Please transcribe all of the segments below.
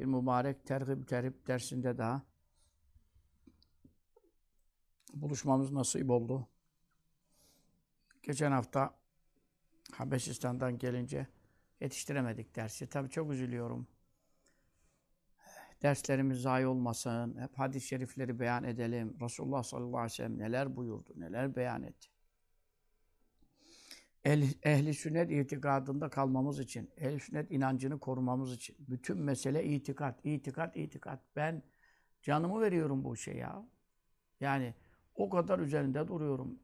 Bir mübarek tergib terip dersinde daha buluşmamız nasip oldu. Geçen hafta Habeşistan'dan gelince yetiştiremedik dersi. Tabii çok üzülüyorum. Derslerimiz zayi olmasın. Hep hadis-i şerifleri beyan edelim. Resulullah sallallahu aleyhi ve sellem neler buyurdu, neler beyan etti. Ehli, ehli sünnet itikadında kalmamız için, ehli sünnet inancını korumamız için. Bütün mesele itikat, itikat, itikat. Ben canımı veriyorum bu işe ya. Yani o kadar üzerinde duruyorum.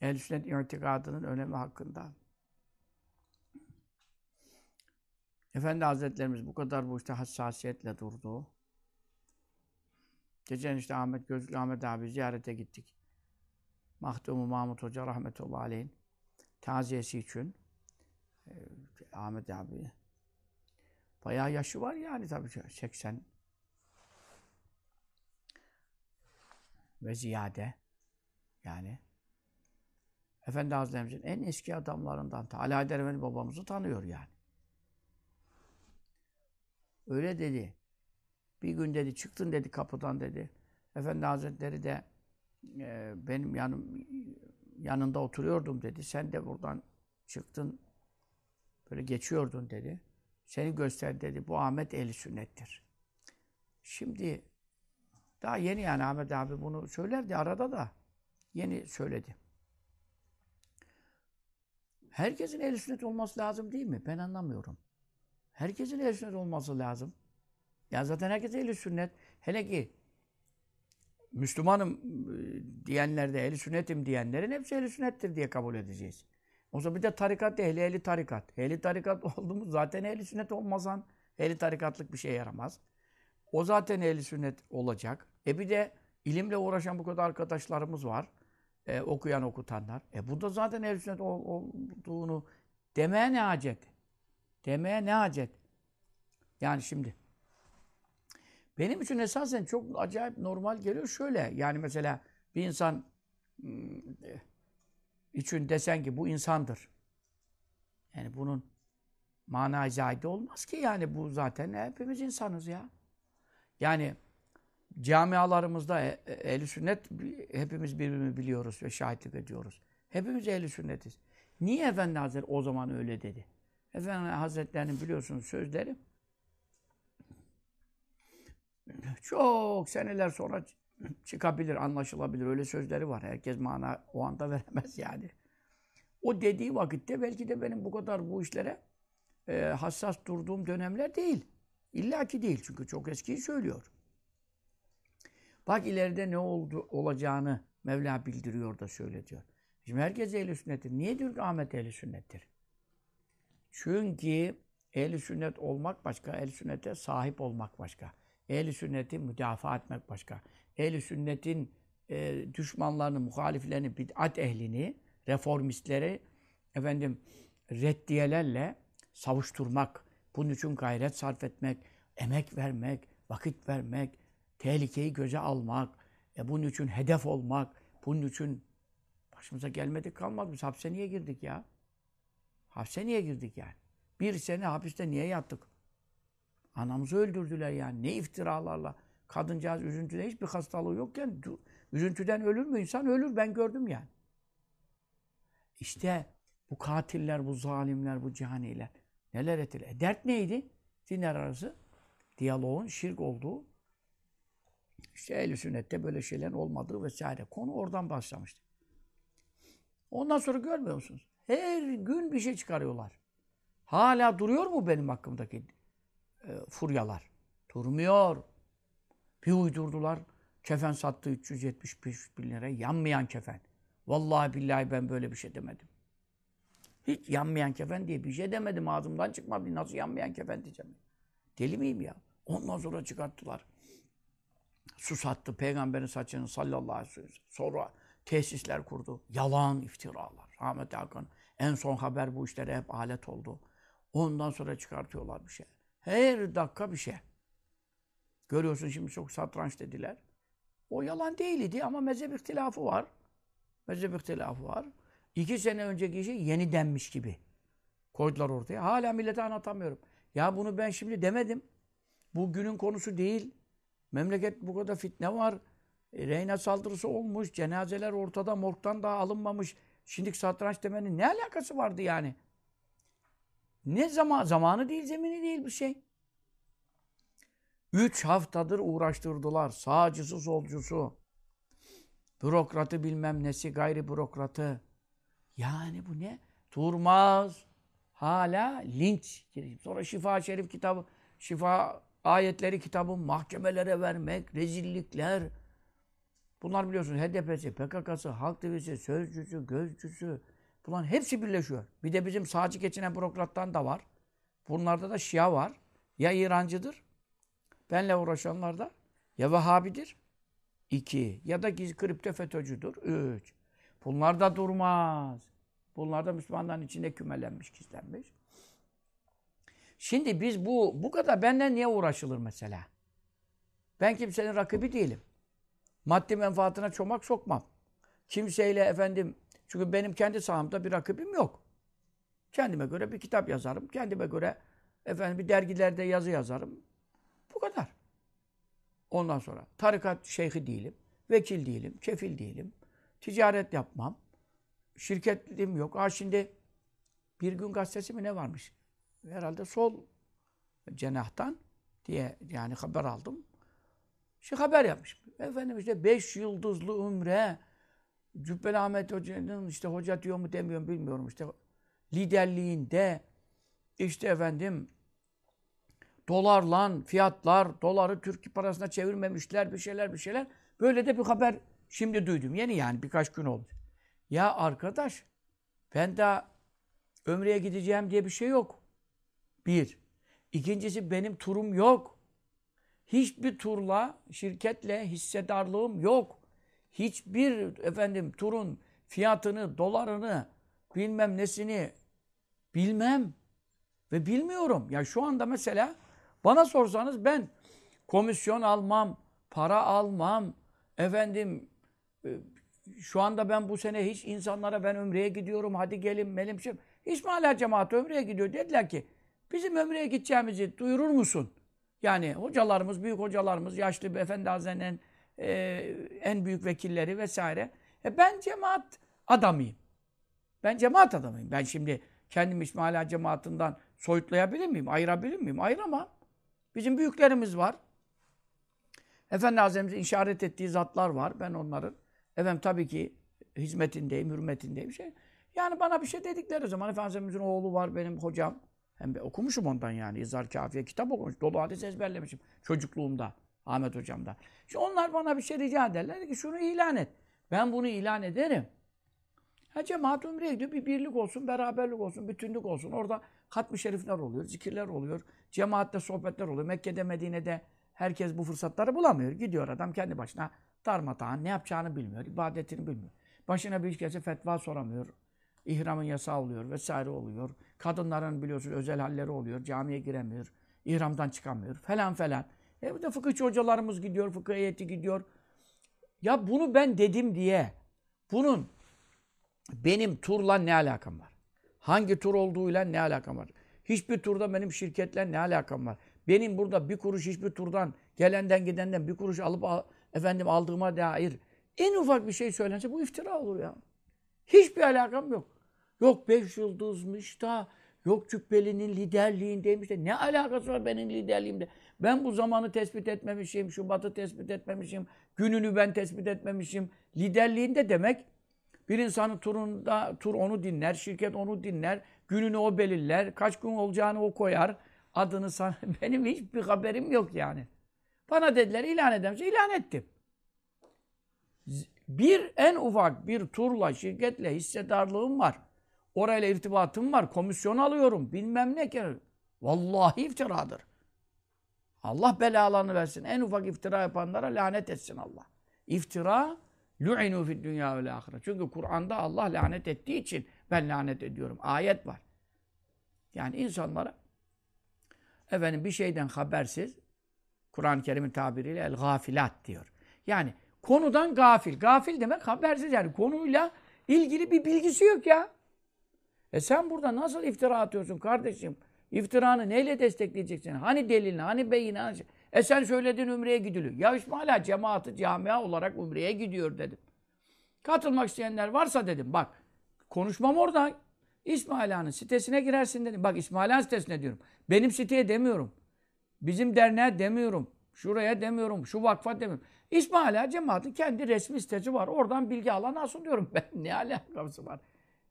Ehl-i sünnet itikadının önemi hakkında. Efendi Hazretlerimiz bu kadar bu işte hassasiyetle durdu. Geçen işte Ahmet Gözlü Ahmet abi ziyarete gittik. Mahdumu Mahmut Hoca rahmetullahi aleyhin taziyesi için e, Ahmet abi bayağı yaşı var yani tabii 80 ve ziyade yani Efendi Hazretlerimizin en eski adamlarından Ali Haydar Efendi babamızı tanıyor yani. Öyle dedi. Bir gün dedi çıktın dedi kapıdan dedi. Efendi Hazretleri de e, benim yanım yanında oturuyordum dedi. Sen de buradan çıktın böyle geçiyordun dedi. Seni göster dedi. Bu Ahmet eli sünnettir. Şimdi daha yeni yani Ahmet abi bunu söylerdi arada da yeni söyledi. Herkesin el sünnet olması lazım değil mi? Ben anlamıyorum. Herkesin el sünnet olması lazım. Ya zaten herkes el sünnet. Hele ki Müslümanım diyenlerde, eli sünnetim diyenlerin hepsi eli sünnettir diye kabul edeceğiz. O zaman bir de tarikat ehli, ehli tarikat. Ehli tarikat olduğumuz zaten ehli sünnet olmasan ehli tarikatlık bir şey yaramaz. O zaten ehli sünnet olacak. E bir de ilimle uğraşan bu kadar arkadaşlarımız var. E, okuyan okutanlar. E bu da zaten ehli sünnet olduğunu demeye ne hacet? Demeye ne hacet? Yani şimdi benim için esasen çok acayip normal geliyor şöyle. Yani mesela bir insan için desen ki bu insandır. Yani bunun mana zahide olmaz ki yani bu zaten hepimiz insanız ya. Yani camialarımızda ehli sünnet hepimiz birbirini biliyoruz ve şahitlik ediyoruz. Hepimiz ehli sünnetiz. Niye Efendi Hazretleri o zaman öyle dedi? Efendi Hazretleri'nin biliyorsunuz sözleri çok seneler sonra çıkabilir, anlaşılabilir. Öyle sözleri var. Herkes mana o anda veremez yani. O dediği vakitte belki de benim bu kadar bu işlere e, hassas durduğum dönemler değil. İlla ki değil çünkü çok eskiyi söylüyor. Bak ileride ne oldu olacağını Mevla bildiriyor da söyle diyor. Şimdi herkes ehl sünnettir. Niye diyor ki Ahmet ehl sünnettir? Çünkü ehl sünnet olmak başka, ehl sünnete sahip olmak başka. Ehl-i sünneti müdafaa etmek başka. Ehl-i sünnetin e, düşmanlarını, muhaliflerini, bid'at ehlini, reformistleri efendim reddiyelerle savuşturmak, bunun için gayret sarf etmek, emek vermek, vakit vermek, tehlikeyi göze almak, e, bunun için hedef olmak, bunun için başımıza gelmedik kalmadı. Biz hapse niye girdik ya? Hapse niye girdik yani? Bir sene hapiste niye yattık? Anamızı öldürdüler yani. Ne iftiralarla. Kadıncağız üzüntüde hiçbir hastalığı yokken üzüntüden ölür mü insan? Ölür. Ben gördüm yani. İşte bu katiller, bu zalimler, bu caniler neler ettiler? E, dert neydi? Dinler arası diyaloğun şirk olduğu işte ehl sünnette böyle şeylerin olmadığı vesaire. Konu oradan başlamıştı. Ondan sonra görmüyor musunuz? Her gün bir şey çıkarıyorlar. Hala duruyor mu benim hakkımdaki e, furyalar? Durmuyor. Bir uydurdular. Kefen sattı 375 bin lira. Yanmayan kefen. Vallahi billahi ben böyle bir şey demedim. Hiç yanmayan kefen diye bir şey demedim. Ağzımdan çıkmadı. Nasıl yanmayan kefen diyeceğim. Deli miyim ya? Ondan sonra çıkarttılar. Su sattı peygamberin saçını sallallahu aleyhi ve sellem. Sonra tesisler kurdu. Yalan iftiralar. Rahmet Hakan. En son haber bu işlere hep alet oldu. Ondan sonra çıkartıyorlar bir şey. Her dakika bir şey. Görüyorsun şimdi çok satranç dediler. O yalan değildi ama mezhep ihtilafı var. Mezhep ihtilafı var. İki sene önceki işi yeni denmiş gibi. Koydular ortaya. Hala millete anlatamıyorum. Ya bunu ben şimdi demedim. Bu günün konusu değil. Memleket bu kadar fitne var. E, Reyna saldırısı olmuş. Cenazeler ortada. Morgdan daha alınmamış. Şimdi satranç demenin ne alakası vardı yani? Ne zaman? Zamanı değil, zemini değil bir şey. Üç haftadır uğraştırdılar. Sağcısı, solcusu. Bürokratı bilmem nesi, gayri bürokratı. Yani bu ne? Durmaz. Hala linç. Sonra Şifa Şerif kitabı, Şifa ayetleri kitabı mahkemelere vermek, rezillikler. Bunlar biliyorsunuz HDP'si, PKK'sı, Halk TV'si, Sözcüsü, Gözcüsü. Bunların hepsi birleşiyor. Bir de bizim sağcı geçinen bürokrattan da var. Bunlarda da Şia var. Ya İrancıdır, benle uğraşanlar da ya Vehhabidir, iki. Ya da kripto FETÖ'cüdür, üç. Bunlar da durmaz. Bunlar da Müslümanların içinde kümelenmiş, gizlenmiş. Şimdi biz bu bu kadar benden niye uğraşılır mesela? Ben kimsenin rakibi değilim. Maddi menfaatine çomak sokmam. Kimseyle efendim çünkü benim kendi sahamda bir rakibim yok. Kendime göre bir kitap yazarım. Kendime göre efendim bir dergilerde yazı yazarım. Bu kadar. Ondan sonra tarikat şeyhi değilim. Vekil değilim. Kefil değilim. Ticaret yapmam. Şirketim yok. Ha şimdi bir gün gazetesi mi ne varmış? Herhalde sol cenahtan diye yani haber aldım. Şu haber yapmış. Efendim işte beş yıldızlı umre Cübbeli Ahmet Hoca'nın işte hoca diyor mu demiyorum bilmiyorum işte liderliğinde işte efendim dolarlan fiyatlar doları Türk parasına çevirmemişler bir şeyler bir şeyler. Böyle de bir haber şimdi duydum. Yeni yani birkaç gün oldu. Ya arkadaş ben daha ömreye gideceğim diye bir şey yok. Bir. İkincisi benim turum yok. Hiçbir turla, şirketle hissedarlığım yok. Hiçbir efendim turun fiyatını, dolarını, bilmem nesini bilmem ve bilmiyorum. Ya şu anda mesela bana sorsanız ben komisyon almam, para almam, efendim e, şu anda ben bu sene hiç insanlara ben ömreye gidiyorum, hadi gelin melim şey. İsmaila cemaati ömreye gidiyor. Dediler ki bizim ömreye gideceğimizi duyurur musun? Yani hocalarımız, büyük hocalarımız, yaşlı bir efendi hazretlerinin e, en büyük vekilleri vesaire. E ben cemaat adamıyım. Ben cemaat adamıyım. Ben şimdi kendim İsmaila cemaatinden soyutlayabilir miyim? Ayırabilir miyim? Ayıramam. Bizim büyüklerimiz var. Efendi Hazretlerimizin işaret ettiği zatlar var. Ben onların efendim tabii ki hizmetindeyim, hürmetindeyim. Şey. Yani bana bir şey dedikleri zaman Efendimizin oğlu var benim hocam. Hem de okumuşum ondan yani. İzzar Kafiye kitap okumuş. Dolu hadis ezberlemişim çocukluğumda. Ahmet hocamda. Şimdi onlar bana bir şey rica ederler ki şunu ilan et. Ben bunu ilan ederim. Ha cemaat umreye gidiyor. Bir birlik olsun, beraberlik olsun, bütünlük olsun. Orada hatmi şerifler oluyor, zikirler oluyor. Cemaatte sohbetler oluyor. Mekke'de, Medine'de herkes bu fırsatları bulamıyor. Gidiyor adam kendi başına darmadağın ne yapacağını bilmiyor, ibadetini bilmiyor. Başına bir gelse fetva soramıyor. İhramın yasağı oluyor vesaire oluyor. Kadınların biliyorsun özel halleri oluyor. Camiye giremiyor. İhramdan çıkamıyor falan falan. E bir de fıkıhçı hocalarımız gidiyor, fıkıh heyeti gidiyor. Ya bunu ben dedim diye bunun benim turla ne alakam var? Hangi tur olduğuyla ne alakam var? Hiçbir turda benim şirketle ne alakam var? Benim burada bir kuruş hiçbir turdan, gelenden gidenden bir kuruş alıp efendim aldığıma dair en ufak bir şey söylense bu iftira olur ya. Hiçbir alakam yok. Yok beş yıldızmış da, yok Cübbeli'nin liderliğindeymiş de. Ne alakası var benim liderliğimde? Ben bu zamanı tespit etmemişim, Şubat'ı tespit etmemişim, gününü ben tespit etmemişim. Liderliğinde demek bir insanın turunda, tur onu dinler, şirket onu dinler, gününü o belirler, kaç gün olacağını o koyar, adını sana... Benim hiçbir haberim yok yani. Bana dediler ilan edemse ilan ettim. Bir en ufak bir turla, şirketle hissedarlığım var. Orayla irtibatım var, komisyon alıyorum, bilmem ne. Vallahi iftiradır. Allah belalarını versin. En ufak iftira yapanlara lanet etsin Allah. İftira lu'inu fid dünya ve ahiret. Çünkü Kur'an'da Allah lanet ettiği için ben lanet ediyorum. Ayet var. Yani insanlara efendim bir şeyden habersiz Kur'an-ı Kerim'in tabiriyle el gafilat diyor. Yani konudan gafil. Gafil demek habersiz yani konuyla ilgili bir bilgisi yok ya. E sen burada nasıl iftira atıyorsun kardeşim? İftiranı neyle destekleyeceksin? Hani delilini, hani beyini? Hani... E sen söyledin Ümre'ye gidiliyor. Ya İsmaila cemaati camia olarak Ümre'ye gidiyor dedim. Katılmak isteyenler varsa dedim. Bak konuşmam orada. İsmail Ağa'nın sitesine girersin dedim. Bak İsmail Ağa sitesine diyorum. Benim siteye demiyorum. Bizim derneğe demiyorum. Şuraya demiyorum. Şu vakfa demiyorum. İsmail Ağa cemaatin kendi resmi sitesi var. Oradan bilgi alan alsın diyorum. Ben ne alakası var?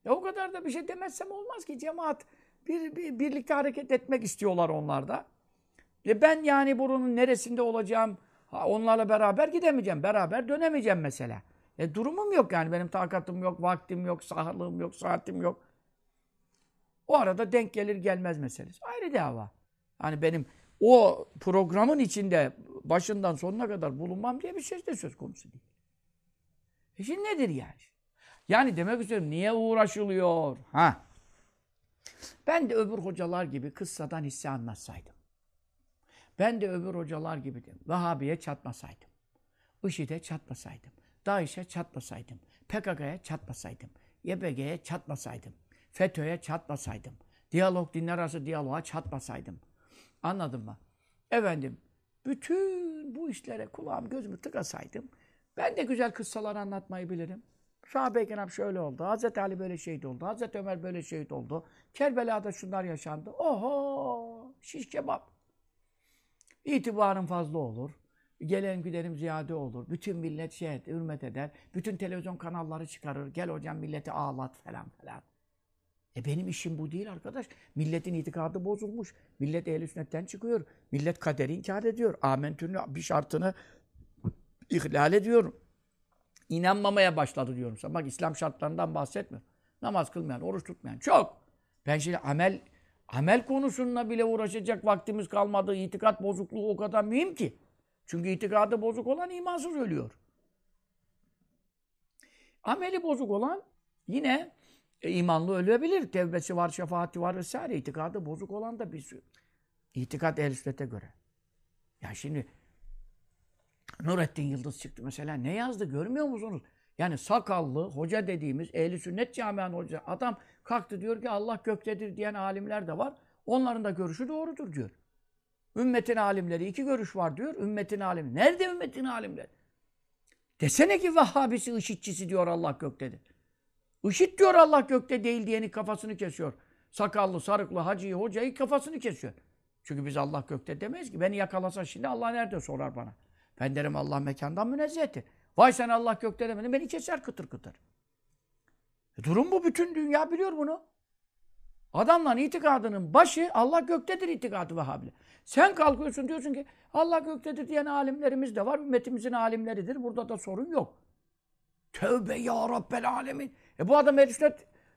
E o kadar da bir şey demezsem olmaz ki. Cemaat bir, bir birlikte hareket etmek istiyorlar onlar da. E ben yani bunun neresinde olacağım? Onlarla beraber gidemeyeceğim. Beraber dönemeyeceğim mesela. E durumum yok yani. Benim takatım yok, vaktim yok, sağlığım yok, saatim yok. O arada denk gelir gelmez meselesi. Ayrı dava. Hani benim o programın içinde başından sonuna kadar bulunmam diye bir şey de söz konusu değil. E şimdi nedir yani? Yani demek istiyorum niye uğraşılıyor? Ha. Ben de öbür hocalar gibi kıssadan hisse anlatsaydım. Ben de öbür hocalar gibi de Vahhabi'ye çatmasaydım. IŞİD'e çatmasaydım. DAEŞ'e çatmasaydım. PKK'ya çatmasaydım. YPG'ye çatmasaydım. FETÖ'ye çatmasaydım. Diyalog, dinler arası diyaloğa çatmasaydım. Anladın mı? Efendim, bütün bu işlere kulağım gözümü tıkasaydım, ben de güzel kıssalar anlatmayı bilirim. Sahabe-i kiram şöyle oldu. Hazreti Ali böyle şehit oldu. Hazreti Ömer böyle şehit oldu. Kerbela'da şunlar yaşandı. Oho! Şiş kebap. İtibarın fazla olur. Gelen giderim ziyade olur. Bütün millet şey et, hürmet eder. Bütün televizyon kanalları çıkarır. Gel hocam milleti ağlat falan falan. E benim işim bu değil arkadaş. Milletin itikadı bozulmuş. Millet ehl sünnetten çıkıyor. Millet kaderi inkar ediyor. Amentünün bir şartını ihlal ediyor. İnanmamaya başladı diyorum sana. Bak İslam şartlarından bahsetmiyorum. Namaz kılmayan, oruç tutmayan çok. Ben şimdi amel amel konusunda bile uğraşacak vaktimiz kalmadı. İtikat bozukluğu o kadar mühim ki. Çünkü itikadı bozuk olan imansız ölüyor. Ameli bozuk olan yine e, imanlı ölebilir. Tevbesi var, şefaati var vesaire. İtikadı bozuk olan da bir sürü. İtikat ehl göre. Ya şimdi Nurettin Yıldız çıktı mesela. Ne yazdı görmüyor musunuz? Yani sakallı hoca dediğimiz ehli sünnet camianın hoca adam kalktı diyor ki Allah göktedir diyen alimler de var. Onların da görüşü doğrudur diyor. Ümmetin alimleri iki görüş var diyor. Ümmetin alim. Nerede ümmetin alimleri? Desene ki Vahhabisi, IŞİD'cisi diyor Allah göktedir. IŞİD diyor Allah gökte değil diyeni kafasını kesiyor. Sakallı, sarıklı, hacıyı, hocayı kafasını kesiyor. Çünkü biz Allah gökte demeyiz ki. Beni yakalasa şimdi Allah nerede sorar bana. Ben derim Allah mekandan münezzehtir. Vay sen Allah gökte demedin beni keser kıtır kıtır. E durum bu. Bütün dünya biliyor bunu. Adamların itikadının başı Allah göktedir itikadı Vehhabi'yle. Sen kalkıyorsun diyorsun ki Allah göktedir diyen alimlerimiz de var. Ümmetimizin alimleridir. Burada da sorun yok. Tövbe ya Rabbel alemin. E bu adam ehl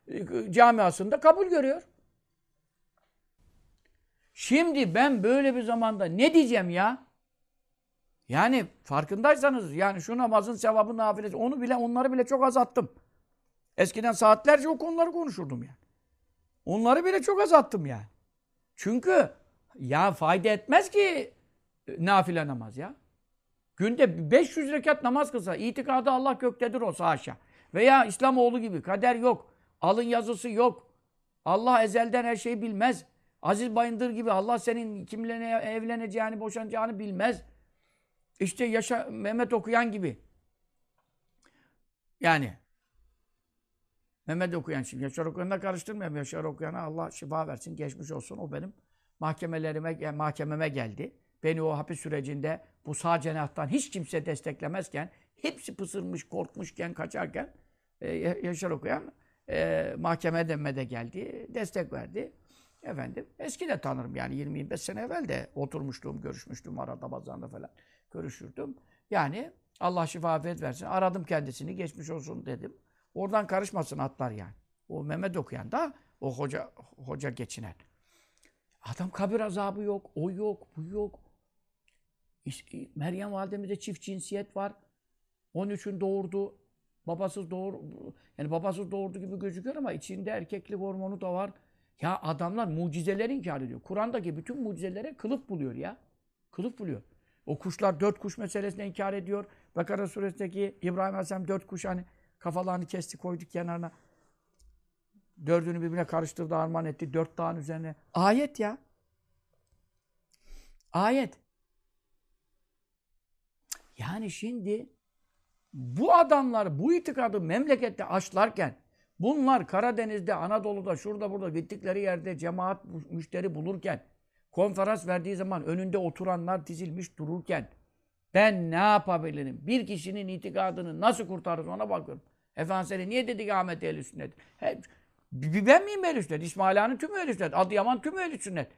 e, camiasında kabul görüyor. Şimdi ben böyle bir zamanda ne diyeceğim ya? Yani farkındaysanız yani şu namazın sevabı nafilesi onu bile onları bile çok azalttım. Eskiden saatlerce o konuları konuşurdum yani. Onları bile çok azalttım yani. Çünkü ya fayda etmez ki e, nafile namaz ya. Günde 500 rekat namaz kılsa, itikadı Allah göktedir olsa haşa. Veya İslamoğlu gibi kader yok, alın yazısı yok. Allah ezelden her şeyi bilmez. Aziz Bayındır gibi Allah senin kimle evleneceğini, boşanacağını bilmez. İşte yaşa Mehmet okuyan gibi. Yani Mehmet okuyan şimdi Yaşar okuyanla karıştırmayayım. Yaşar okuyana Allah şifa versin, geçmiş olsun. O benim mahkemelerime, mahkememe geldi. Beni o hapis sürecinde bu sağ cenahtan hiç kimse desteklemezken, hepsi pısırmış, korkmuşken, kaçarken e, Yaşar okuyan e, mahkeme de geldi, destek verdi. Efendim, eski de tanırım yani 20-25 sene evvel de oturmuştum, görüşmüştüm arada bazanda falan görüşürdüm. Yani Allah şifa afiyet versin. Aradım kendisini, geçmiş olsun dedim. Oradan karışmasın atlar yani. O Mehmet okuyan da o hoca hoca geçinen. Adam kabir azabı yok, o yok, bu yok. Meryem validemizde çift cinsiyet var. Onun için doğurdu. Babasız doğur yani babasız doğurdu gibi gözüküyor ama içinde erkeklik hormonu da var. Ya adamlar mucizeleri inkar ediyor. Kur'an'daki bütün mucizelere kılıf buluyor ya. Kılıf buluyor. O kuşlar dört kuş meselesini inkar ediyor. Bakara suresindeki İbrahim Aleyhisselam dört kuş hani kafalarını kesti koyduk kenarına. Dördünü birbirine karıştırdı, armağan etti. Dört dağın üzerine. Ayet ya. Ayet. Yani şimdi bu adamlar bu itikadı memlekette aşlarken bunlar Karadeniz'de, Anadolu'da, şurada burada gittikleri yerde cemaat müşteri bulurken konferans verdiği zaman önünde oturanlar dizilmiş dururken ben ne yapabilirim? Bir kişinin itikadını nasıl kurtarırız ona bakıyorum. Efendimiz niye dedik Ahmet ehl sünnet? Ben miyim ehl sünnet? İsmail Han'ın tümü ehl sünnet. Adıyaman tümü ehl sünnet.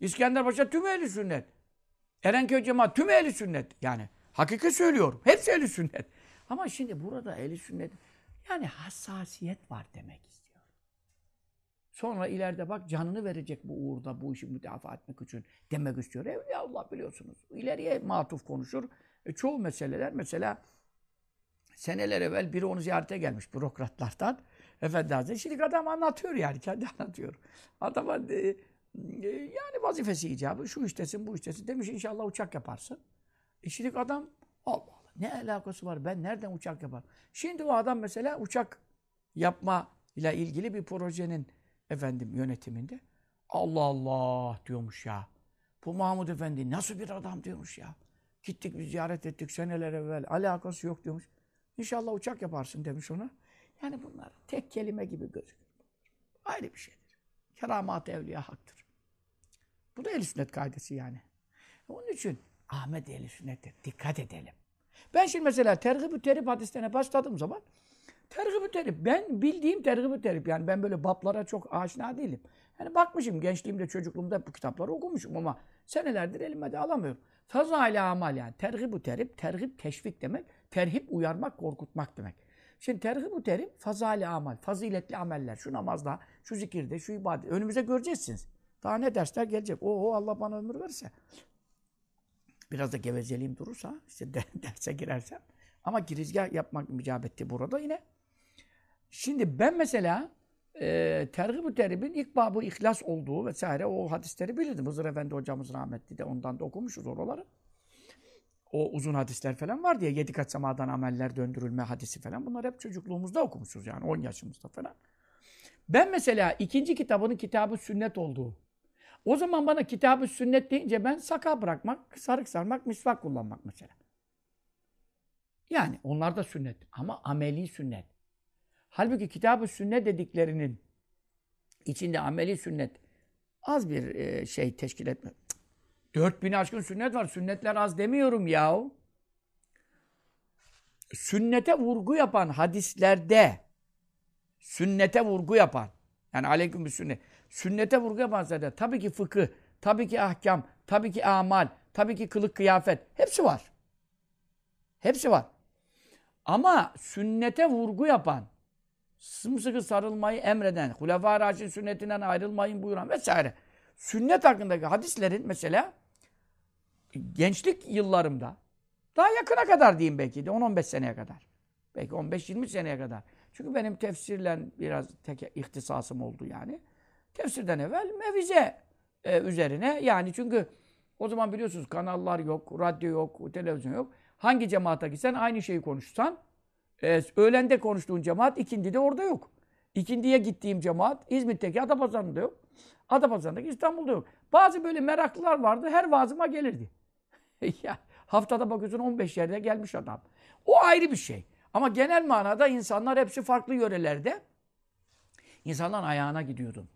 İskender Paşa tümü ehl sünnet. Erenköy cemaat tümü ehl sünnet. Yani hakiki söylüyorum. Hepsi ehl sünnet. Ama şimdi burada ehl sünnet yani hassasiyet var demek. Sonra ileride bak canını verecek bu uğurda bu işi müdafaa etmek için demek istiyor. Evliya Allah biliyorsunuz. İleriye matuf konuşur. E, çoğu meseleler mesela seneler evvel biri onu ziyarete gelmiş bürokratlardan. Efendi Hazretleri. Şimdi adam anlatıyor yani. Kendi anlatıyor. Adama e, e, yani vazifesi icabı şu iştesin bu iştesin demiş inşallah uçak yaparsın. E şimdi adam Allah Allah ne alakası var ben nereden uçak yaparım? Şimdi o adam mesela uçak yapma ile ilgili bir projenin efendim yönetiminde. Allah Allah diyormuş ya. Bu Mahmud Efendi nasıl bir adam diyormuş ya. Gittik bir ziyaret ettik seneler evvel. Alakası yok diyormuş. İnşallah uçak yaparsın demiş ona. Yani bunlar tek kelime gibi gözükür. Ayrı bir şeydir. Keramat evliya haktır. Bu da el sünnet kaidesi yani. Onun için Ahmet ehli sünnettir. Dikkat edelim. Ben şimdi mesela tergib-ü terip hadislerine başladığım zaman tergib-ü terip, ben bildiğim tergib-ü terip yani ben böyle bablara çok aşina değilim. Yani bakmışım gençliğimde çocukluğumda bu kitapları okumuşum ama senelerdir elime de alamıyorum. Fazail amal yani tergib-ü terip, tergib teşvik demek, terhip uyarmak, korkutmak demek. Şimdi tergib-ü terip fazail amal, faziletli ameller. Şu namazda, şu zikirde, şu ibadet. Önümüze göreceksiniz. Daha ne dersler gelecek. Oo Allah bana ömür verirse biraz da gevezeliğim durursa, işte de, derse girersem. Ama girizgah yapmak mücabetti burada yine. Şimdi ben mesela e, Tergib-ü Terib'in ilk babı ihlas olduğu vesaire o hadisleri bilirdim. Hızır Efendi hocamız rahmetli de ondan da okumuşuz oraları. O uzun hadisler falan var diye yedi kat semadan ameller döndürülme hadisi falan. Bunlar hep çocukluğumuzda okumuşuz yani 10 yaşımızda falan. Ben mesela ikinci kitabının kitabı sünnet olduğu o zaman bana kitabı sünnet deyince ben sakal bırakmak, sarık sarmak, misvak kullanmak mesela. Yani onlar da sünnet ama ameli sünnet. Halbuki kitabı sünnet dediklerinin içinde ameli sünnet az bir e, şey teşkil etmiyor. 4000 aşkın sünnet var. Sünnetler az demiyorum yahu. Sünnete vurgu yapan hadislerde sünnete vurgu yapan yani aleyküm bir sünnet sünnete vurgu yapan zaten tabii ki fıkıh, tabii ki ahkam, tabii ki amal, tabii ki kılık kıyafet. Hepsi var. Hepsi var. Ama sünnete vurgu yapan, sımsıkı sarılmayı emreden, Hulefâ Raşid sünnetinden ayrılmayın buyuran vesaire. Sünnet hakkındaki hadislerin mesela gençlik yıllarımda daha yakına kadar diyeyim belki de 10-15 seneye kadar. Belki 15-20 seneye kadar. Çünkü benim tefsirle biraz tek ihtisasım oldu yani. Tefsirden evvel mevize e, üzerine yani çünkü o zaman biliyorsunuz kanallar yok, radyo yok, televizyon yok. Hangi cemaate gitsen aynı şeyi konuşsan e, öğlende konuştuğun cemaat ikindide orada yok. İkindiye gittiğim cemaat İzmit'teki Adapazarı'nda yok. Adapazarı'ndaki İstanbul'da yok. Bazı böyle meraklılar vardı. Her vaazıma gelirdi. ya, haftada bakıyorsun 15 yerde gelmiş adam. O ayrı bir şey. Ama genel manada insanlar hepsi farklı yörelerde. İnsanlar ayağına gidiyordum.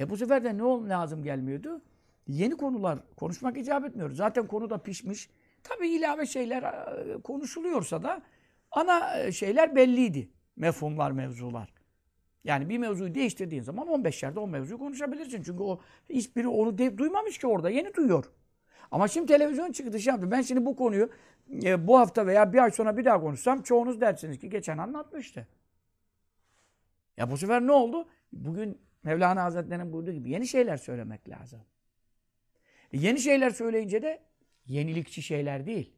E bu sefer de ne ol lazım gelmiyordu? Yeni konular konuşmak icap etmiyor. Zaten konu da pişmiş. Tabii ilave şeyler konuşuluyorsa da ana e, şeyler belliydi. Mefhumlar, mevzular. Yani bir mevzuyu değiştirdiğin zaman 15 yerde o mevzuyu konuşabilirsin. Çünkü o hiçbiri onu de, duymamış ki orada. Yeni duyuyor. Ama şimdi televizyon çıktı şey yaptı. Ben şimdi bu konuyu e, bu hafta veya bir ay sonra bir daha konuşsam çoğunuz dersiniz ki geçen anlatmıştı. Ya bu sefer ne oldu? Bugün Mevlana Hazretleri'nin buyurduğu gibi yeni şeyler söylemek lazım. E yeni şeyler söyleyince de Yenilikçi şeyler değil.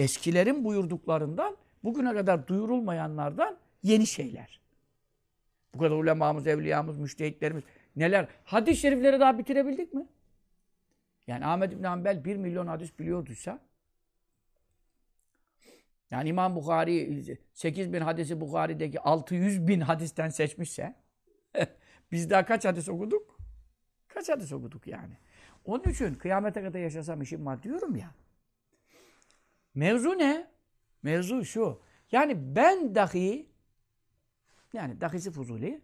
Eskilerin buyurduklarından bugüne kadar duyurulmayanlardan yeni şeyler. Bu kadar ulemamız, evliyamız, müştehitlerimiz neler. Hadis-i şerifleri daha bitirebildik mi? Yani Ahmed İbn Hanbel 1 milyon hadis biliyorduysa yani İmam Bukhari 8 bin hadisi Bukhari'deki 600 bin hadisten seçmişse biz daha kaç hadis okuduk? Kaç hadis okuduk yani? Onun için kıyamete kadar yaşasam işim var diyorum ya. Mevzu ne? Mevzu şu. Yani ben dahi yani dahisi fuzuli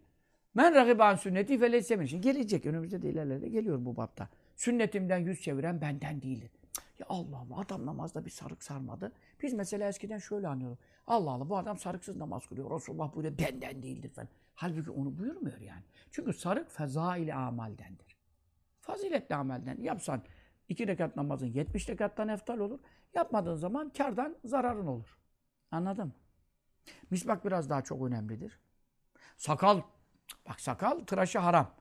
men ragiban sünneti feleyse min. Gelecek. Önümüzde de ilerlerde geliyor bu bapta. Sünnetimden yüz çeviren benden değildir. Ya Allah Allah adam namazda bir sarık sarmadı. Biz mesela eskiden şöyle anlıyoruz. Allah Allah bu adam sarıksız namaz kılıyor. Resulullah buyuruyor benden değildir falan. Halbuki onu buyurmuyor yani. Çünkü sarık fezail amaldendir. Faziletli amelden. Yapsan iki rekat namazın 70 rekattan eftal olur. Yapmadığın zaman kardan zararın olur. Anladın mı? Misbak biraz daha çok önemlidir. Sakal, bak sakal tıraşı haram.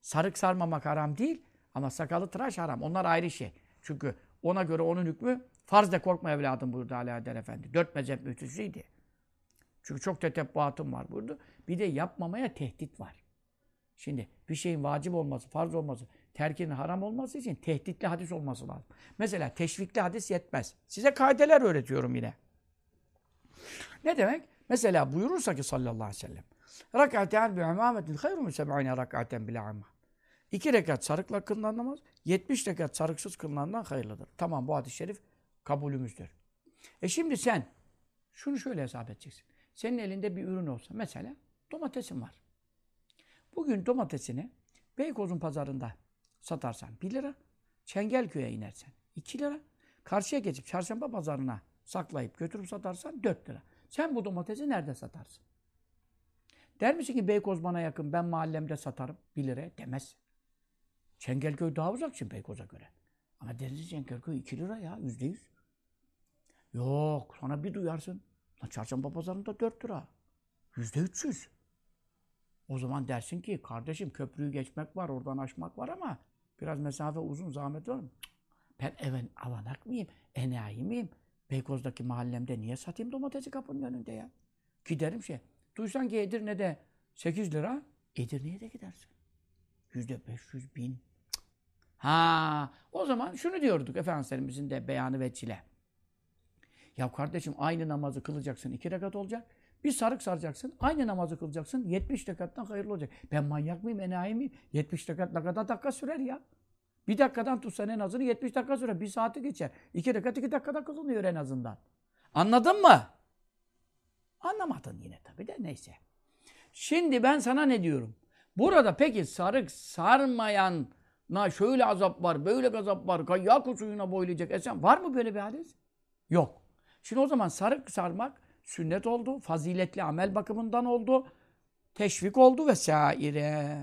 Sarık sarmamak haram değil ama sakalı tıraş haram. Onlar ayrı şey. Çünkü ona göre onun hükmü farz de korkma evladım buyurdu Ali Adel Efendi. Dört mezhep müftüsüydü. Çünkü çok tetebbuatım var burada. Bir de yapmamaya tehdit var. Şimdi bir şeyin vacip olması, farz olması, terkinin haram olması için tehditli hadis olması lazım. Mesela teşvikli hadis yetmez. Size kaideler öğretiyorum yine. Ne demek? Mesela buyurursa ki sallallahu aleyhi ve sellem Rak'aten bi imametin hayru min seb'ine rak'aten bil amma. İki rekat sarıkla kılınan namaz, 70 rekat sarıksız kılınandan hayırlıdır. Tamam bu hadis-i şerif kabulümüzdür. E şimdi sen şunu şöyle hesap edeceksin. Senin elinde bir ürün olsa, mesela domatesin var. Bugün domatesini Beykoz'un pazarında satarsan 1 lira, Çengelköy'e inersen 2 lira, karşıya geçip çarşamba pazarına saklayıp götürüp satarsan 4 lira. Sen bu domatesi nerede satarsın? Der misin ki Beykoz bana yakın, ben mahallemde satarım 1 liraya? Demezsin. Çengelköy daha uzak şimdi Beykoz'a göre. Ama Denizli Çengelköy 2 lira ya, yüzde yüz. Yok, sonra bir duyarsın. Lan çarşamba pazarında 4 lira. Yüzde 300. O zaman dersin ki kardeşim köprüyü geçmek var, oradan aşmak var ama biraz mesafe uzun, zahmet var mı? Ben even avanak mıyım, enayi miyim? Beykoz'daki mahallemde niye satayım domatesi kapının önünde ya? Giderim şey. Duysan ki Edirne'de 8 lira, Edirne'ye de gidersin. Yüzde 500 bin. Ha, o zaman şunu diyorduk Efendimizin de beyanı ve çile. Ya kardeşim aynı namazı kılacaksın, iki rekat olacak. Bir sarık saracaksın, aynı namazı kılacaksın, 70 rekattan hayırlı olacak. Ben manyak mıyım, enayi miyim? 70 rekat ne kadar dakika sürer ya? Bir dakikadan tutsan en azını 70 dakika sürer. Bir saati geçer. İki rekat iki dakikada kılınıyor en azından. Anladın mı? Anlamadın yine tabii de neyse. Şimdi ben sana ne diyorum? Burada peki sarık sarmayana şöyle azap var, böyle azap var, kayyak suyuna boylayacak esen var mı böyle bir hadis? Yok. Şimdi o zaman sarık sarmak sünnet oldu, faziletli amel bakımından oldu, teşvik oldu vesaire.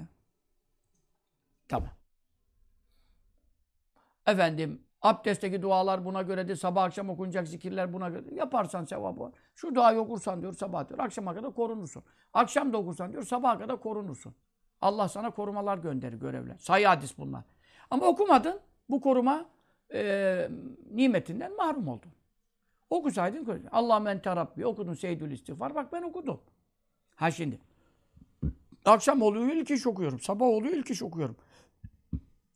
Tamam. Efendim, abdestteki dualar buna göredir, sabah akşam okunacak zikirler buna göre. Yaparsan sevabı var. Şu duayı okursan diyor sabah diyor, akşama kadar korunursun. Akşam da okursan diyor, sabaha kadar korunursun. Allah sana korumalar gönderir, görevler. Sayı hadis bunlar. Ama okumadın, bu koruma e, nimetinden mahrum oldun. Okusaydın, Allah ente Rabbi, okudun Seyyidül İstiğfar. Bak ben okudum. Ha şimdi. Akşam oluyor ilk iş okuyorum. Sabah oluyor ilk iş okuyorum.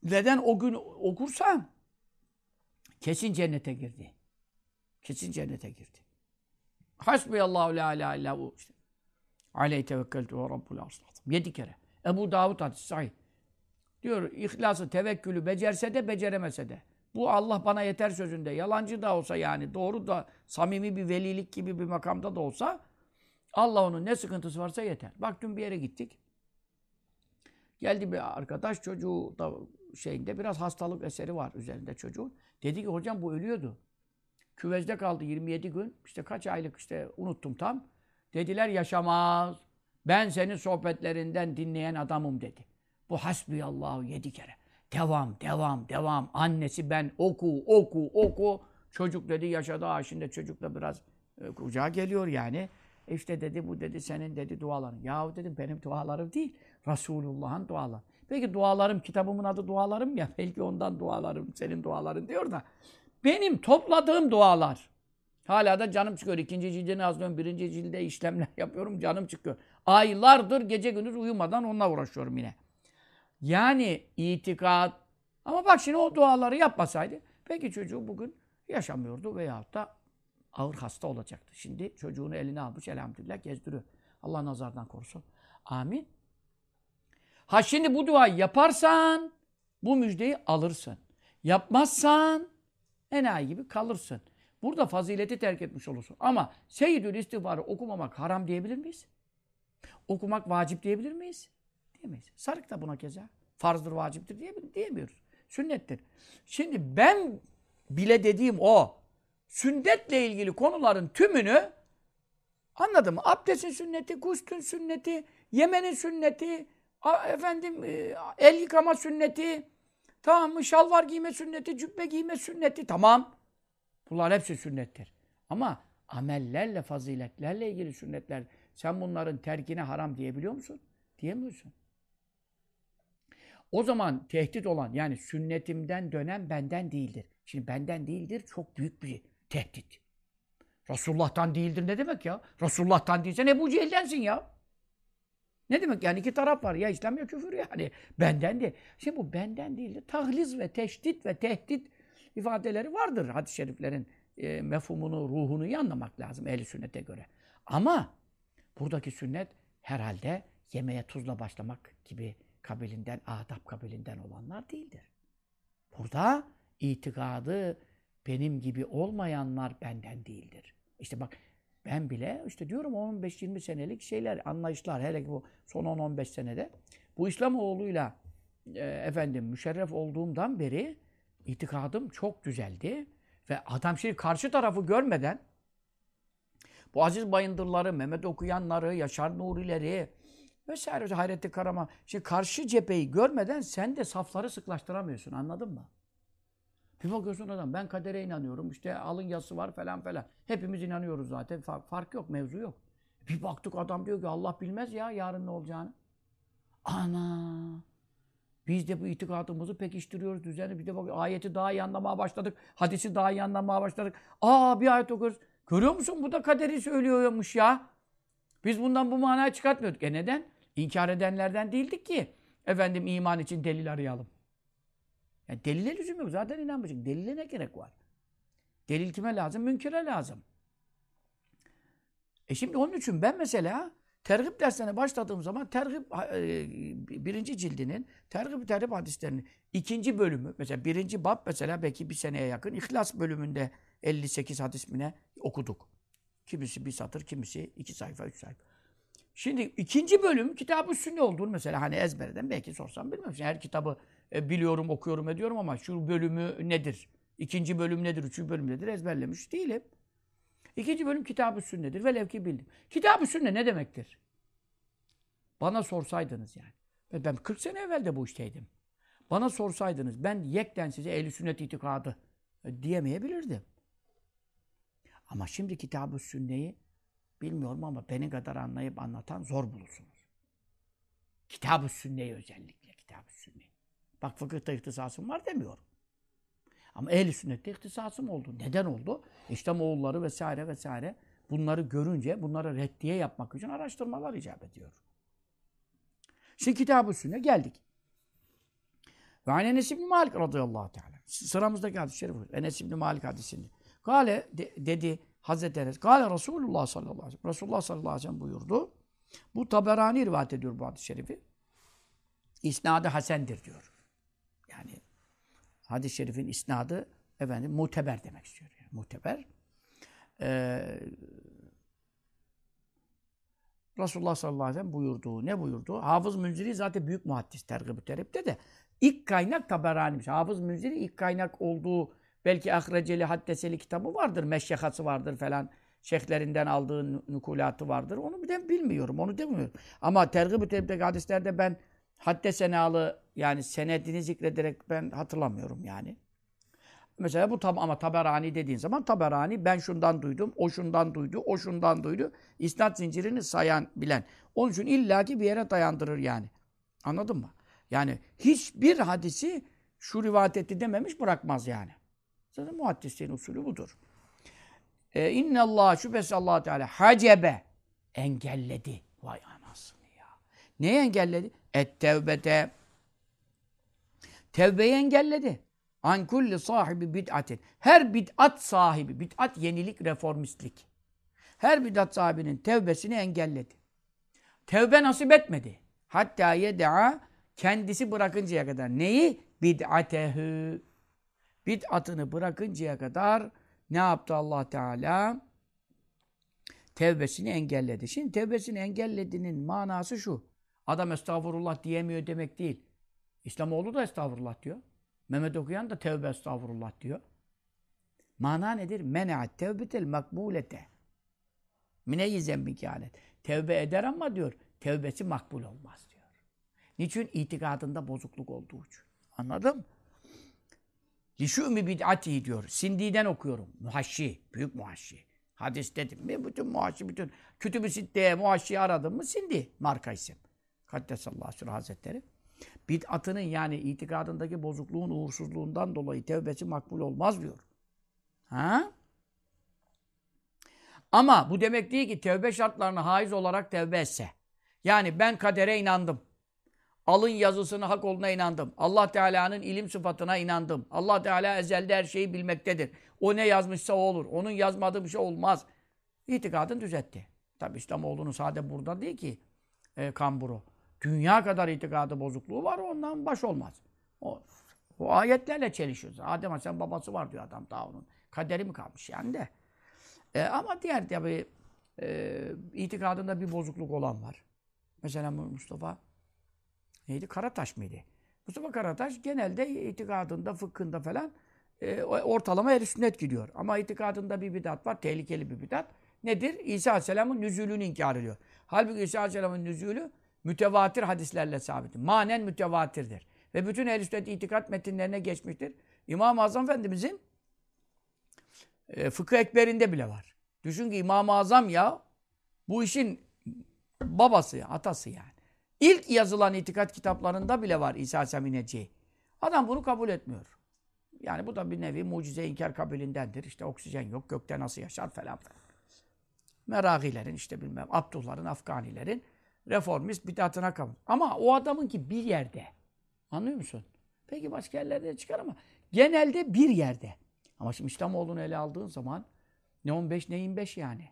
Neden o gün okursam kesin cennete girdi. Kesin cennete girdi. Hasbiyallahu la ilahe illa hu. İşte. Aleyhi tevekkeltu ve rabbul arslatım. Yedi kere. Ebu Davud hadisi sahih. Diyor ihlası, tevekkülü becerse de beceremese de. Bu Allah bana yeter sözünde. Yalancı da olsa yani doğru da samimi bir velilik gibi bir makamda da olsa Allah onun ne sıkıntısı varsa yeter. Bak dün bir yere gittik. Geldi bir arkadaş çocuğu da şeyinde biraz hastalık eseri var üzerinde çocuğun. Dedi ki hocam bu ölüyordu. Küvezde kaldı 27 gün. İşte kaç aylık işte unuttum tam. Dediler yaşamaz. Ben senin sohbetlerinden dinleyen adamım dedi. Bu hasbiyallahu yedi kere. Devam, devam, devam. Annesi ben oku, oku, oku. Çocuk dedi yaşadı. Ha şimdi çocuk da biraz e, kucağa geliyor yani. İşte dedi bu dedi senin dedi duaların. Yahu dedim benim dualarım değil. Resulullah'ın duaları. Peki dualarım, kitabımın adı dualarım ya. Belki ondan dualarım, senin duaların diyor da. Benim topladığım dualar. Hala da canım çıkıyor. İkinci cildini yazıyorum. Birinci cilde işlemler yapıyorum. Canım çıkıyor. Aylardır gece gündüz uyumadan onunla uğraşıyorum yine. Yani itikat. Ama bak şimdi o duaları yapmasaydı. Peki çocuğu bugün yaşamıyordu veyahut da ağır hasta olacaktı. Şimdi çocuğunu eline almış elhamdülillah gezdiriyor. Allah nazardan korusun. Amin. Ha şimdi bu duayı yaparsan bu müjdeyi alırsın. Yapmazsan enayi gibi kalırsın. Burada fazileti terk etmiş olursun. Ama seyyidül istiğfarı okumamak haram diyebilir miyiz? Okumak vacip diyebilir miyiz? Diyemeyiz. Sarık da buna keza. Farzdır, vaciptir diyebilir, diyemiyoruz. Sünnettir. Şimdi ben bile dediğim o. Sünnetle ilgili konuların tümünü anladım? Abdestin sünneti, gustün sünneti, yemenin sünneti, efendim e, el yıkama sünneti, tamam mı? Şalvar giyme sünneti, cübbe giyme sünneti, tamam. Bunlar hepsi sünnettir. Ama amellerle, faziletlerle ilgili sünnetler, sen bunların terkine haram diyebiliyor musun? Diyemiyorsun. O zaman tehdit olan yani sünnetimden dönen benden değildir. Şimdi benden değildir çok büyük bir tehdit. Resulullah'tan değildir ne demek ya? Resulullah'tan değilse Ebu Cehil'densin ya. Ne demek yani iki taraf var ya İslam ya küfür yani. Benden de. Şimdi bu benden değildir. Tahliz ve teşdit ve tehdit ifadeleri vardır hadis-i şeriflerin e, mefhumunu, ruhunu iyi anlamak lazım ehli sünnete göre. Ama buradaki sünnet herhalde yemeğe tuzla başlamak gibi kabilinden, adab kabilinden olanlar değildir. Burada itikadı benim gibi olmayanlar benden değildir. İşte bak ben bile işte diyorum 15-20 senelik şeyler, anlayışlar hele ki bu son 10-15 senede bu İslamoğlu'yla e, efendim müşerref olduğumdan beri itikadım çok düzeldi. Ve adam şimdi karşı tarafı görmeden bu Aziz Bayındırları, Mehmet Okuyanları, Yaşar Nurileri vesaire Hayrettin Karaman. Şimdi karşı cepheyi görmeden sen de safları sıklaştıramıyorsun. Anladın mı? Bir bakıyorsun adam ben kadere inanıyorum. İşte alın yazısı var falan falan. Hepimiz inanıyoruz zaten. Fark, fark yok, mevzu yok. Bir baktık adam diyor ki Allah bilmez ya yarın ne olacağını. Ana! Biz de bu itikadımızı pekiştiriyoruz düzenli. Bir de bak ayeti daha iyi anlamaya başladık. Hadisi daha iyi anlamaya başladık. Aa bir ayet okuyoruz. Görüyor musun? Bu da kaderi söylüyormuş ya. Biz bundan bu manayı çıkartmıyorduk. E neden? İnkar edenlerden değildik ki. Efendim iman için delil arayalım. Yani delile lüzum yok. Zaten inanmışsın. Delile ne gerek var? Delil kime lazım? Münkire lazım. E şimdi onun için ben mesela tergip derslerine başladığım zaman tergip e, birinci cildinin tergip tergip hadislerinin ikinci bölümü mesela birinci bab mesela belki bir seneye yakın İhlas bölümünde 58 hadis mi okuduk. Kimisi bir satır, kimisi iki sayfa, üç sayfa. Şimdi ikinci bölüm kitabı sünni olduğunu mesela hani ezberden belki sorsam. Şimdi her kitabı e, biliyorum, okuyorum, ediyorum ama şu bölümü nedir? İkinci bölüm nedir? Üçüncü bölüm nedir? Ezberlemiş değilim. İkinci bölüm kitab-ı sünnedir. Velev ki bildim. Kitab-ı sünne ne demektir? Bana sorsaydınız yani. Ben 40 sene evvel de bu işteydim. Bana sorsaydınız ben yekten size ehli sünnet itikadı e, diyemeyebilirdim. Ama şimdi kitab-ı sünneyi bilmiyorum ama beni kadar anlayıp anlatan zor bulursunuz. Kitab-ı sünneyi özellikle kitab-ı sünneyi. Bak fıkıhta ihtisasım var demiyorum. Ama ehl-i sünnette ihtisasım oldu. Neden oldu? İşte oğulları vesaire vesaire bunları görünce bunları reddiye yapmak için araştırmalar icap ediyor. Şimdi kitab-ı sünne geldik. Ve an Enes İbni Malik radıyallahu teala. Sıramızdaki hadis-i şerif. Enes İbni Malik hadisinde. Gale de, dedi Hazreti Enes. Gale Resulullah sallallahu aleyhi ve sellem. Resulullah sallallahu aleyhi ve sellem buyurdu. Bu Taberani rivayet ediyor bu hadis-i şerifi. İsnadı hasendir diyor. Yani hadis-i şerifin isnadı efendim muteber demek istiyor. Yani, muteber. Ee, Resulullah sallallahu aleyhi ve sellem buyurduğu, ne buyurdu? Hafız Münziri zaten büyük muhaddis tergib-i teripte de ilk kaynak Taberani'miş. Hafız Münziri ilk kaynak olduğu belki Ahreceli Haddeseli kitabı vardır, meşyakası vardır falan. Şeyhlerinden aldığı nukulatı vardır. Onu de bilmiyorum, onu demiyorum. Ama tergib-i teripteki hadislerde ben hadde senalı yani senedini zikrederek ben hatırlamıyorum yani. Mesela bu tam ama Taberani dediğin zaman Taberani ben şundan duydum, o şundan duydu, o şundan duydu. İsnat zincirini sayan, bilen. Onun için illaki bir yere dayandırır yani. Anladın mı? Yani hiçbir hadisi şu rivayet etti dememiş bırakmaz yani. Zaten muhaddislerin usulü budur. E, İnne Allah şüphesiz allah Teala hacebe engelledi. Vay anasını ya. Neyi engelledi? Et tevbete. Tevbeyi engelledi. An kulli sahibi bid'atin. Her bid'at sahibi, bid'at yenilik, reformistlik. Her bid'at sahibinin tevbesini engelledi. Tevbe nasip etmedi. Hatta yeda'a kendisi bırakıncaya kadar. Neyi? Bid'atehü. Bid'atını bırakıncaya kadar ne yaptı allah Teala? Tevbesini engelledi. Şimdi tevbesini engellediğinin manası şu. Adam estağfurullah diyemiyor demek değil. İslamoğlu da estağfurullah diyor. Mehmet okuyan da tevbe estağfurullah diyor. Mana nedir? Menaat tevbetel makbulete. Mineyyi zembikânet. Tevbe eder ama diyor, tevbesi makbul olmaz diyor. Niçin? İtikadında bozukluk olduğu için. Anladın mı? Lişûmi bid'ati diyor. Sindi'den okuyorum. Muhaşşi, büyük muhaşşi. Hadis dedim mi? Bütün muhaşşi, bütün kütüb-i sitteye muhaşşi aradım mı? Sindi marka isim. Kaddesallahu sürü hazretleri. Bid'atının yani itikadındaki bozukluğun, uğursuzluğundan dolayı tevbesi makbul olmaz diyor. Ha? Ama bu demek değil ki tevbe şartlarına haiz olarak tevbe etse. Yani ben kadere inandım. Alın yazısını hak olduğuna inandım. Allah Teala'nın ilim sıfatına inandım. Allah Teala ezelde her şeyi bilmektedir. O ne yazmışsa o olur. Onun yazmadığı bir şey olmaz. İtikadın düzeltti. Tabi İslamoğlu'nun sade burada değil ki e, kamburu. Dünya kadar itikadı bozukluğu var ondan baş olmaz. O, o ayetlerle çelişiyoruz. Adem Aleyhisselam babası var diyor adam daha onun. Kaderi mi kalmış yani de. E, ama diğer tabi e, itikadında bir bozukluk olan var. Mesela Mustafa neydi? Karataş mıydı? Mustafa Karataş genelde itikadında, fıkhında falan e, ortalama el sünnet gidiyor. Ama itikadında bir bidat var. Tehlikeli bir bidat. Nedir? İsa Aleyhisselam'ın nüzulünü inkar ediyor. Halbuki İsa Aleyhisselam'ın nüzulü mütevatir hadislerle sabit. Manen mütevatirdir. Ve bütün ehl sünnet itikat metinlerine geçmiştir. İmam-ı Azam Efendimizin e, fıkıh ekberinde bile var. Düşün ki İmam-ı Azam ya bu işin babası, atası yani. İlk yazılan itikat kitaplarında bile var İsa Semineci. Adam bunu kabul etmiyor. Yani bu da bir nevi mucize inkar kabilindendir. İşte oksijen yok, gökte nasıl yaşar falan falan. Meragilerin işte bilmem, Abdullah'ın, Afganilerin reformist bidatına kabul. Ama o adamın ki bir yerde. Anlıyor musun? Peki başka yerlerde çıkar ama genelde bir yerde. Ama şimdi İslamoğlu'nu ele aldığın zaman ne 15 ne 25 yani.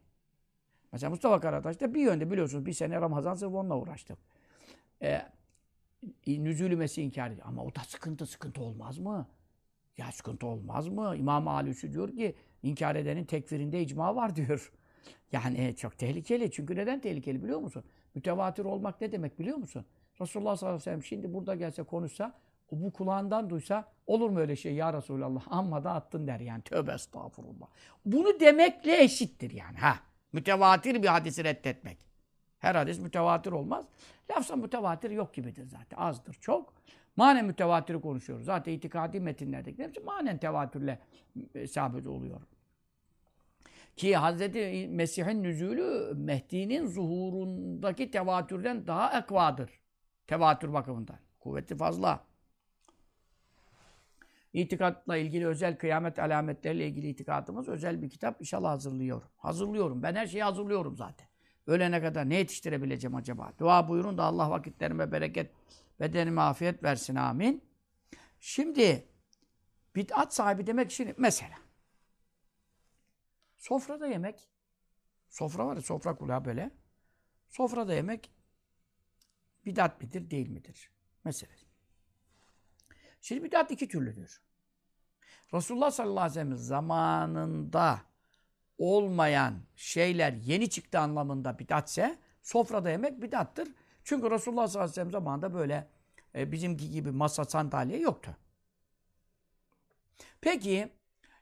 Mesela Mustafa Karataş da bir yönde biliyorsunuz bir sene Ramazan sırf onunla uğraştım. Nüzulü Mesih inkar ediyor. Ama o da sıkıntı sıkıntı olmaz mı? Ya sıkıntı olmaz mı? İmam Alüsü diyor ki inkar edenin tekfirinde icma var diyor. Yani çok tehlikeli. Çünkü neden tehlikeli biliyor musun? Mütevatir olmak ne demek biliyor musun? Resulullah sallallahu aleyhi ve sellem şimdi burada gelse konuşsa, o bu kulağından duysa olur mu öyle şey ya Resulallah? Amma da attın der yani. Tövbe estağfurullah. Bunu demekle eşittir yani. ha. Mütevatir bir hadisi reddetmek. Her hadis mütevatir olmaz. Lafsa mütevatir yok gibidir zaten. Azdır çok. Manen mütevatiri konuşuyoruz. Zaten itikadi metinlerdeki hepsi manen tevatürle e, sabit oluyor. Ki Hazreti Mesih'in nüzulü Mehdi'nin zuhurundaki tevatürden daha ekvadır. Tevatür bakımından. Kuvveti fazla. İtikatla ilgili özel kıyamet alametleriyle ilgili itikadımız özel bir kitap inşallah hazırlıyorum. Hazırlıyorum. Ben her şeyi hazırlıyorum zaten. Ölene kadar ne yetiştirebileceğim acaba? Dua buyurun da Allah vakitlerime bereket, bedenime afiyet versin. Amin. Şimdi bid'at sahibi demek için mesela Sofrada yemek, sofra var ya sofra kulağı böyle. Sofrada yemek bidat midir, değil midir? Mesele. Şimdi bidat iki türlüdür. Resulullah sallallahu aleyhi ve sellem zamanında olmayan şeyler yeni çıktı anlamında bidatse sofrada yemek bidattır. Çünkü Resulullah sallallahu aleyhi ve sellem zamanında böyle e, bizimki gibi masa sandalye yoktu. Peki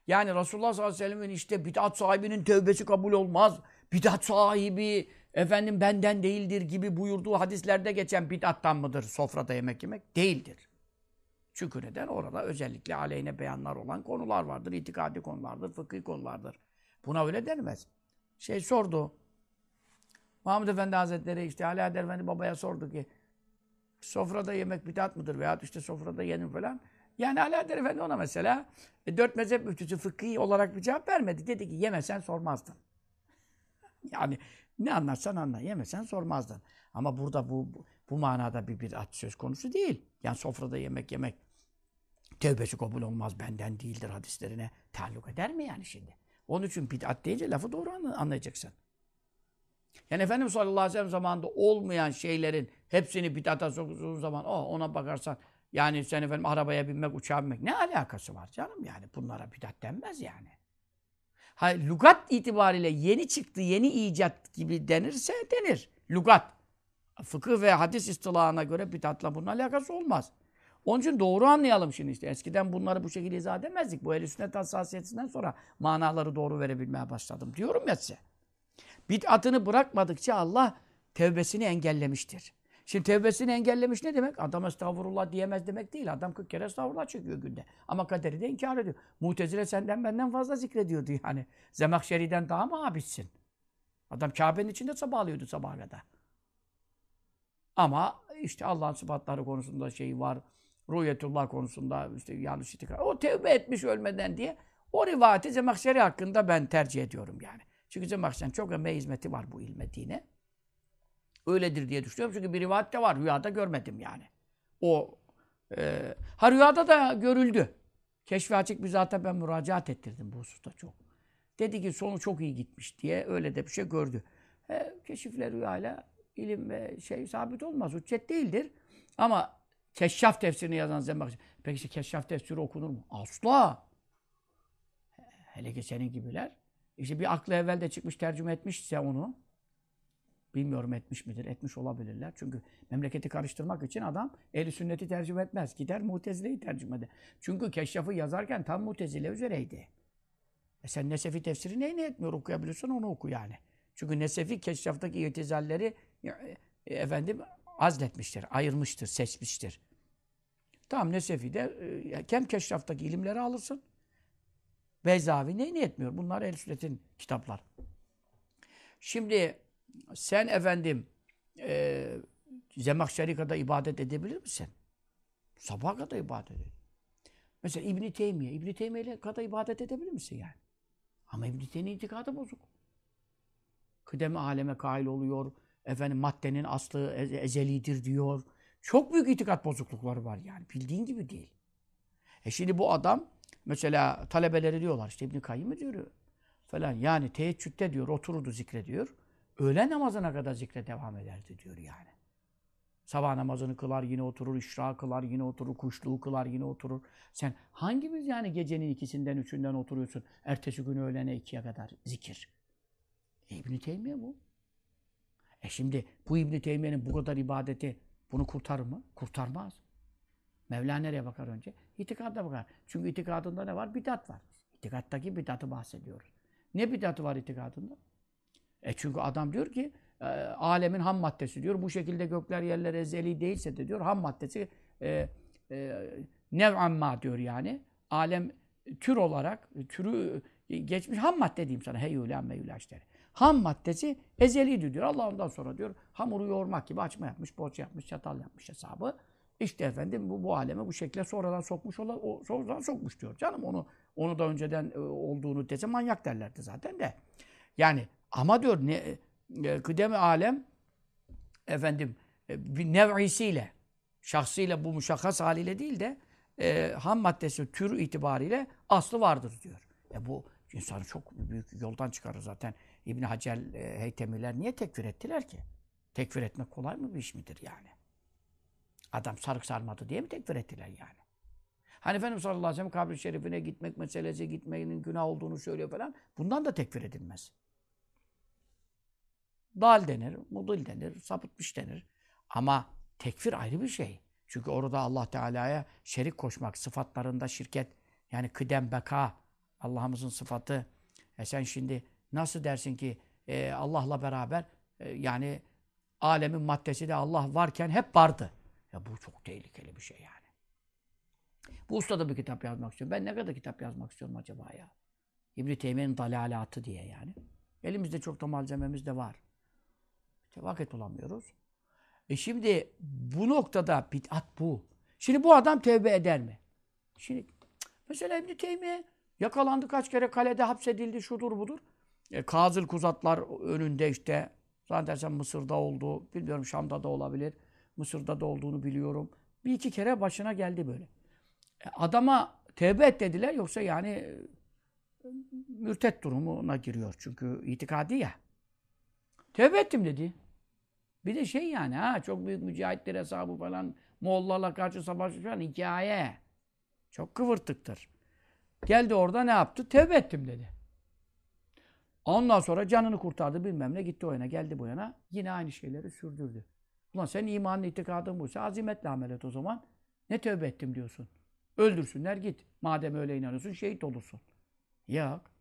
yani Resulullah sallallahu aleyhi ve sellem'in işte bid'at sahibinin tövbesi kabul olmaz. Bid'at sahibi efendim benden değildir gibi buyurduğu hadislerde geçen bid'attan mıdır sofrada yemek yemek? Değildir. Çünkü neden? Orada özellikle aleyhine beyanlar olan konular vardır. itikadi konulardır, fıkhi konulardır. Buna öyle denmez. Şey sordu. Mahmud Efendi Hazretleri işte Ali Adel Efendi babaya sordu ki sofrada yemek bidat mıdır veya işte sofrada yenir falan. Yani Alaeddin Efendi ona mesela e, dört mezhep müftüsü fıkhi olarak bir cevap vermedi. Dedi ki yemesen sormazdın. Yani ne anlatsan anla. Yemesen sormazdın. Ama burada bu, bu, bu manada bir bidat söz konusu değil. Yani sofrada yemek yemek tevbesi kabul olmaz benden değildir hadislerine taalluk eder mi yani şimdi? Onun için bid'at deyince lafı doğru anlayacaksın. Yani Efendimiz sallallahu aleyhi ve sellem zamanında olmayan şeylerin hepsini bid'ata soktuğun zaman oh, ona bakarsan yani sen efendim arabaya binmek, uçağa binmek ne alakası var canım yani bunlara bid'at denmez yani. Hayır, lugat itibariyle yeni çıktı, yeni icat gibi denirse denir. Lugat. Fıkıh ve hadis istilahına göre bid'atla bunun alakası olmaz. Onun için doğru anlayalım şimdi işte. Eskiden bunları bu şekilde izah edemezdik. Bu el sünnet hassasiyetinden sonra manaları doğru verebilmeye başladım. Diyorum ya size. Bid'atını bırakmadıkça Allah tevbesini engellemiştir. Şimdi tevbesini engellemiş ne demek? Adam estağfurullah diyemez demek değil. Adam 40 kere estağfurullah çekiyor günde. Ama kaderi de inkar ediyor. Mutezile senden benden fazla zikrediyordu yani. Zemakşeri'den daha mı abidsin? Adam Kabe'nin içinde sabahlıyordu sabaha. Ama işte Allah'ın sıfatları konusunda şey var. Ruhiyetullah konusunda işte yanlış itikad. O tevbe etmiş ölmeden diye o rivayeti Zemakşeri hakkında ben tercih ediyorum yani. Çünkü Zemakşeri'nin çok emeği hizmeti var bu ilme dine. Öyledir diye düşünüyorum. Çünkü bir rivayet de var. Rüyada görmedim yani. O e, ha rüyada da görüldü. Keşfi açık bir zata ben müracaat ettirdim bu hususta çok. Dedi ki sonu çok iyi gitmiş diye öyle de bir şey gördü. E, keşifle rüyayla ilim ve şey sabit olmaz. Hüccet değildir. Ama Keşşaf tefsirini yazan Zembakşi. Peki işte Keşşaf tefsiri okunur mu? Asla. Hele ki senin gibiler. İşte bir aklı evvel de çıkmış tercüme etmişse onu. Bilmiyorum etmiş midir? Etmiş olabilirler. Çünkü memleketi karıştırmak için adam ehli sünneti tercüme etmez. Gider mutezileyi tercüme eder. Çünkü Keşşaf'ı yazarken tam mutezile üzereydi. E sen Nesefi tefsiri neyini etmiyor? Okuyabiliyorsan onu oku yani. Çünkü Nesefi Keşşaf'taki itizalleri e, efendim azletmiştir, ayırmıştır, seçmiştir. Tamam Nesefi'de e, kem keşraftaki ilimleri alırsın. Beyzavi neyini etmiyor? Bunlar el sünnetin kitaplar. Şimdi sen efendim e, Zemakşeri kadar ibadet edebilir misin? Sabah kadar ibadet ed. Mesela İbn Teymiye, İbn Teymiye kadar ibadet edebilir misin yani? Ama İbn Teymiye itikadı bozuk. Kıdemi aleme kail oluyor. Efendim maddenin aslı ezelidir diyor. Çok büyük itikat bozuklukları var yani. Bildiğin gibi değil. E şimdi bu adam mesela talebeleri diyorlar işte İbn Kayyım diyor falan. Yani teheccüde diyor otururdu zikrediyor. Öğle namazına kadar zikre devam ederdi diyor yani. Sabah namazını kılar yine oturur, işra kılar yine oturur, kuşluğu kılar yine oturur. Sen hangimiz yani gecenin ikisinden üçünden oturuyorsun, ertesi gün öğlene ikiye kadar zikir? E, İbn-i Teymiye bu. E şimdi bu İbn-i Teymiye'nin bu kadar ibadeti bunu kurtarır mı? Kurtarmaz. Mevla nereye bakar önce? İtikada bakar. Çünkü itikadında ne var? Bidat var. İtikattaki bidatı bahsediyoruz. Ne bidatı var itikadında? E çünkü adam diyor ki e, alemin ham maddesi diyor. Bu şekilde gökler yerler ezeli değilse de diyor ham maddesi e, e, nev'amma diyor yani. Alem tür olarak türü geçmiş ham madde diyeyim sana. Heyyûlâ meyyûlâ Ham maddesi ezelidir diyor. Allah ondan sonra diyor hamuru yoğurmak gibi açma yapmış, borç yapmış, çatal yapmış hesabı. İşte efendim bu, bu aleme bu şekilde sonradan sokmuş olan, o, sonradan sokmuş diyor. Canım onu onu da önceden e, olduğunu dese manyak derlerdi zaten de. Yani ama diyor ne e, kıdemi alem efendim e, bir nev'isiyle şahsıyla bu müşahhas haliyle değil de e, ham maddesi tür itibariyle aslı vardır diyor. E bu insanı çok büyük yoldan çıkarır zaten. İbn Hacer e, Heytemiler niye tekfir ettiler ki? Tekfir etmek kolay mı bir iş midir yani? Adam sarık sarmadı diye mi tekfir ettiler yani? Hani Efendimiz sallallahu aleyhi ve sellem kabri şerifine gitmek meselesi gitmenin günah olduğunu söylüyor falan. Bundan da tekfir edilmez. Dal denir, mudil denir, sapıtmış denir. Ama tekfir ayrı bir şey. Çünkü orada Allah Teala'ya şerik koşmak, sıfatlarında şirket, yani kıdem, beka, Allah'ımızın sıfatı. E sen şimdi nasıl dersin ki e, Allah'la beraber e, yani alemin maddesi de Allah varken hep vardı. Ya bu çok tehlikeli bir şey yani. Bu usta da bir kitap yazmak istiyorum. Ben ne kadar kitap yazmak istiyorum acaba ya? İbn-i Teymiye'nin dalalatı diye yani. Elimizde çok da malzememiz de var. İşte vakit bulamıyoruz. E şimdi bu noktada bid'at bu. Şimdi bu adam tevbe eder mi? Şimdi mesela İbn Teymiye yakalandı kaç kere kalede hapsedildi şudur budur. E, Kazıl Kuzatlar önünde işte zannedersem Mısır'da oldu. Bilmiyorum Şam'da da olabilir. Mısır'da da olduğunu biliyorum. Bir iki kere başına geldi böyle. E, adama tevbe et dediler yoksa yani e, mürtet durumuna giriyor. Çünkü itikadi ya. Tevbe ettim dedi. Bir de şey yani ha çok büyük mücahitler hesabı falan Moğollarla karşı savaş falan hikaye. Çok kıvırtıktır. Geldi orada ne yaptı? Tevbe ettim dedi. Ondan sonra canını kurtardı bilmem ne gitti o yana geldi bu yana yine aynı şeyleri sürdürdü. Ulan sen imanın itikadın buysa azimetle amel et o zaman. Ne tövbe ettim diyorsun. Öldürsünler git. Madem öyle inanıyorsun şehit olursun. Yok.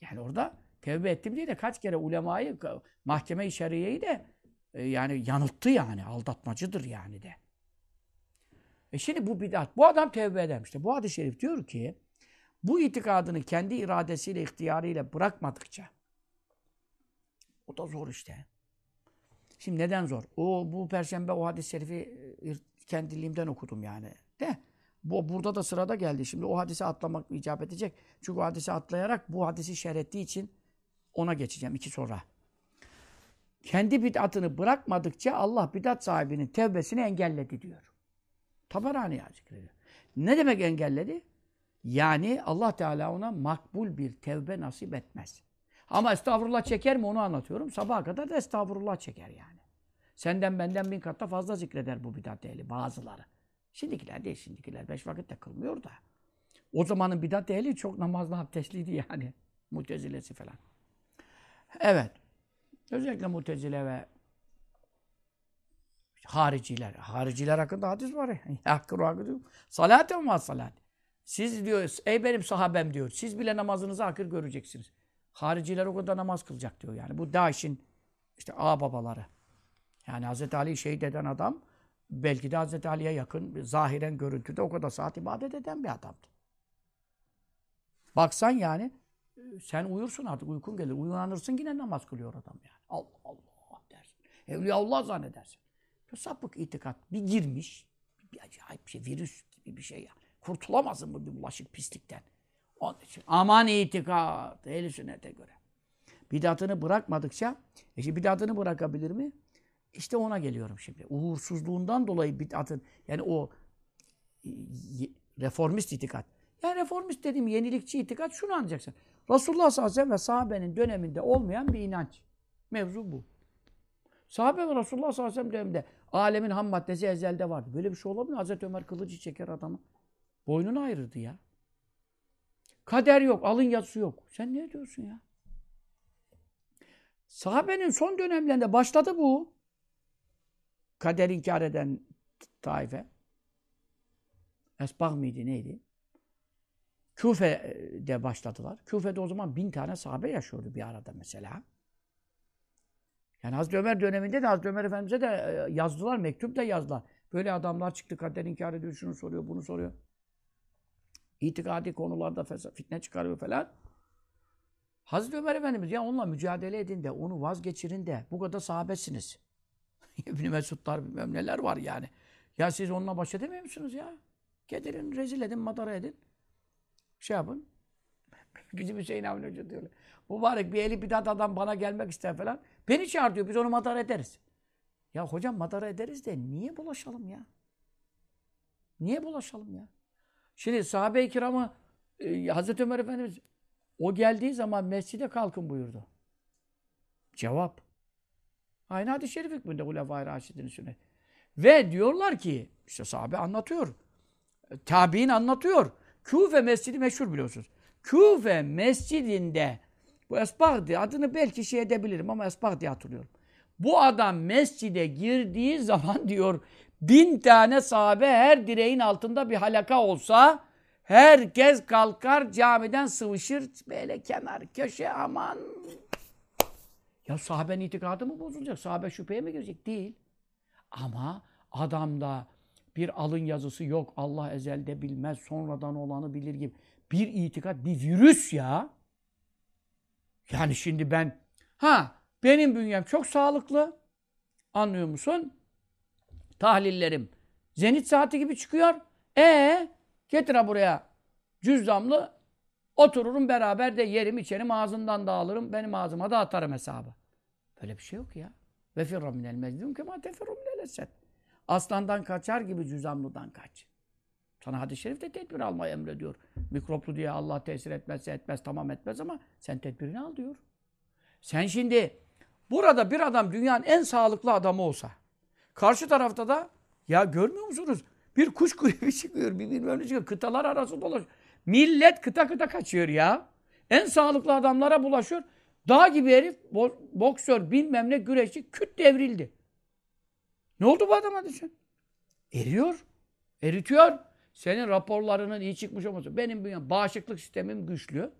Yani orada tevbe ettim diye de kaç kere ulemayı, mahkeme-i de e, yani yanılttı yani. Aldatmacıdır yani de. E şimdi bu bidat. Bu adam tevbe edermiş. Bu hadis-i şerif diyor ki bu itikadını kendi iradesiyle, ihtiyarıyla bırakmadıkça o da zor işte. Şimdi neden zor? O bu perşembe o hadis-i şerifi e, kendiliğimden okudum yani. De bu burada da sırada geldi. Şimdi o hadise atlamak icap edecek. Çünkü o hadise atlayarak bu hadisi şerh için ona geçeceğim iki sonra. Kendi bid'atını bırakmadıkça Allah bid'at sahibinin tevbesini engelledi diyor. Tabarani zikrediyor. Ne demek engelledi? Yani Allah Teala ona makbul bir tevbe nasip etmez. Ama estağfurullah çeker mi onu anlatıyorum. Sabaha kadar da estağfurullah çeker yani. Senden benden bin kat da fazla zikreder bu bidat ehli bazıları. Şimdikiler değil, şimdikiler beş vakit de kılmıyor da. O zamanın bidat ehli çok namazlı abdestliydi yani. Mutezilesi falan. Evet. Özellikle mutezile ve hariciler. Hariciler hakkında hadis var ya. Hakkı hakkı Salaten var salat. Siz diyor, ey benim sahabem diyor. Siz bile namazınızı hakir göreceksiniz. Hariciler o kadar namaz kılacak diyor yani. Bu Daesh'in işte ağ babaları. Yani Hz. Ali şehit eden adam belki de Hz. Ali'ye yakın zahiren görüntüde o kadar saat ibadet eden bir adamdı. Baksan yani sen uyursun artık uykun gelir. Uyanırsın yine namaz kılıyor adam yani. Allah Allah dersin. Evliya Allah zannedersin. Sapık itikat bir girmiş. Bir acayip bir şey. Virüs gibi bir şey ya. Kurtulamazsın mı bir bulaşık pislikten. Onun için aman itikat. Ehl-i sünnete göre. Bidatını bırakmadıkça, e şimdi bidatını bırakabilir mi? İşte ona geliyorum şimdi. Uğursuzluğundan dolayı bid'atın, yani o reformist itikat. Yani reformist dediğim yenilikçi itikat şunu anlayacaksın. Resulullah sallallahu aleyhi ve ve sahabenin döneminde olmayan bir inanç. Mevzu bu. Sahabe ve Resulullah sallallahu aleyhi ve sellem döneminde alemin ham maddesi ezelde vardı. Böyle bir şey olabilir mi? Hazreti Ömer kılıcı çeker adamı. Boynunu ayırdı ya. Kader yok, alın yazısı yok. Sen ne diyorsun ya? Sahabenin son dönemlerinde başladı bu. Kader inkar eden taife. Esbah mıydı neydi? Küfe'de başladılar. Küfe'de o zaman bin tane sahabe yaşıyordu bir arada mesela. Yani Hazreti Ömer döneminde de Hazreti Ömer Efendimiz'e de e, yazdılar, mektup da yazdılar. Böyle adamlar çıktı, kader inkar ediyor, şunu soruyor, bunu soruyor. İtikadi konularda fitne çıkarıyor falan. Hazreti Ömer Efendimiz ya onunla mücadele edin de, onu vazgeçirin de. Bu kadar sahabesiniz. İbn Mesudlar bilmem neler var yani. Ya siz onunla baş edemiyor musunuz ya? Getirin, rezil edin, madara edin. Şey yapın. Bizim Hüseyin Avni Hoca diyor. Mübarek bir eli bidat adam bana gelmek ister falan. Beni çağır diyor. Biz onu madara ederiz. Ya hocam madara ederiz de niye bulaşalım ya? Niye bulaşalım ya? Şimdi sahabe-i kiramı e, Hazreti Ömer Efendimiz o geldiği zaman mescide kalkın buyurdu. Cevap. Aynı hadis-i şerif hükmünde Hulefai Raşidin sünnet. Ve diyorlar ki, işte sahabe anlatıyor. Tabi'in anlatıyor. Küfe mescidi meşhur biliyorsunuz. Küfe mescidinde bu Esbah diye adını belki şey edebilirim ama Esbah diye hatırlıyorum. Bu adam mescide girdiği zaman diyor bin tane sahabe her direğin altında bir halaka olsa herkes kalkar camiden sıvışır böyle kenar köşe aman. Ya sahabenin itikadı mı bozulacak? Sahabe şüpheye mi girecek? Değil. Ama adamda bir alın yazısı yok. Allah ezelde bilmez. Sonradan olanı bilir gibi. Bir itikat, bir virüs ya. Yani şimdi ben, ha benim bünyem çok sağlıklı. Anlıyor musun? Tahlillerim zenit saati gibi çıkıyor. E getir buraya cüzdanlı otururum beraber de yerim içerim ağzından da alırım. Benim ağzıma da atarım hesabı. Böyle bir şey yok ya. Ve firra minel mecnun kema tefirru minel. Aslandan kaçar gibi cüzamlıdan kaç. Sana hadis-i şerifte tedbir almayı emrediyor. Mikroplu diye Allah tesir etmezse etmez, tamam etmez ama sen tedbirini al diyor. Sen şimdi burada bir adam dünyanın en sağlıklı adamı olsa, karşı tarafta da ya görmüyor musunuz? Bir kuş gribi çıkıyor, bir bilmem ne çıkıyor. Kıtalar arası dolaşıyor. Millet kıta kıta kaçıyor ya. En sağlıklı adamlara bulaşıyor. Dağ gibi herif, bo boksör, bilmem ne güreşçi küt devrildi. Ne oldu bu adama düşün? Eriyor. Eritiyor. Senin raporlarının iyi çıkmış olması. Benim bağışıklık sistemim güçlü.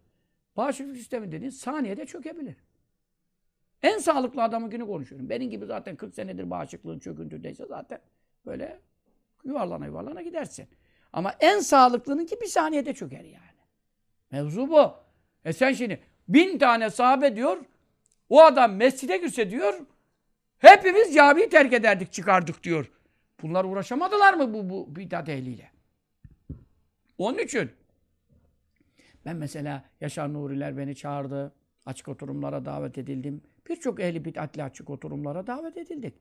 Bağışıklık sistemi dediğin saniyede çökebilir. En sağlıklı adamınkini konuşuyorum. Benim gibi zaten 40 senedir bağışıklığın çöküntüdeyse zaten böyle yuvarlana yuvarlana gidersin. Ama en sağlıklınınki bir saniyede çöker yani. Mevzu bu. E sen şimdi bin tane sahabe diyor, o adam mescide girse diyor, hepimiz camiyi terk ederdik, çıkardık diyor. Bunlar uğraşamadılar mı bu, bu bidat ehliyle? Onun için ben mesela Yaşar Nuriler beni çağırdı. Açık oturumlara davet edildim. Birçok ehli bid'atli açık oturumlara davet edildik.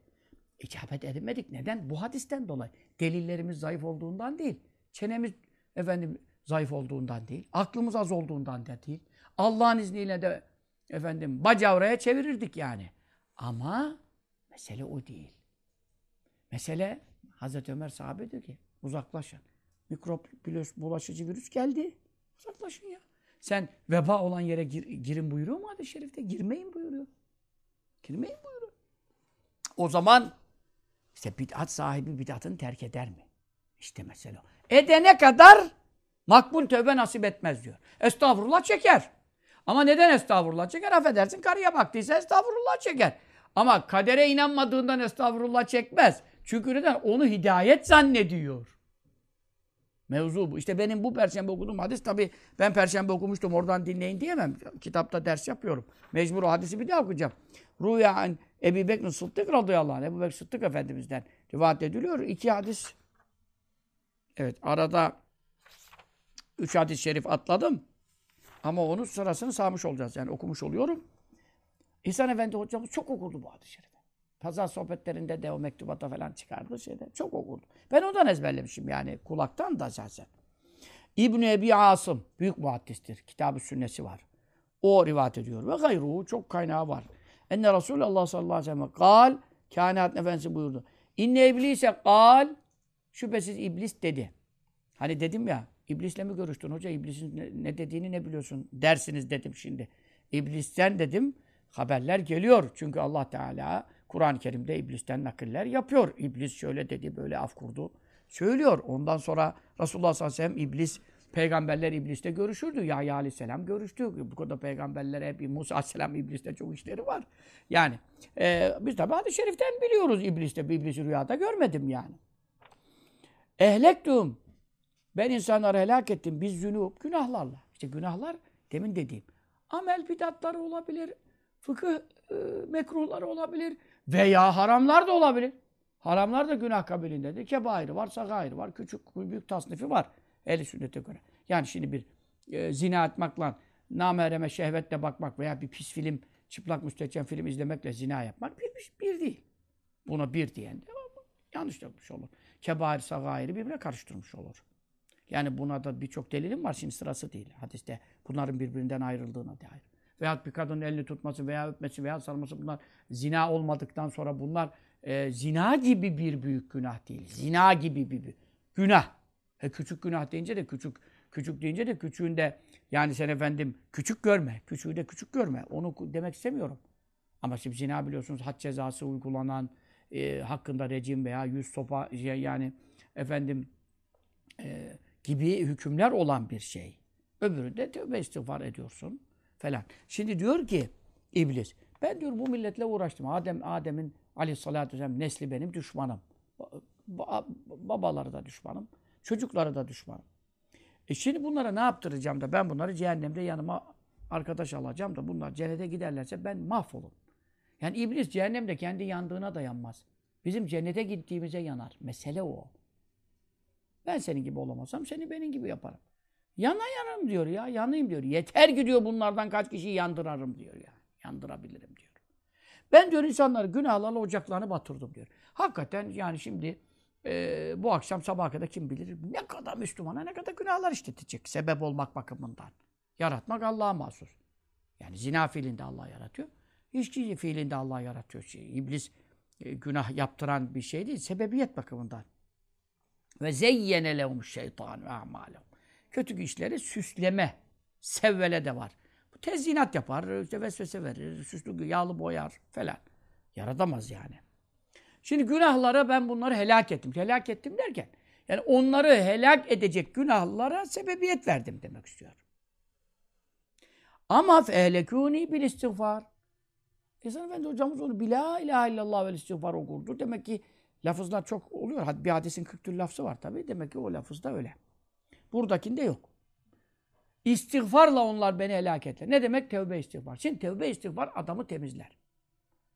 İcabet edemedik. Neden? Bu hadisten dolayı. Delillerimiz zayıf olduğundan değil. Çenemiz efendim zayıf olduğundan değil. Aklımız az olduğundan da değil. Allah'ın izniyle de efendim bacavraya çevirirdik yani. Ama mesele o değil. Mesele Hazreti Ömer sahabe diyor ki uzaklaşın. Mikrop bulaşıcı virüs geldi. Uzaklaşın ya. Sen veba olan yere gir, girin buyuruyor mu hadis-i şerifte? Girmeyin buyuruyor. Girmeyin buyuruyor. O zaman işte bid'at sahibi bid'atını terk eder mi? İşte mesele o. Edene kadar makbul tövbe nasip etmez diyor. Estağfurullah çeker. Ama neden estağfurullah çeker? Affedersin karıya baktıysa estağfurullah çeker. Ama kadere inanmadığından estağfurullah çekmez. Çünkü neden? Onu hidayet zannediyor. Mevzu bu. İşte benim bu perşembe okuduğum hadis tabi ben perşembe okumuştum oradan dinleyin diyemem. Kitapta ders yapıyorum. Mecbur o hadisi bir daha okuyacağım. Rüya Ebu Bekir Sıddık radıyallahu anh. Ebu Bekir Sıddık Efendimiz'den rivayet ediliyor. İki hadis. Evet arada üç hadis-i şerif atladım. Ama onun sırasını sağmış olacağız. Yani okumuş oluyorum. İhsan Efendi hocamız çok okurdu bu hadis-i şerifi. Pazar sohbetlerinde de o mektubata falan çıkardı şeyde. Çok okurdu. Ben ondan ezberlemişim yani kulaktan da zaten. İbn Ebi Asım büyük muhaddistir. Kitab-ı Sünnesi var. O rivayet ediyor. Ve gayruhu çok kaynağı var. Enne Resulullah sallallahu aleyhi ve sellem kal kainat efendisi buyurdu. İnne iblise kal şüphesiz iblis dedi. Hani dedim ya iblisle mi görüştün hoca iblisin ne dediğini ne biliyorsun dersiniz dedim şimdi. İblisten dedim haberler geliyor. Çünkü Allah Teala Kur'an-ı Kerim'de iblisten nakiller yapıyor. İblis şöyle dedi, böyle af kurdu. Söylüyor. Ondan sonra Resulullah sallallahu aleyhi ve sellem iblis, peygamberler iblisle görüşürdü. Yahya aleyhisselam görüştü. Bu kadar peygamberlere hep Musa aleyhisselam ibliste çok işleri var. Yani e, biz tabi hadis-i şeriften biliyoruz ibliste. Bir iblisi rüyada görmedim yani. Ehlektum. Ben insanları helak ettim. Biz zünub, günahlarla. İşte günahlar demin dediğim. Amel bidatları olabilir. Fıkıh e, mekruhları olabilir. Veya haramlar da olabilir. Haramlar da günah kabilindedir. Kebairi var, sagairi var, küçük, büyük tasnifi var. Ehli sünnete göre. Yani şimdi bir e, zina etmakla, namereme şehvetle bakmak veya bir pis film, çıplak müstehcen film izlemekle zina yapmak bir, bir, bir değil. Buna bir diyen de yanlış yapmış olur. Kebairi, sagairi birbirine karıştırmış olur. Yani buna da birçok delilim var. Şimdi sırası değil. Hadiste bunların birbirinden ayrıldığına dair veyahut bir kadının elini tutması veya öpmesi veya sarması bunlar zina olmadıktan sonra bunlar e, zina gibi bir büyük günah değil. Zina gibi bir büyük günah. E, küçük günah deyince de küçük küçük deyince de küçüğünde yani sen efendim küçük görme. Küçüğü de küçük görme. Onu demek istemiyorum. Ama şimdi zina biliyorsunuz had cezası uygulanan e, hakkında rejim veya yüz sopa şey, yani efendim e, gibi hükümler olan bir şey. Öbüründe tövbe istiğfar ediyorsun falan. Şimdi diyor ki iblis, ben diyor bu milletle uğraştım. Adem Adem'in aleyhissalatü vesselam nesli benim düşmanım. Babaları da düşmanım. Çocukları da düşmanım. E şimdi bunlara ne yaptıracağım da ben bunları cehennemde yanıma arkadaş alacağım da bunlar cennete giderlerse ben mahvolum. Yani iblis cehennemde kendi yandığına da yanmaz. Bizim cennete gittiğimize yanar. Mesele o. Ben senin gibi olamazsam seni benim gibi yaparım. Yana yanarım diyor ya. Yanayım diyor. Yeter ki diyor bunlardan kaç kişiyi yandırarım diyor ya. Yandırabilirim diyor. Ben diyor insanları günahlarla ocaklarını batırdım diyor. Hakikaten yani şimdi e, bu akşam sabaha kadar kim bilir ne kadar Müslümana ne kadar günahlar işletecek sebep olmak bakımından. Yaratmak Allah'a mahsus. Yani zina fiilinde Allah yaratıyor. İçki fiilinde Allah yaratıyor. Şey, iblis e, günah yaptıran bir şey değil. Sebebiyet bakımından. Ve zeyyene lehum şeytan ve amalehum. Kötü işleri süsleme, sevvele de var. Bu tezyinat yapar, işte vesvese verir, süslü yağlı boyar falan. Yaratamaz yani. Şimdi günahlara ben bunları helak ettim. Helak ettim derken yani onları helak edecek günahlara sebebiyet verdim demek istiyorum. Ama fehlekûni bil istiğfar. İhsan Efendi hocamız onu bila ilahe illallah ve istiğfar okurdu. Demek ki lafızlar çok oluyor. Bir hadisin 40 tür lafzı var tabii. Demek ki o lafız da öyle. Buradakinde yok. İstiğfarla onlar beni helak ettiler. Ne demek tevbe istiğfar? Şimdi tevbe istiğfar adamı temizler.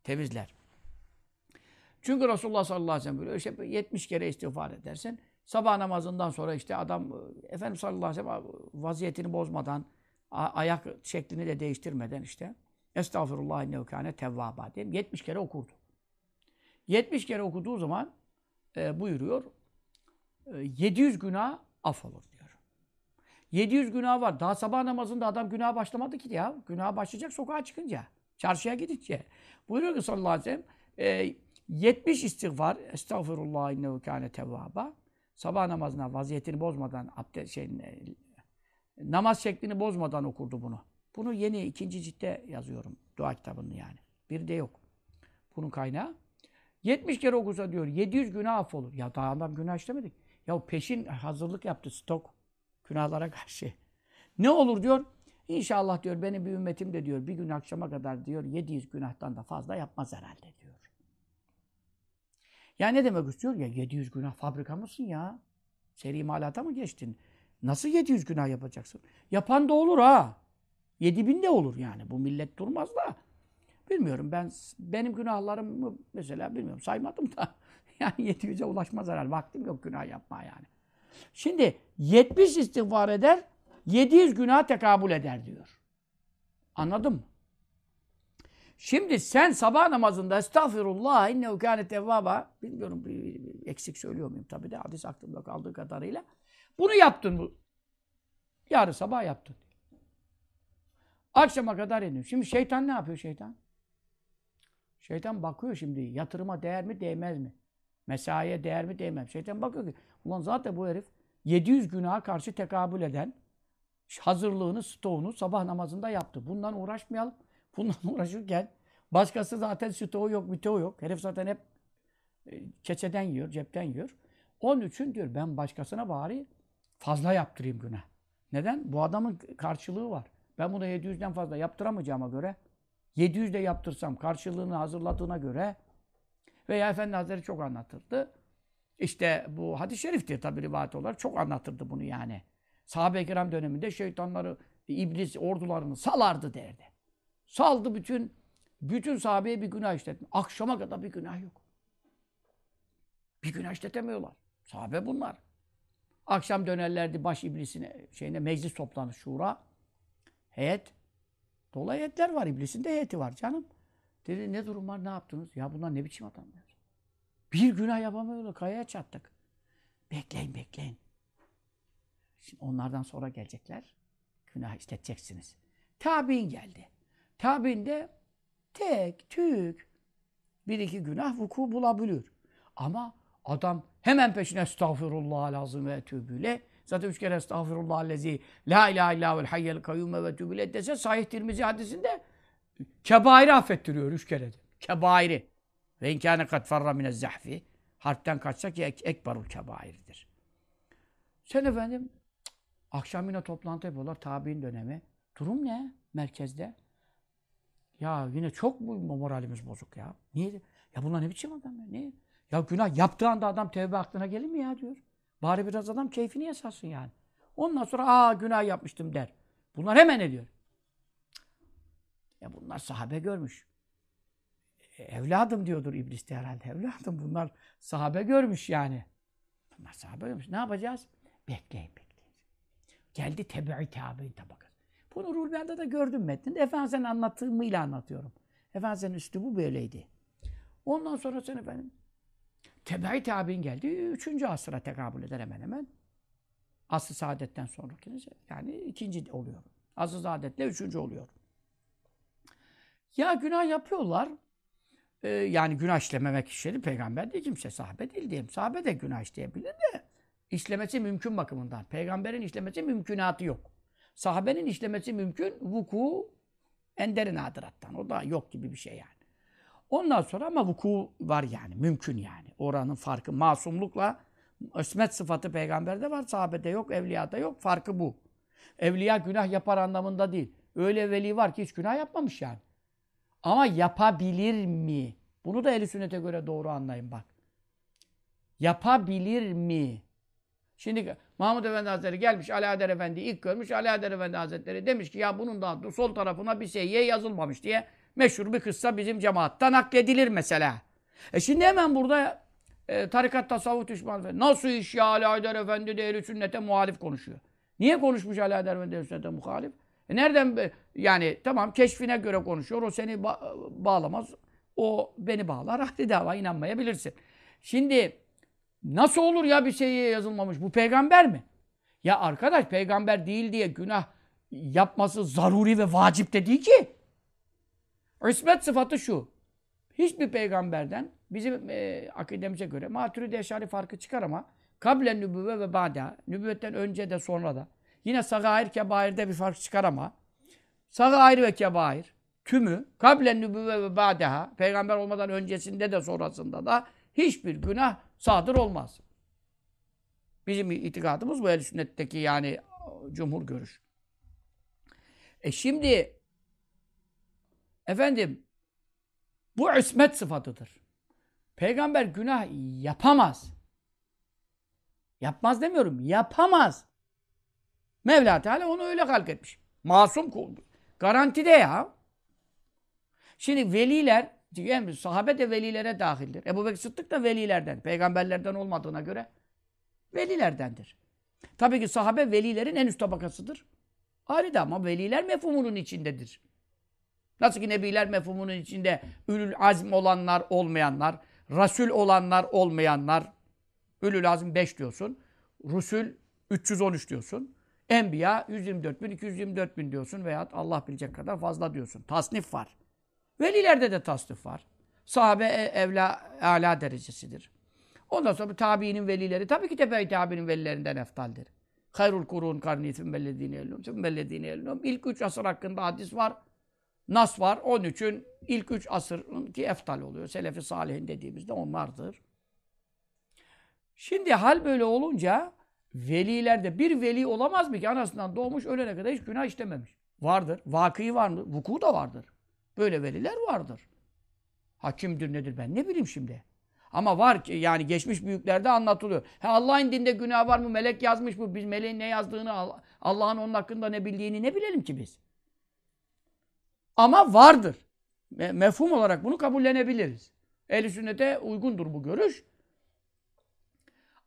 Temizler. Çünkü Resulullah sallallahu aleyhi ve sellem böyle işte 70 kere istiğfar edersin. Sabah namazından sonra işte adam Efendimiz sallallahu aleyhi ve sellem vaziyetini bozmadan, ayak şeklini de değiştirmeden işte Estağfurullah innehu kâne tevvâbâ diye 70 kere okurdu. 70 kere okuduğu zaman e, buyuruyor e, 700 günah affolur diyor. 700 günah var. Daha sabah namazında adam günaha başlamadı ki ya. Günaha başlayacak sokağa çıkınca. Çarşıya gidince. Buyuruyor ki sallallahu aleyhi ve sellem e, 70 istiğfar estağfurullah innehu kâne tevvâbâ sabah namazına vaziyetini bozmadan abdest şey, namaz şeklini bozmadan okurdu bunu. Bunu yeni ikinci ciltte yazıyorum. Dua kitabını yani. Bir de yok. Bunun kaynağı. 70 kere okusa diyor 700 günah affolur. Ya daha adam günah işlemedik. Ya peşin hazırlık yaptı stok günahlara karşı. Ne olur diyor? İnşallah diyor benim bir ümmetim de diyor bir gün akşama kadar diyor 700 günahtan da fazla yapmaz herhalde diyor. Ya ne demek istiyor? Ya 700 günah fabrika mısın ya? Seri imalata mı geçtin? Nasıl 700 günah yapacaksın? Yapan da olur ha. 7000 de olur yani. Bu millet durmaz da. Bilmiyorum ben benim günahlarımı mesela bilmiyorum saymadım da. Yani 700'e ulaşmaz herhalde. Vaktim yok günah yapma yani. Şimdi 70 istiğfar eder, 700 günah tekabül eder diyor. Anladın mı? Şimdi sen sabah namazında estağfirullah innehu kâne tevvâba bilmiyorum eksik söylüyor muyum tabii de hadis aklımda kaldığı kadarıyla. Bunu yaptın bu. Yarın sabah yaptın. Akşama kadar iniyor. Şimdi şeytan ne yapıyor şeytan? Şeytan bakıyor şimdi yatırıma değer mi değmez mi? Mesaiye değer mi değmez mi? Şeytan bakıyor ki ulan zaten bu herif 700 günaha karşı tekabül eden hazırlığını, stoğunu sabah namazında yaptı. Bundan uğraşmayalım. Bundan uğraşırken başkası zaten stoğu yok, bitoğu yok. Herif zaten hep e, keçeden yiyor, cepten yiyor. Onun için diyor ben başkasına bari fazla yaptırayım günah. Neden? Bu adamın karşılığı var. Ben bunu 700'den fazla yaptıramayacağıma göre 700 de yaptırsam karşılığını hazırladığına göre veya Efendi Hazretleri çok anlatırdı. İşte bu hadis-i şeriftir tabi rivayet olarak çok anlatırdı bunu yani. Sahabe-i kiram döneminde şeytanları, iblis ordularını salardı derdi. Saldı bütün bütün sahabeye bir günah işletme. Akşama kadar bir günah yok. Bir günah işletemiyorlar. Sahabe bunlar. Akşam dönerlerdi baş iblisine, şeyine meclis toplanır şura. Heyet. Dolu heyetler var. İblisin de heyeti var canım. Dedi ne durum var ne yaptınız? Ya bunlar ne biçim adamlar? Bir günah yapamıyorlar. Kayaya çattık. Bekleyin bekleyin. Şimdi onlardan sonra gelecekler. Günah işleteceksiniz. Tabi'in geldi. Tabi'in de tek tük bir iki günah vuku bulabiliyor. Ama adam hemen peşine estağfirullah lazım ve tübüle Zaten üç kere estağfirullah lezi la ilahe illahul hayyel kayyume ve tübüle dese sahih Tirmizi hadisinde kebairi affettiriyor üç kere de. Kebairi. Ve inkâne kat farra mine zahfi. Harpten kaçsak ya ekbarul kebairidir. Sen efendim akşam yine toplantı yapıyorlar. Tabi'in dönemi. Durum ne merkezde? Ya yine çok mu moralimiz bozuk ya? Niye? Ya bunlar ne biçim adam ya? Niye? Ya günah yaptığı anda adam tevbe aklına gelir mi ya diyor. Bari biraz adam keyfini yaşasın yani. Ondan sonra aa günah yapmıştım der. Bunlar hemen ediyor. Ya bunlar sahabe görmüş. E, evladım diyordur iblis de herhalde. Evladım bunlar sahabe görmüş yani. Bunlar sahabe görmüş. Ne yapacağız? Bekleyin bekleyin. Geldi tebe'i tabi'in tabakası. Bunu Rulben'de de gördüm metninde. Efendimiz'in anlattığımıyla anlatıyorum. Efendimiz'in üslubu böyleydi. Ondan sonra sen efendim tebe'i tabi'in geldi. Üçüncü asıra tekabül eder hemen hemen. Asr-ı saadetten sonraki yani ikinci oluyor. Asr-ı saadetle üçüncü oluyor. Ya günah yapıyorlar. Ee, yani günah işlememek işleri peygamber değil kimse. Sahabe değil diyeyim. Sahabe de günah işleyebilir de işlemesi mümkün bakımından. Peygamberin işlemesi mümkünatı yok. Sahabenin işlemesi mümkün. Vuku ender nadirattan. O da yok gibi bir şey yani. Ondan sonra ama vuku var yani. Mümkün yani. Oranın farkı masumlukla Ösmet sıfatı peygamberde var. Sahabede yok. Evliyada yok. Farkı bu. Evliya günah yapar anlamında değil. Öyle veli var ki hiç günah yapmamış yani. Ama yapabilir mi? Bunu da eli sünnete göre doğru anlayın bak. Yapabilir mi? Şimdi Mahmud Efendi Hazretleri gelmiş Ali Adem Efendi ilk görmüş. Ali Adem Efendi Hazretleri demiş ki ya bunun da sol tarafına bir seyye yazılmamış diye meşhur bir kıssa bizim cemaattan nakledilir mesela. E şimdi hemen burada e, tarikat tasavvuf düşmanı nasıl iş ya Ali Adem Efendi de sünnete muhalif konuşuyor. Niye konuşmuş Ali Adem Efendi ehl sünnete muhalif? E nereden yani tamam keşfine göre konuşuyor. O seni ba bağlamaz. O beni bağlar. Hadi dava inanmayabilirsin. Şimdi nasıl olur ya bir şeye yazılmamış? Bu peygamber mi? Ya arkadaş peygamber değil diye günah yapması zaruri ve vacip de değil ki. İsmet sıfatı şu. Hiçbir peygamberden bizim e, akidemize göre maturidi eşari farkı çıkar ama kablen nübüvve ve ba'da nübüvvetten önce de sonra da Yine sagair kebairde bir fark çıkar ama sagair ve kebair tümü kablen nübüvve ve ba'deha peygamber olmadan öncesinde de sonrasında da hiçbir günah sadır olmaz. Bizim itikadımız bu el sünnetteki yani cumhur görüş. E şimdi efendim bu ismet sıfatıdır. Peygamber günah yapamaz. Yapmaz demiyorum. Yapamaz. Mevla Teala onu öyle halk etmiş. Masum kul. Garantide ya. Şimdi veliler, yani sahabe de velilere dahildir. Ebu Bekir Sıddık da velilerden. Peygamberlerden olmadığına göre velilerdendir. Tabii ki sahabe velilerin en üst tabakasıdır. Ayrı ama veliler mefhumunun içindedir. Nasıl ki nebiler mefhumunun içinde ülül azm olanlar, olmayanlar, rasul olanlar, olmayanlar, ülül azm 5 diyorsun, rusul 313 diyorsun. Enbiya 124 bin, 224 bin diyorsun veya Allah bilecek kadar fazla diyorsun. Tasnif var. Velilerde de tasnif var. Sahabe e, evla, ala derecesidir. Ondan sonra tabiinin velileri tabii ki tebe tabiinin velilerinden eftaldir. Hayrul kurun karni sümmellezine elnum sümmellezine elnum. İlk üç asır hakkında hadis var. Nas var. Onun için ilk üç asır ki eftal oluyor. Selefi salihin dediğimizde onlardır. Şimdi hal böyle olunca velilerde bir veli olamaz mı ki anasından doğmuş ölene kadar hiç günah işlememiş? Vardır. Vakıyı var mı? Vuku da vardır. Böyle veliler vardır. Hakimdir nedir ben ne bileyim şimdi. Ama var ki yani geçmiş büyüklerde anlatılıyor. Ha Allah'ın dinde günah var mı? Melek yazmış mı? Biz meleğin ne yazdığını, Allah'ın onun hakkında ne bildiğini ne bilelim ki biz? Ama vardır. Mefhum olarak bunu kabullenebiliriz. Ehl-i sünnete uygundur bu görüş.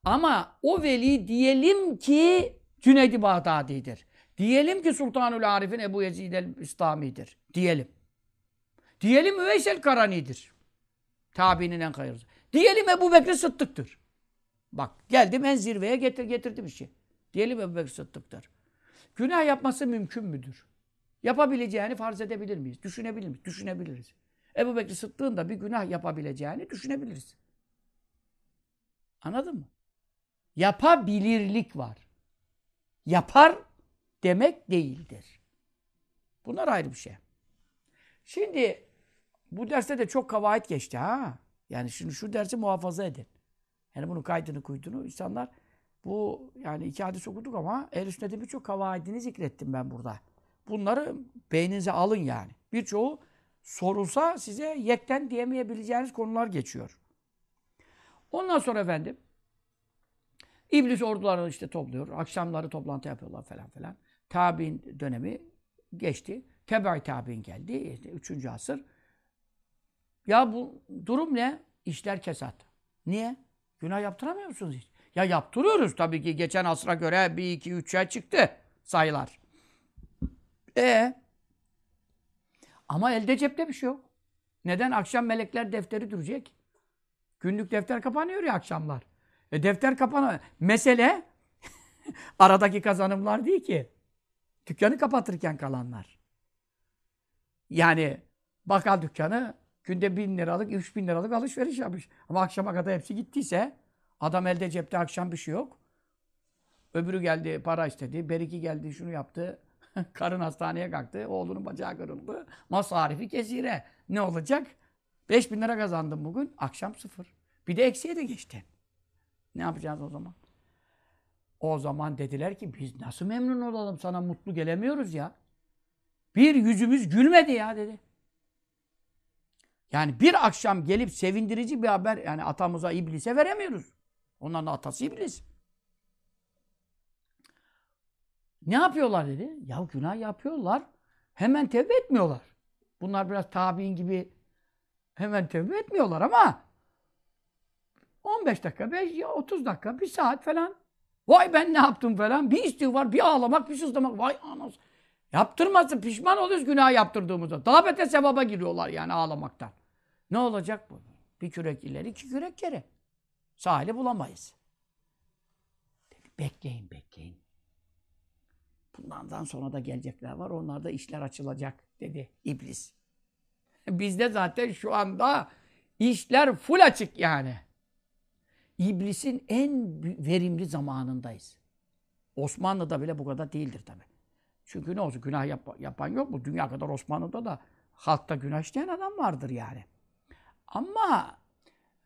Ama o veli diyelim ki Cüneyd-i Bağdadi'dir. Diyelim ki Sultanül Arif'in Ebu Yezid el-İslami'dir. Diyelim. Diyelim Üveysel Karani'dir. Tabiinin en hayırlısı. Diyelim Ebu Bekir Sıddık'tır. Bak geldim en zirveye getir, getirdim işi. Diyelim Ebu Bekir Sıddık'tır. Günah yapması mümkün müdür? Yapabileceğini farz edebilir miyiz? Düşünebilir miyiz? Düşünebiliriz. Ebu Bekir Sıddık'ın da bir günah yapabileceğini düşünebiliriz. Anladın mı? Yapabilirlik var. Yapar demek değildir. Bunlar ayrı bir şey. Şimdi bu derste de çok kavayet geçti ha. Yani şimdi şu dersi muhafaza edin. Yani bunun kaydını kuyduğunu insanlar bu yani iki hadis okuduk ama el üstünde birçok kavaidini zikrettim ben burada. Bunları beyninize alın yani. Birçoğu sorulsa size yekten diyemeyebileceğiniz konular geçiyor. Ondan sonra efendim İblis ordularını işte topluyor. Akşamları toplantı yapıyorlar falan filan. Tabi'in dönemi geçti. Tebe tabi'in geldi. İşte üçüncü asır. Ya bu durum ne? İşler kesat. Niye? Günah yaptıramıyor musunuz hiç? Ya yaptırıyoruz tabii ki. Geçen asra göre bir, iki, üçe çıktı sayılar. E Ama elde cepte bir şey yok. Neden? Akşam melekler defteri dürecek. Günlük defter kapanıyor ya akşamlar. E defter kapanıyor. Mesele aradaki kazanımlar değil ki. Dükkanı kapatırken kalanlar. Yani bakkal dükkanı günde bin liralık, üç bin liralık alışveriş yapmış. Ama akşama kadar hepsi gittiyse adam elde cepte akşam bir şey yok. Öbürü geldi para istedi. Beriki geldi şunu yaptı. Karın hastaneye kalktı. Oğlunun bacağı kırıldı. Masarifi kesire. Ne olacak? 5 bin lira kazandım bugün. Akşam sıfır. Bir de eksiye de geçti. Ne yapacağız o zaman? O zaman dediler ki biz nasıl memnun olalım sana mutlu gelemiyoruz ya. Bir yüzümüz gülmedi ya dedi. Yani bir akşam gelip sevindirici bir haber yani atamıza iblise veremiyoruz. Onların atası iblis. Ne yapıyorlar dedi. Ya günah yapıyorlar. Hemen tevbe etmiyorlar. Bunlar biraz tabi'in gibi hemen tevbe etmiyorlar ama 15 dakika, 5 30 dakika, bir saat falan. Vay ben ne yaptım falan. Bir istiğfar, bir ağlamak, bir sızlamak. Vay anas. Yaptırmasın. Pişman oluyoruz günah yaptırdığımızda. Daha beter sevaba giriyorlar yani ağlamaktan. Ne olacak bu? Bir kürek ileri, iki kürek geri. Sahili bulamayız. Bekleyin, bekleyin. Bundan sonra da gelecekler var. Onlarda işler açılacak dedi iblis. Bizde zaten şu anda işler full açık yani. İblisin en verimli zamanındayız. Osmanlı'da bile bu kadar değildir tabi. Çünkü ne olsun günah yap yapan yok mu? Dünya kadar Osmanlı'da da halkta günah işleyen adam vardır yani. Ama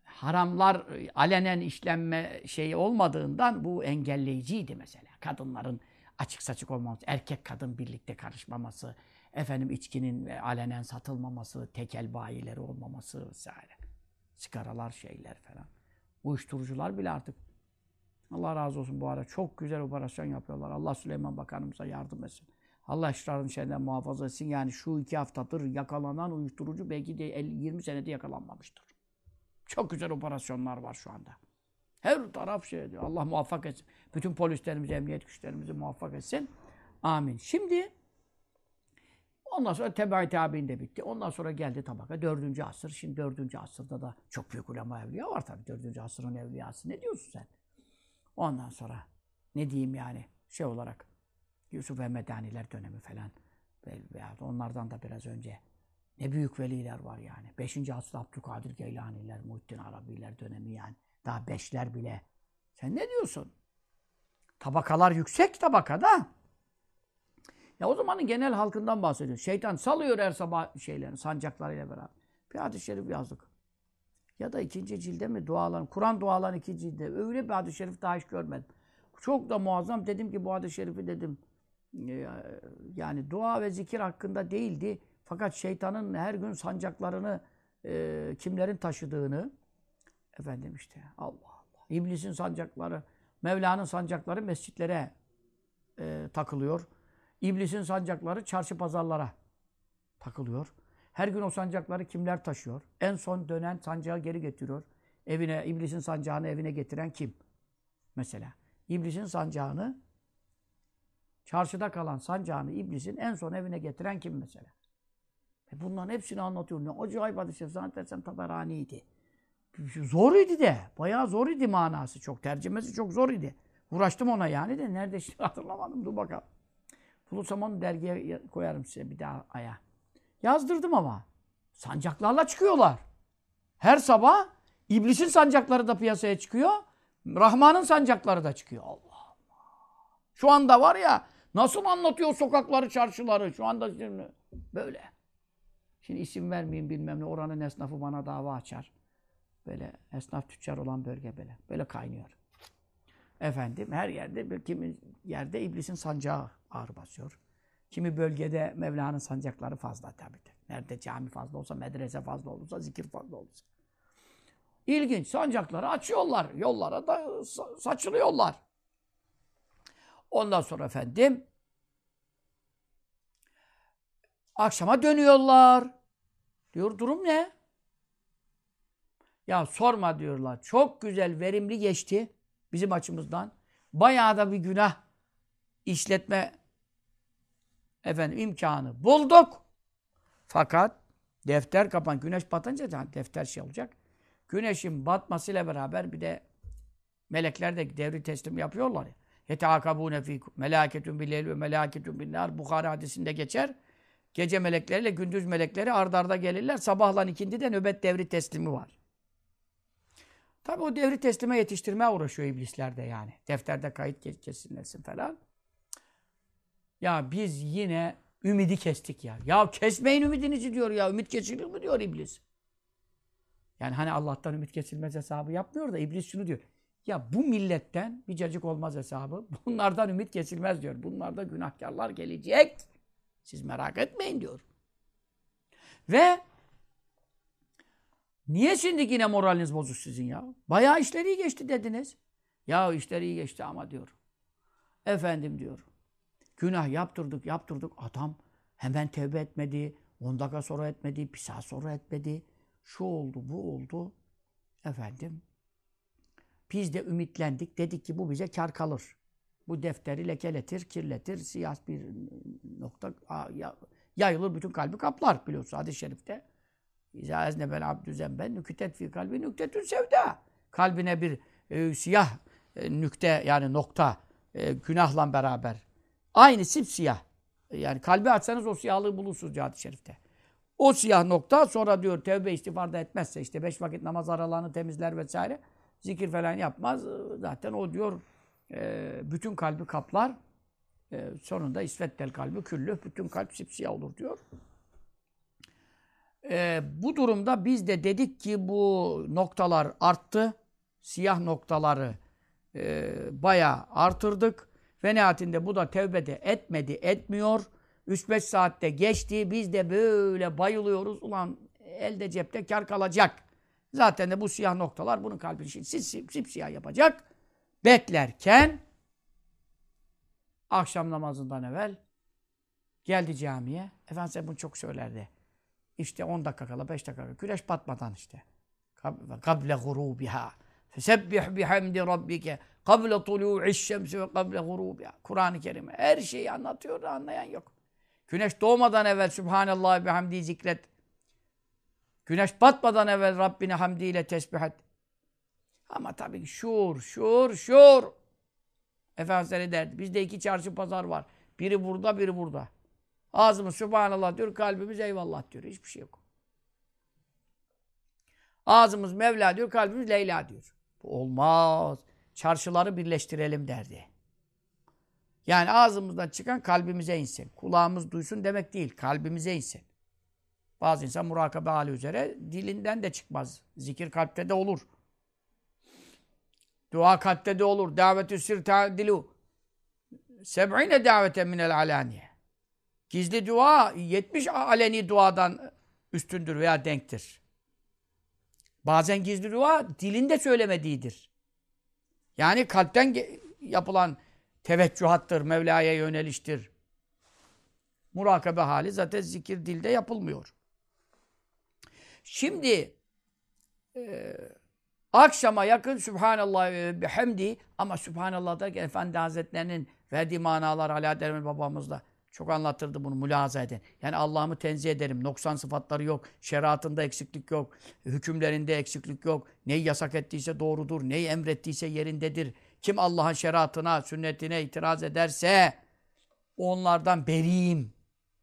haramlar alenen işlenme şeyi olmadığından bu engelleyiciydi mesela. Kadınların açık saçık olmaması, erkek kadın birlikte karışmaması, efendim içkinin alenen satılmaması, tekel bayileri olmaması vesaire. Sigaralar şeyler falan. Uyuşturucular bile artık Allah razı olsun bu ara çok güzel operasyon yapıyorlar. Allah Süleyman Bakanımıza yardım etsin. Allah işlerin şeyden muhafaza etsin. Yani şu iki haftadır yakalanan uyuşturucu belki de 50, 20 senede yakalanmamıştır. Çok güzel operasyonlar var şu anda. Her taraf şey diyor. Allah muvaffak etsin. Bütün polislerimizi, emniyet güçlerimizi muvaffak etsin. Amin. Şimdi ondan sonra tebe-i tabi'in de bitti. Ondan sonra geldi tabaka. Dördüncü asır. Şimdi dördüncü asırda da çok büyük ulema evliya var tabii. Dördüncü asırın evliyası. Ne diyorsun sen? Ondan sonra ne diyeyim yani şey olarak Yusuf Emedaniler dönemi falan veya onlardan da biraz önce ne büyük veliler var yani. Beşinci asırda Abdülkadir Geylaniler, Muhittin Arabiler dönemi yani. Daha beşler bile. Sen ne diyorsun? Tabakalar yüksek tabakada. Ya o zamanın genel halkından bahsediyor. Şeytan salıyor her sabah şeylerini, sancaklarıyla beraber. Bir hadis-i şerif yazdık. Ya da ikinci cilde mi duaların, Kur'an duaların ikinci cilde. Öyle bir hadis-i şerif daha hiç görmedim. Çok da muazzam. Dedim ki bu hadis-i şerifi dedim. E, yani dua ve zikir hakkında değildi. Fakat şeytanın her gün sancaklarını e, kimlerin taşıdığını efendim işte Allah Allah. İblisin sancakları, Mevla'nın sancakları mescitlere e, takılıyor. İblisin sancakları çarşı pazarlara takılıyor. Her gün o sancakları kimler taşıyor? En son dönen sancağı geri getiriyor. Evine, iblisin sancağını evine getiren kim? Mesela. İblisin sancağını, çarşıda kalan sancağını iblisin en son evine getiren kim mesela? E bunların hepsini anlatıyor. Ne acayip hadis-i zannedersem Taberani'ydi. Zor idi de. Bayağı zor idi manası çok. Tercümesi çok zor idi. Uğraştım ona yani de. Nerede şimdi hatırlamadım. Dur bakalım. Bulursam onu dergiye koyarım size bir daha aya. Yazdırdım ama. Sancaklarla çıkıyorlar. Her sabah iblisin sancakları da piyasaya çıkıyor. Rahman'ın sancakları da çıkıyor. Allah Allah. Şu anda var ya nasıl anlatıyor sokakları, çarşıları. Şu anda şimdi böyle. Şimdi isim vermeyeyim bilmem ne. Oranın esnafı bana dava açar. Böyle esnaf tüccar olan bölge böyle. Böyle kaynıyor. Efendim her yerde, kimi yerde iblisin sancağı ağır basıyor. Kimi bölgede Mevla'nın sancakları fazla tabii. Nerede cami fazla olsa, medrese fazla olursa, zikir fazla olursa. İlginç. Sancakları açıyorlar. Yollara da saçılıyorlar. Ondan sonra efendim akşama dönüyorlar. Diyor durum ne? Ya sorma diyorlar. Çok güzel, verimli geçti bizim açımızdan. Bayağı da bir günah işletme efendim imkanı bulduk. Fakat defter kapan, güneş batınca defter şey olacak. Güneşin batmasıyla beraber bir de melekler de devri teslim yapıyorlar ya. Yeteakabune fikum. Melâketun billeyl ve melâketun binnâr. Bukhari hadisinde geçer. Gece melekleriyle gündüz melekleri ardarda arda gelirler. Sabahlan ikindi de nöbet devri teslimi var. Tabi o devri teslime yetiştirmeye uğraşıyor iblisler de yani. Defterde kayıt kesilmesin falan. Ya biz yine ümidi kestik ya. Ya kesmeyin ümidinizi diyor ya. Ümit kesilir mi diyor iblis. Yani hani Allah'tan ümit kesilmez hesabı yapmıyor da iblis şunu diyor. Ya bu milletten bir cacık olmaz hesabı. Bunlardan ümit kesilmez diyor. Bunlarda günahkarlar gelecek. Siz merak etmeyin diyor. Ve niye şimdi yine moraliniz bozuk sizin ya? Bayağı işleri iyi geçti dediniz. Ya işleri iyi geçti ama diyor. Efendim diyor. Günah yaptırdık yaptırdık. Adam hemen tevbe etmedi. 10 dakika sonra etmedi. Bir saat sonra etmedi. Şu oldu bu oldu. Efendim biz de ümitlendik. Dedik ki bu bize kar kalır. Bu defteri lekeletir, kirletir, siyah bir nokta yayılır, bütün kalbi kaplar biliyorsun hadis-i şerifte. İzâ eznebel abdü zemben nüktet fi kalbi nüktetün sevda. Kalbine bir e, siyah e, nükte yani nokta e, günahla beraber. Aynı sipsiyah. Yani kalbi açsanız o siyahlığı bulursunuz hadis-i şerifte. O siyah nokta sonra diyor tevbe istiğfarda etmezse işte beş vakit namaz aralarını temizler vesaire zikir falan yapmaz. Zaten o diyor e, bütün kalbi kaplar. E, sonunda isvettel kalbi küllü. Bütün kalp sipsiyah olur diyor. E, bu durumda biz de dedik ki bu noktalar arttı. Siyah noktaları bayağı artırdık. Ve bu da tevbede etmedi, etmiyor. 3-5 saatte geçti. Biz de böyle bayılıyoruz. Ulan elde cepte kar kalacak. Zaten de bu siyah noktalar bunun kalbini sipsiyah yapacak. Beklerken akşam namazından evvel geldi camiye. Efendimiz bunu çok söylerdi. İşte 10 dakika kala, 5 dakika kala. Güneş batmadan işte. Kable gurubiha. Fesebbih bihamdi rabbike. Kable tulu'iş şemsi ve kable gurubiha. Kur'an-ı Kerim her şeyi anlatıyor da anlayan yok. Güneş doğmadan evvel Subhanallah bihamdi zikret. Güneş batmadan evvel Rabbini hamdiyle tesbih et. Ama tabii şuur, şuur, şuur. Efendimiz derdi. Bizde iki çarşı pazar var. Biri burada, biri burada. Ağzımız Subhanallah diyor, kalbimiz eyvallah diyor. Hiçbir şey yok. Ağzımız Mevla diyor, kalbimiz Leyla diyor. Bu olmaz. Çarşıları birleştirelim derdi. Yani ağzımızdan çıkan kalbimize insin. Kulağımız duysun demek değil, kalbimize insin. Bazı insan murakabe hali üzere dilinden de çıkmaz. Zikir kalpte de olur. Dua kalpte de olur. Davetü sir ta'dilu. Seb'ine daveten minel alaniye. Gizli dua 70 aleni duadan üstündür veya denktir. Bazen gizli dua dilinde söylemediğidir. Yani kalpten yapılan teveccühattır, Mevla'ya yöneliştir. Murakabe hali zaten zikir dilde yapılmıyor. Şimdi e, akşama yakın Sübhanallah ve bihamdi ama Sübhanallah da Efendi Hazretlerinin verdiği manalar Ala Derman babamızla çok anlatırdı bunu mülahaza eden. Yani Allah'ımı tenzih ederim. Noksan sıfatları yok. Şeriatında eksiklik yok. Hükümlerinde eksiklik yok. Neyi yasak ettiyse doğrudur. Neyi emrettiyse yerindedir. Kim Allah'ın şeriatına, sünnetine itiraz ederse onlardan beriyim.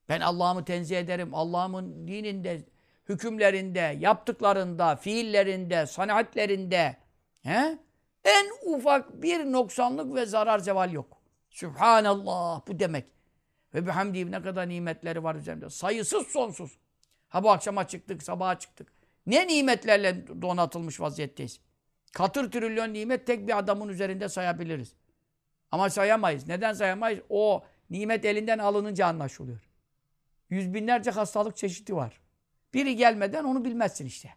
Ben Allah'ımı tenzih ederim. Allah'ımın dininde hükümlerinde, yaptıklarında, fiillerinde, sanatlerinde he? en ufak bir noksanlık ve zarar ceval yok. Sübhanallah bu demek. Ve bihamdi ne kadar nimetleri var üzerinde. Sayısız sonsuz. Ha bu akşama çıktık, sabaha çıktık. Ne nimetlerle donatılmış vaziyetteyiz. Katır trilyon nimet tek bir adamın üzerinde sayabiliriz. Ama sayamayız. Neden sayamayız? O nimet elinden alınınca anlaşılıyor. Yüz binlerce hastalık çeşidi var. Biri gelmeden onu bilmezsin işte.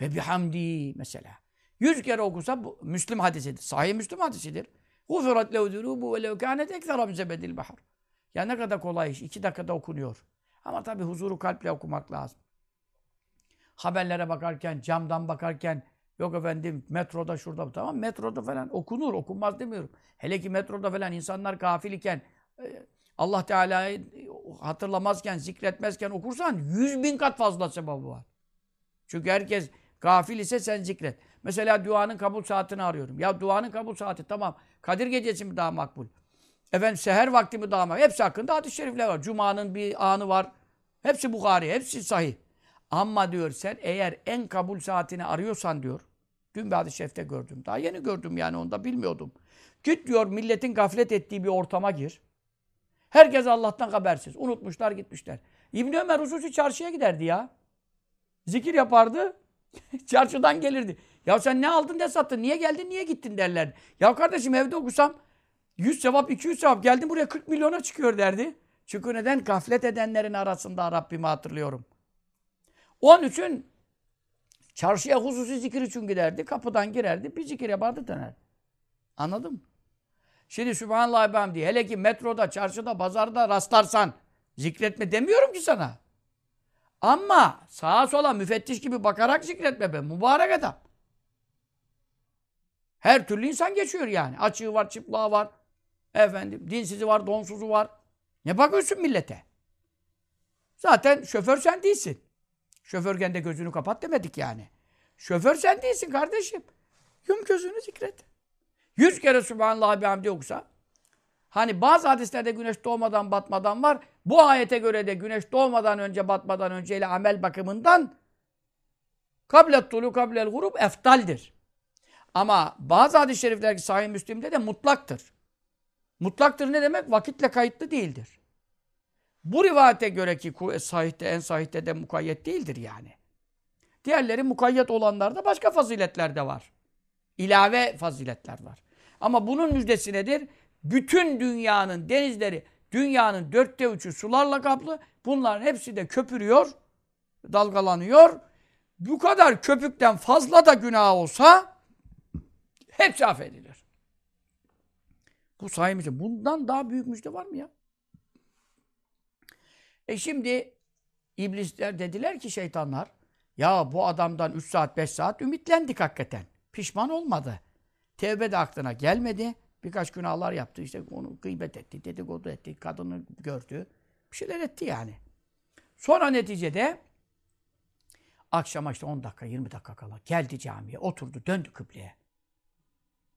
Ve bihamdi mesela. Yüz kere okusa bu Müslüm hadisidir. Sahih Müslüm hadisidir. Gufirat lehu ve lehu kânet ekzera zebedil bahar. Ya ne kadar kolay iş. İki dakikada okunuyor. Ama tabi huzuru kalple okumak lazım. haberlere bakarken, camdan bakarken, yok efendim metroda şurada tamam metroda falan okunur, okunmaz demiyorum. Hele ki metroda falan insanlar gafil iken, e, Allah Teala'yı hatırlamazken, zikretmezken okursan yüz bin kat fazla sevabı var. Çünkü herkes gafil ise sen zikret. Mesela duanın kabul saatini arıyorum. Ya duanın kabul saati tamam. Kadir gecesi mi daha makbul? Efendim seher vakti mi daha makbul? Hepsi hakkında hadis-i şerifler var. Cuma'nın bir anı var. Hepsi Bukhari, hepsi sahih. Ama diyor sen eğer en kabul saatini arıyorsan diyor. Dün bir hadis-i şerifte gördüm. Daha yeni gördüm yani onu da bilmiyordum. Git diyor milletin gaflet ettiği bir ortama gir. Herkes Allah'tan habersiz. Unutmuşlar gitmişler. İbn Ömer hususi çarşıya giderdi ya. Zikir yapardı. Çarşıdan gelirdi. Ya sen ne aldın ne sattın? Niye geldin niye gittin derlerdi. Ya kardeşim evde okusam 100 sevap 200 sevap geldim buraya 40 milyona çıkıyor derdi. Çünkü neden? Gaflet edenlerin arasında Rabbimi hatırlıyorum. Onun için çarşıya hususi zikir için giderdi. Kapıdan girerdi. Bir zikir yapardı döner. Anladın mı? Şimdi Sübhanallah ben diye. Hele ki metroda, çarşıda, pazarda rastlarsan zikretme demiyorum ki sana. Ama sağa sola müfettiş gibi bakarak zikretme be. Mübarek adam. Her türlü insan geçiyor yani. Açığı var, çıplığı var. Efendim, dinsizi var, donsuzu var. Ne bakıyorsun millete? Zaten şoför sen değilsin. Şoförken de gözünü kapat demedik yani. Şoför sen değilsin kardeşim. Yum gözünü zikret. Yüz kere Sübhanallah bihamdi okusa. Hani bazı hadislerde güneş doğmadan batmadan var. Bu ayete göre de güneş doğmadan önce batmadan önce ile amel bakımından kablet tulu kablel grup eftaldir. Ama bazı hadis-i şerifler Sahih Müslim'de de mutlaktır. Mutlaktır ne demek? Vakitle kayıtlı değildir. Bu rivayete göre ki sahihte, en sahihte de mukayyet değildir yani. Diğerleri mukayyet olanlarda başka faziletler de var. İlave faziletler var. Ama bunun müjdesi nedir? Bütün dünyanın denizleri, dünyanın dörtte üçü sularla kaplı. Bunların hepsi de köpürüyor, dalgalanıyor. Bu kadar köpükten fazla da günah olsa hepsi affedilir. Bu sayemizde. Bundan daha büyük müjde var mı ya? E şimdi iblisler dediler ki şeytanlar ya bu adamdan 3 saat 5 saat ümitlendik hakikaten. Pişman olmadı. Tevbe de aklına gelmedi. Birkaç günahlar yaptı. İşte onu gıybet etti, dedikodu etti, kadını gördü. Bir şeyler etti yani. Sonra neticede akşama işte 10 dakika, 20 dakika kala geldi camiye, oturdu, döndü kıbleye.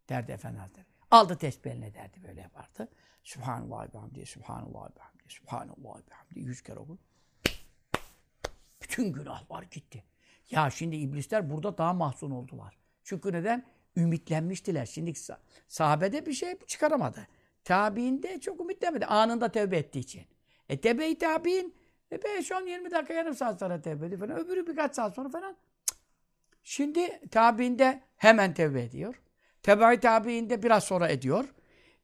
Derdi Efendi Hazretleri. Aldı tesbihine derdi, böyle yapardı. Sübhanallah bihamdi, Sübhanallah bihamdi, Sübhanallah bihamdi. Yüz kere okur. Bütün günahlar gitti. Ya şimdi iblisler burada daha mahzun oldular. Çünkü neden? Ümitlenmiştiler. Şimdi sahabede bir şey çıkaramadı. Tabiinde çok ümitlenmedi. Anında tevbe ettiği için. E tebe-i tabiin e 5, 10, 20 dakika yarım saat sonra tevbe ediyor falan. Öbürü birkaç saat sonra falan. Şimdi tabiinde hemen tevbe ediyor. Tebe-i tabiinde biraz sonra ediyor.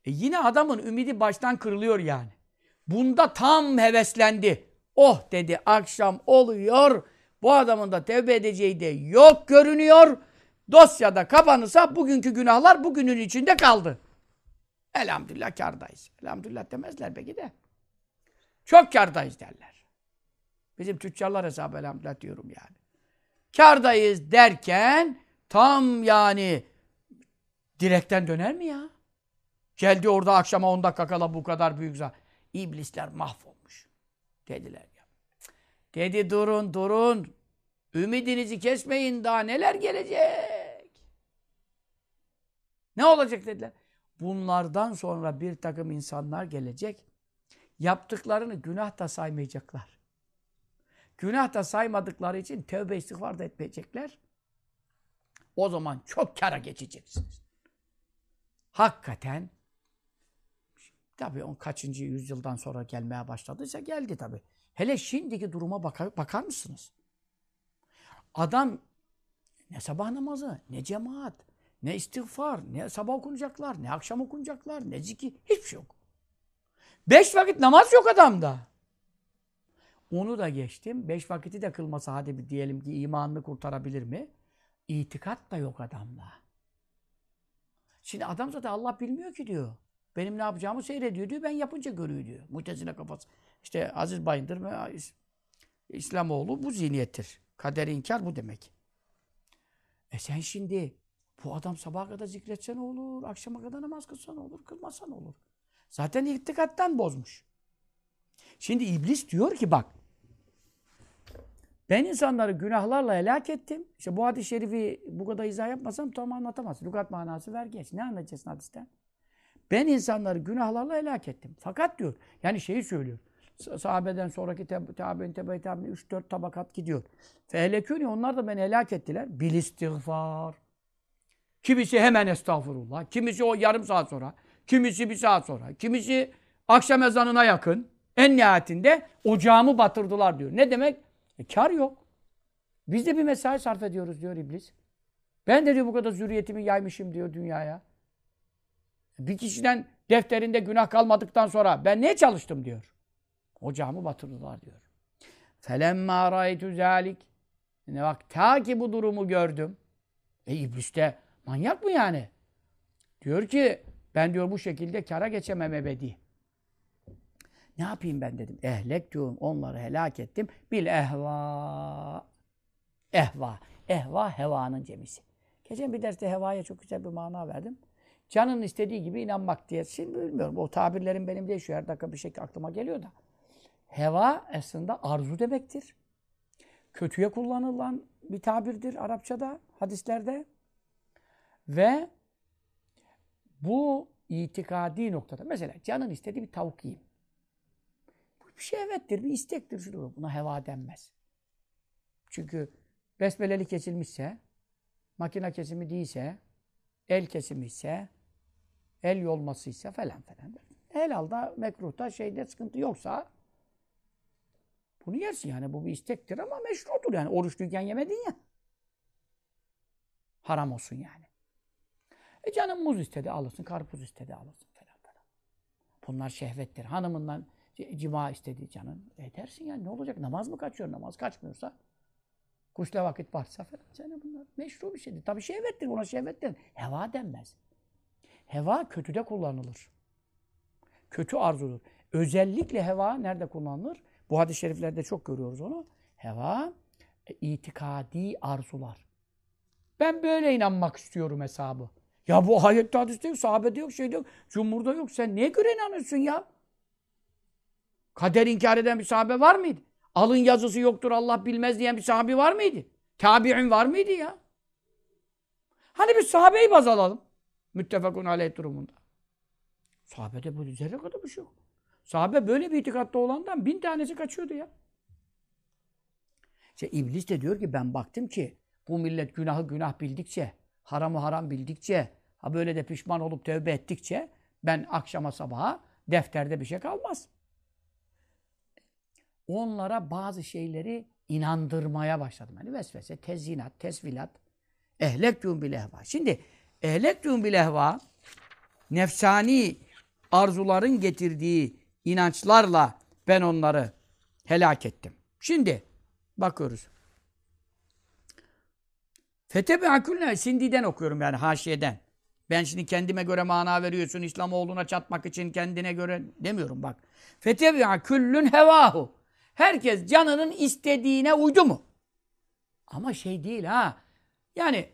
E yine adamın ümidi baştan kırılıyor yani. Bunda tam heveslendi. Oh dedi akşam oluyor. Bu adamın da tevbe edeceği de yok görünüyor. Dosyada kapanırsa bugünkü günahlar bugünün içinde kaldı. Elhamdülillah kardayız. Elhamdülillah demezler belki de. Çok kardayız derler. Bizim tüccarlar hesabı elhamdülillah diyorum yani. Kardayız derken tam yani direkten döner mi ya? Geldi orada akşama 10 dakika kala bu kadar büyük zar. İblisler mahvolmuş. Dediler ya. Dedi durun durun. Ümidinizi kesmeyin daha neler gelecek. Ne olacak dediler. Bunlardan sonra bir takım insanlar gelecek. Yaptıklarını günah da saymayacaklar. Günah da saymadıkları için tövbe istiğfar da etmeyecekler. O zaman çok kara geçeceksiniz. Hakikaten tabii on kaçıncı yüzyıldan sonra gelmeye başladıysa geldi tabii. Hele şimdiki duruma bakar, bakar mısınız? Adam ne sabah namazı, ne cemaat, ne istiğfar, ne sabah okunacaklar, ne akşam okunacaklar, ne zikir, hiçbir şey yok. Beş vakit namaz yok adamda. Onu da geçtim. Beş vakiti de kılmasa hadi bir diyelim ki imanını kurtarabilir mi? İtikat da yok adamda. Şimdi adam zaten Allah bilmiyor ki diyor. Benim ne yapacağımı seyrediyor diyor. Ben yapınca görüyor diyor. Mutezile kafası. İşte Aziz Bayındır ve İslamoğlu bu zihniyettir. Kader inkar bu demek. E sen şimdi bu adam sabaha kadar zikretse ne olur? Akşama kadar namaz kılsa ne olur? Kılmasa ne olur? Zaten itikattan bozmuş. Şimdi iblis diyor ki bak ben insanları günahlarla helak ettim. İşte bu hadis-i şerifi bu kadar izah yapmasam tam anlatamaz. Lügat manası ver geç. Ne anlatacaksın hadisten? Ben insanları günahlarla helak ettim. Fakat diyor, yani şeyi söylüyor. Sahabeden sonraki tabi'in tebe tabi'in 3-4 tabakat gidiyor. Fehlekûni onlar da beni helak ettiler. Bil istiğfar. Kimisi hemen estağfurullah. Kimisi o yarım saat sonra. Kimisi bir saat sonra. Kimisi akşam ezanına yakın. En nihayetinde ocağımı batırdılar diyor. Ne demek? E, kar yok. Biz de bir mesai sarf ediyoruz diyor iblis. Ben de diyor bu kadar zürriyetimi yaymışım diyor dünyaya. Bir kişiden defterinde günah kalmadıktan sonra ben niye çalıştım diyor. Ocağımı batırdılar diyor. Felemma raytu zalik. Ne bak ta ki bu durumu gördüm. E iblis de manyak mı yani? Diyor ki ben diyor bu şekilde kara geçemem ebedi. Ne yapayım ben dedim. Ehlek diyorum onları helak ettim. Bil ehva. Ehva. Ehva hevanın cemisi. Geçen bir derste hevaya çok güzel bir mana verdim. Canın istediği gibi inanmak diye. Şimdi bilmiyorum. O tabirlerim benim değişiyor. Her dakika bir şey aklıma geliyor da. Heva aslında arzu demektir. Kötüye kullanılan bir tabirdir Arapçada, hadislerde. Ve bu itikadi noktada. Mesela canın istediği bir tavuk yiyeyim. Bir şehvettir, bir istektir. Şudur. Buna heva denmez. Çünkü besmeleli kesilmişse, makine kesimi değilse, el kesimi ise, el yolması ise falan falan. Helalda, mekruhta, şeyde sıkıntı yoksa bunu yersin yani. Bu bir istektir ama meşrudur yani. Oruçluyken yemedin ya. Haram olsun yani. E canım muz istedi alırsın, karpuz istedi alırsın falan falan. Bunlar şehvettir. Hanımından cima istedi canın. Edersin yani ne olacak? Namaz mı kaçıyor? Namaz kaçmıyorsa. Kuşla vakit varsa falan. Yani bunlar meşru bir şeydir. Tabii şehvettir. Buna şehvet denir. Heva denmez. Heva kötüde kullanılır. Kötü arzudur. Özellikle heva nerede kullanılır? Bu hadis-i şeriflerde çok görüyoruz onu. Heva, e, itikadi arzular. Ben böyle inanmak istiyorum hesabı. Ya bu ayette hadiste yok, sahabede yok, şeyde yok, cumhurda yok. Sen niye göre inanıyorsun ya? Kader inkar eden bir sahabe var mıydı? Alın yazısı yoktur Allah bilmez diyen bir sahabi var mıydı? Tabi'in var mıydı ya? Hani bir sahabeyi baz alalım. Müttefakun aleyh durumunda. Sahabede bu zerre kadar bir şey yok. Sahabe böyle bir itikatta olandan bin tanesi kaçıyordu ya. İşte iblis de diyor ki ben baktım ki bu millet günahı günah bildikçe, haramı haram bildikçe, ha böyle de pişman olup tövbe ettikçe ben akşama sabaha defterde bir şey kalmaz. Onlara bazı şeyleri inandırmaya başladım. Hani vesvese, tezyinat, tesvilat. Ehlektûn bil ehva. Şimdi ehlektûn bil ehva nefsani arzuların getirdiği inançlarla ben onları helak ettim. Şimdi bakıyoruz. Fetebi akülne Sindi'den okuyorum yani haşiyeden. Ben şimdi kendime göre mana veriyorsun İslamoğlu'na çatmak için kendine göre demiyorum bak. Fetebi küllün hevahu. Herkes canının istediğine uydu mu? Ama şey değil ha. Yani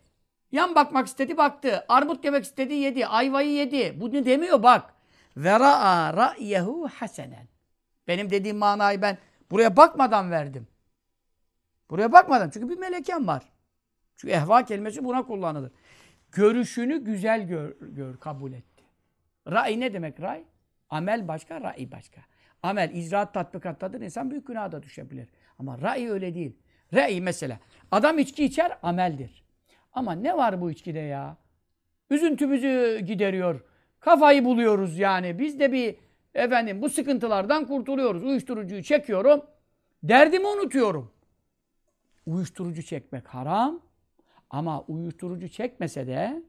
yan bakmak istedi baktı. Armut yemek istedi yedi. Ayvayı yedi. Bu ne demiyor bak. Ve ra'a ra'yehu hasenen. Benim dediğim manayı ben buraya bakmadan verdim. Buraya bakmadan. Çünkü bir melekem var. Çünkü ehva kelimesi buna kullanılır. Görüşünü güzel gör, gör kabul etti. Ra'i ne demek ray? Amel başka, ra'i başka. Amel, icraat tatbikattadır. İnsan büyük günaha da düşebilir. Ama ra'i öyle değil. Ra'i mesela. Adam içki içer, ameldir. Ama ne var bu içkide ya? Üzüntümüzü gideriyor. Kafayı buluyoruz yani. Biz de bir efendim bu sıkıntılardan kurtuluyoruz. Uyuşturucuyu çekiyorum. Derdimi unutuyorum. Uyuşturucu çekmek haram. Ama uyuşturucu çekmese de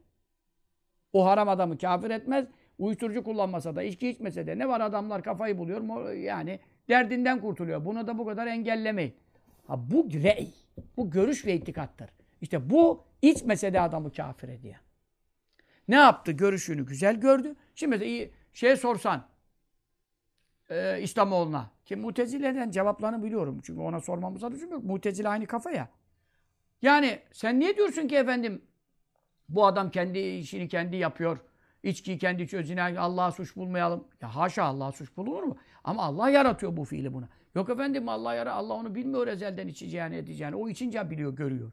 o haram adamı kafir etmez. Uyuşturucu kullanmasa da, içki içmese de ne var adamlar kafayı buluyor. Yani derdinden kurtuluyor. Bunu da bu kadar engellemeyin. Ha, bu rey. Bu görüş ve itikattır. İşte bu içmese de adamı kafir ediyor. Ne yaptı? Görüşünü güzel gördü. Şimdi mesela şeye sorsan e, İslamoğlu'na ki Mutezile'den cevaplarını biliyorum. Çünkü ona sormamıza lüzum yok. Mutezile aynı kafa ya. Yani sen niye diyorsun ki efendim bu adam kendi işini kendi yapıyor. İçkiyi kendi içiyor. Zina Allah'a suç bulmayalım. Ya haşa Allah'a suç bulunur mu? Ama Allah yaratıyor bu fiili buna. Yok efendim Allah yara Allah onu bilmiyor ezelden içeceğini edeceğini. O içince biliyor, görüyor.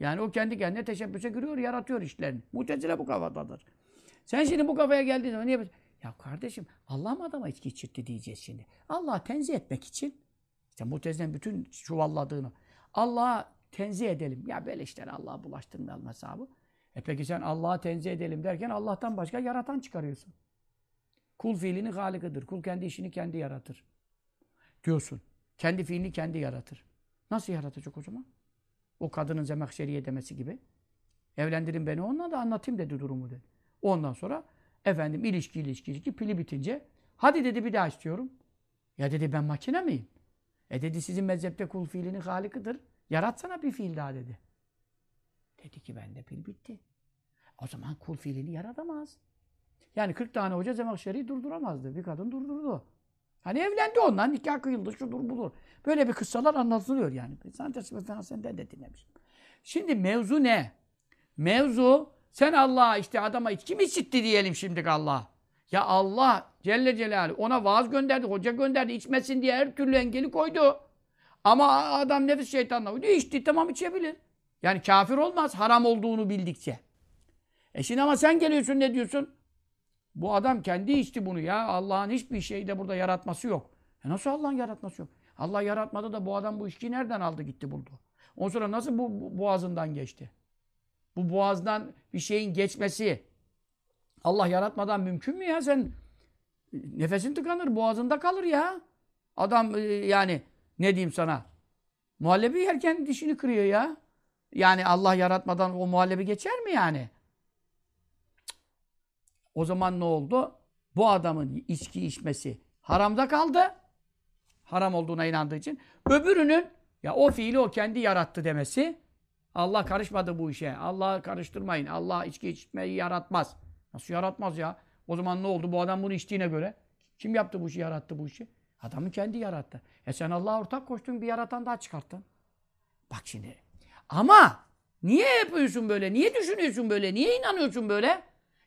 Yani o kendi kendine teşebbüse giriyor, yaratıyor işlerini. Mutezile bu kafadadır. Sen şimdi bu kafaya geldiğin zaman niye Ya kardeşim Allah mı adama içki içirtti diyeceğiz şimdi. Allah tenzih etmek için işte mutezilenin bütün çuvalladığını Allah'a tenzih edelim. Ya böyle işleri Allah'a bulaştırmayalım hesabı. E peki sen Allah'a tenzih edelim derken Allah'tan başka yaratan çıkarıyorsun. Kul fiilinin halikıdır. Kul kendi işini kendi yaratır. Diyorsun. Kendi fiilini kendi yaratır. Nasıl yaratacak o zaman? O kadının zemekşeriye demesi gibi. Evlendirin beni onunla da anlatayım dedi durumu dedi. Ondan sonra efendim ilişki ilişki ilişki pili bitince hadi dedi bir daha istiyorum. Ya dedi ben makine miyim? E dedi sizin mezhepte kul fiilinin halikıdır. Yaratsana bir fiil daha dedi. Dedi ki bende pil bitti. O zaman kul fiilini yaratamaz. Yani 40 tane hoca Zemahşeri'yi durduramazdı. Bir kadın durdurdu. Hani evlendi ondan, nikah kıyıldı, şudur budur. Böyle bir kıssalar anlatılıyor yani. Ve senden de dinlemişim. Şimdi mevzu ne? Mevzu sen Allah'a işte adama içki mi içitti diyelim şimdi Allah. Ya Allah Celle Celaluhu ona vaaz gönderdi, hoca gönderdi, içmesin diye her türlü engeli koydu. Ama adam nefis şeytanla uydu, içti tamam içebilir. Yani kafir olmaz haram olduğunu bildikçe. E şimdi ama sen geliyorsun ne diyorsun? Bu adam kendi içti bunu ya. Allah'ın hiçbir şeyde burada yaratması yok. E nasıl Allah'ın yaratması yok? Allah yaratmadı da bu adam bu içkiyi nereden aldı gitti buldu? Ondan sonra nasıl bu, bu boğazından geçti? Bu boğazdan bir şeyin geçmesi Allah yaratmadan mümkün mü ya? Sen nefesin tıkanır, boğazında kalır ya. Adam e, yani ne diyeyim sana? Muhallebi yerken dişini kırıyor ya. Yani Allah yaratmadan o muhallebi geçer mi yani? O zaman ne oldu? Bu adamın içki içmesi haramda kaldı. Haram olduğuna inandığı için. Öbürünün ya o fiili o kendi yarattı demesi. Allah karışmadı bu işe. Allah karıştırmayın. Allah içki içmeyi yaratmaz. Nasıl yaratmaz ya? O zaman ne oldu? Bu adam bunu içtiğine göre. Kim yaptı bu işi, yarattı bu işi? Adamı kendi yarattı. E sen Allah'a ortak koştun, bir yaratan daha çıkarttın. Bak şimdi. Ama niye yapıyorsun böyle? Niye düşünüyorsun böyle? Niye inanıyorsun böyle?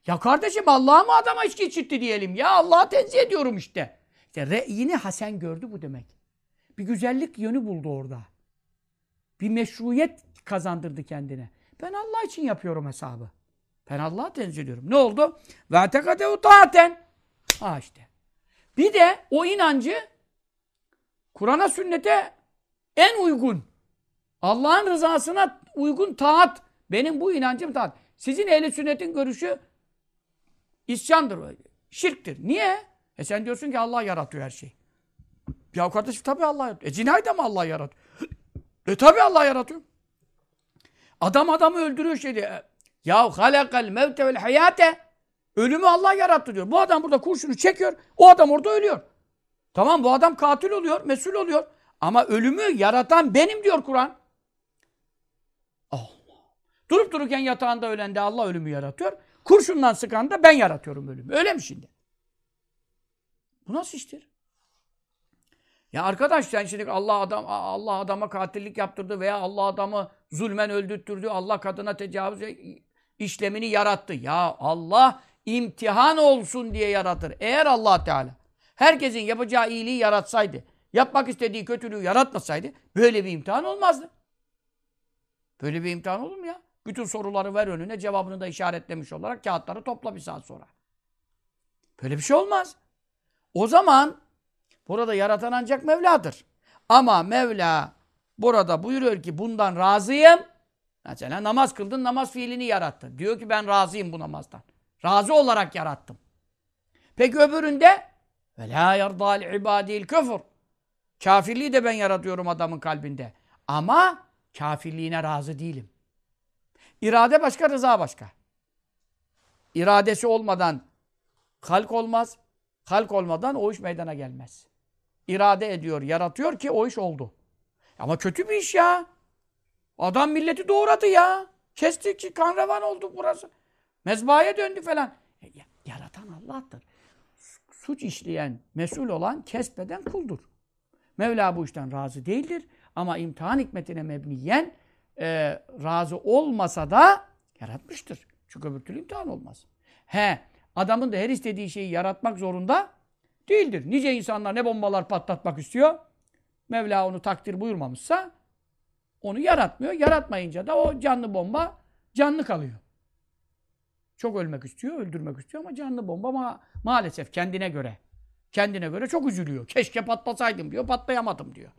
Ya kardeşim Allah mı adama içki içitti diyelim? Ya Allah'a tenzih ediyorum işte. İşte re'yini Hasan gördü bu demek. Bir güzellik yönü buldu orada. Bir meşruiyet kazandırdı kendine. Ben Allah için yapıyorum hesabı. Ben Allah'a tenzih ediyorum. Ne oldu? Ve tekadehu taaten. Ha işte. Bir de o inancı Kur'an'a sünnete en uygun. Allah'ın rızasına uygun taat. Benim bu inancım taat. Sizin ehli sünnetin görüşü isyandır. Şirktir. Niye? E sen diyorsun ki Allah yaratıyor her şeyi. Ya kardeşim tabii Allah yaratıyor. E cinayet mi Allah yaratıyor? E tabii Allah yaratıyor. Adam adamı öldürüyor şey diye. Ya halakal mevte vel hayate. Ölümü Allah yarattı diyor. Bu adam burada kurşunu çekiyor. O adam orada ölüyor. Tamam bu adam katil oluyor, mesul oluyor. Ama ölümü yaratan benim diyor Kur'an. Durup dururken yatağında ölen de Allah ölümü yaratıyor. Kurşundan sıkan da ben yaratıyorum ölümü. Öyle mi şimdi? Bu nasıl iştir? Ya arkadaş sen şimdi Allah adam Allah adama katillik yaptırdı veya Allah adamı zulmen öldürttürdü. Allah kadına tecavüz işlemini yarattı. Ya Allah imtihan olsun diye yaratır. Eğer Allah Teala herkesin yapacağı iyiliği yaratsaydı, yapmak istediği kötülüğü yaratmasaydı böyle bir imtihan olmazdı. Böyle bir imtihan olur mu ya? Bütün soruları ver önüne, cevabını da işaretlemiş olarak kağıtları topla bir saat sonra. Böyle bir şey olmaz. O zaman burada yaratan ancak Mevla'dır. Ama Mevla burada buyuruyor ki bundan razıyım. Mesela namaz kıldın, namaz fiilini yarattı. Diyor ki ben razıyım bu namazdan. Razı olarak yarattım. Peki öbüründe ve la yardal ibadil küfür. Kafirliği de ben yaratıyorum adamın kalbinde. Ama kafirliğine razı değilim. İrade başka, rıza başka. İradesi olmadan halk olmaz. Halk olmadan o iş meydana gelmez. İrade ediyor, yaratıyor ki o iş oldu. Ama kötü bir iş ya. Adam milleti doğradı ya. Kesti ki kan revan oldu burası. Mezbahaya döndü falan. E, yaratan Allah'tır. Suç işleyen, mesul olan, kesbeden kuldur. Mevla bu işten razı değildir. Ama imtihan hikmetine mebniyen e, razı olmasa da yaratmıştır. Çünkü öbür türlü imtihan olmaz. He, adamın da her istediği şeyi yaratmak zorunda değildir. Nice insanlar ne bombalar patlatmak istiyor. Mevla onu takdir buyurmamışsa onu yaratmıyor. Yaratmayınca da o canlı bomba canlı kalıyor. Çok ölmek istiyor, öldürmek istiyor ama canlı bomba ma maalesef kendine göre. Kendine göre çok üzülüyor. Keşke patlasaydım diyor, patlayamadım diyor.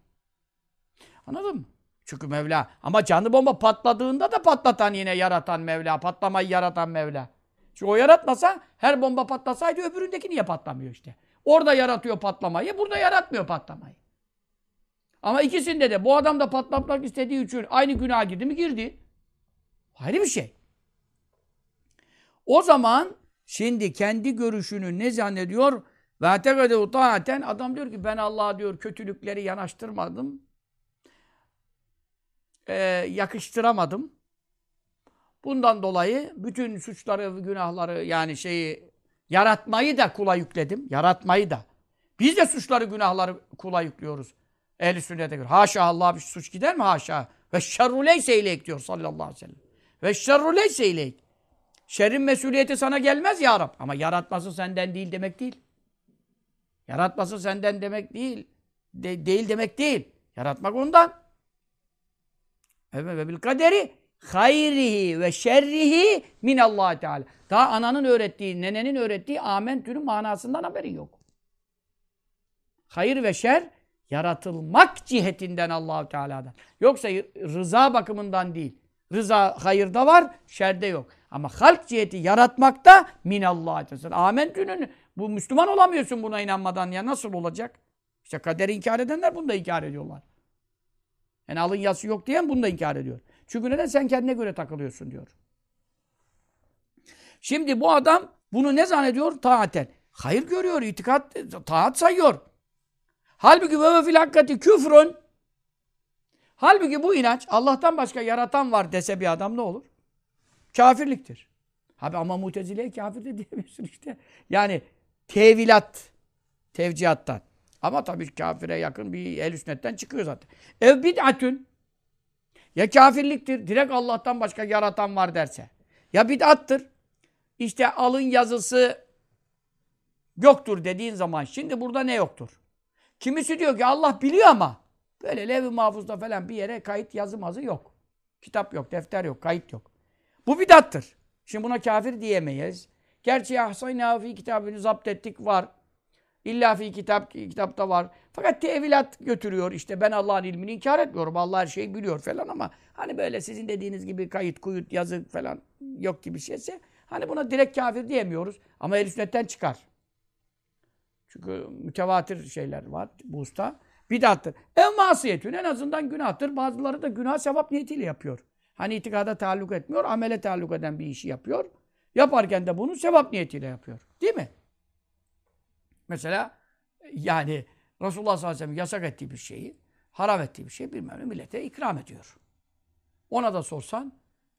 Anladın mı? Çünkü Mevla ama canlı bomba patladığında da patlatan yine yaratan Mevla, patlamayı yaratan Mevla. Çünkü o yaratmasa her bomba patlasaydı öbüründeki niye patlamıyor işte. Orada yaratıyor patlamayı, burada yaratmıyor patlamayı. Ama ikisinde de bu adam da patlatmak istediği için aynı günah girdi mi? Girdi. Ayrı bir şey. O zaman şimdi kendi görüşünü ne zannediyor? Ve tekade taaten adam diyor ki ben Allah'a diyor kötülükleri yanaştırmadım. Ee, yakıştıramadım. Bundan dolayı bütün suçları, günahları yani şeyi yaratmayı da kula yükledim. Yaratmayı da. Biz de suçları, günahları kula yüklüyoruz. Ehl-i sünnete göre. Haşa Allah'a bir suç gider mi? Haşa. Ve şerru leyse ileyk diyor sallallahu aleyhi ve sellem. Ve şerru leyse ileyk. Şerrin mesuliyeti sana gelmez ya Rab. Ama yaratması senden değil demek değil. Yaratması senden demek değil. De, değil demek değil. Yaratmak ondan. Ve bil kaderi hayrihi ve şerrihi min Allah Teala. Daha ananın öğrettiği, nenenin öğrettiği amentünün manasından haberin yok. Hayır ve şer yaratılmak cihetinden Allahu Teala'dan. Yoksa rıza bakımından değil. Rıza hayırda var, şerde yok. Ama halk ciheti yaratmakta minallah Teala. Amentünün bu Müslüman olamıyorsun buna inanmadan ya nasıl olacak? İşte kaderi inkar edenler bunu da inkar ediyorlar. Yani alın yazısı yok diyen bunu da inkar ediyor. Çünkü neden? Sen kendine göre takılıyorsun diyor. Şimdi bu adam bunu ne zannediyor? Taaten. Hayır görüyor, itikat, taat sayıyor. Halbuki ve fil hakikati küfrün. Halbuki bu inanç Allah'tan başka yaratan var dese bir adam ne olur? Kafirliktir. Abi ama mutezileye kafir de diyemiyorsun işte. Yani tevilat, tevcihattan. Ama tabii kafire yakın bir el sünnetten çıkıyor zaten. Ev bid'atün. Ya kafirliktir. Direkt Allah'tan başka yaratan var derse. Ya bid'attır. İşte alın yazısı yoktur dediğin zaman şimdi burada ne yoktur? Kimisi diyor ki Allah biliyor ama böyle levh-i mahfuzda falan bir yere kayıt yazı mazı yok. Kitap yok, defter yok, kayıt yok. Bu bidattır. Şimdi buna kafir diyemeyiz. Gerçi ahsayna fi kitabını zapt ettik var. İlla fi kitap kitapta var. Fakat tevilat götürüyor. İşte ben Allah'ın ilmini inkar etmiyorum. Allah her şeyi biliyor falan ama hani böyle sizin dediğiniz gibi kayıt, kuyut, yazı falan yok gibi şeyse hani buna direkt kafir diyemiyoruz. Ama el sünnetten çıkar. Çünkü mütevatir şeyler var bu usta. Bidattır. Ev masiyetün en azından günahtır. Bazıları da günah sevap niyetiyle yapıyor. Hani itikada taalluk etmiyor, amele taalluk eden bir işi yapıyor. Yaparken de bunu sevap niyetiyle yapıyor. Değil mi? Mesela yani Resulullah sallallahu aleyhi ve sellem yasak ettiği bir şeyi, haram ettiği bir şeyi bilmem ne millete ikram ediyor. Ona da sorsan,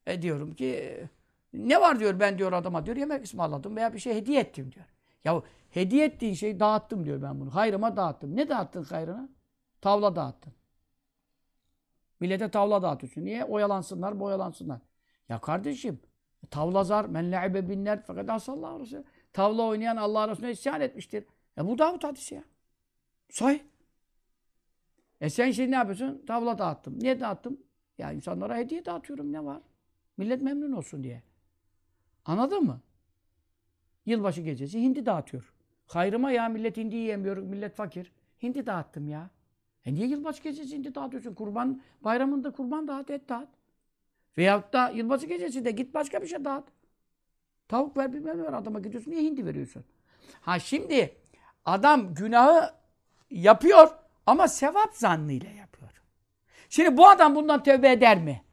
e diyorum ki ne var diyor ben diyor adama diyor yemek ısmarladım veya bir şey hediye ettim diyor. Ya hediye ettiğin şeyi dağıttım diyor ben bunu. Hayrıma dağıttım. Ne dağıttın hayrına? Tavla dağıttın. Millete tavla dağıtıyorsun. Niye? Oyalansınlar, boyalansınlar. Ya kardeşim, tavla zar, men le'ibe binler fakat asallahu. Tavla oynayan Allah Resulüne isyan etmiştir. E bu Davut hadisi ya. Say. E sen şimdi ne yapıyorsun? Tavla dağıttım. Niye dağıttım? Ya insanlara hediye dağıtıyorum ne var? Millet memnun olsun diye. Anladın mı? Yılbaşı gecesi hindi dağıtıyor. Hayrıma ya millet hindi yiyemiyor, millet fakir. Hindi dağıttım ya. E niye yılbaşı gecesi hindi dağıtıyorsun? Kurban bayramında kurban dağıt, et dağıt. Veyahut da yılbaşı gecesi de git başka bir şey dağıt. Tavuk ver bilmem ne ver adama gidiyorsun. Niye hindi veriyorsun? Ha şimdi adam günahı yapıyor ama sevap zannıyla yapıyor. Şimdi bu adam bundan tövbe eder mi?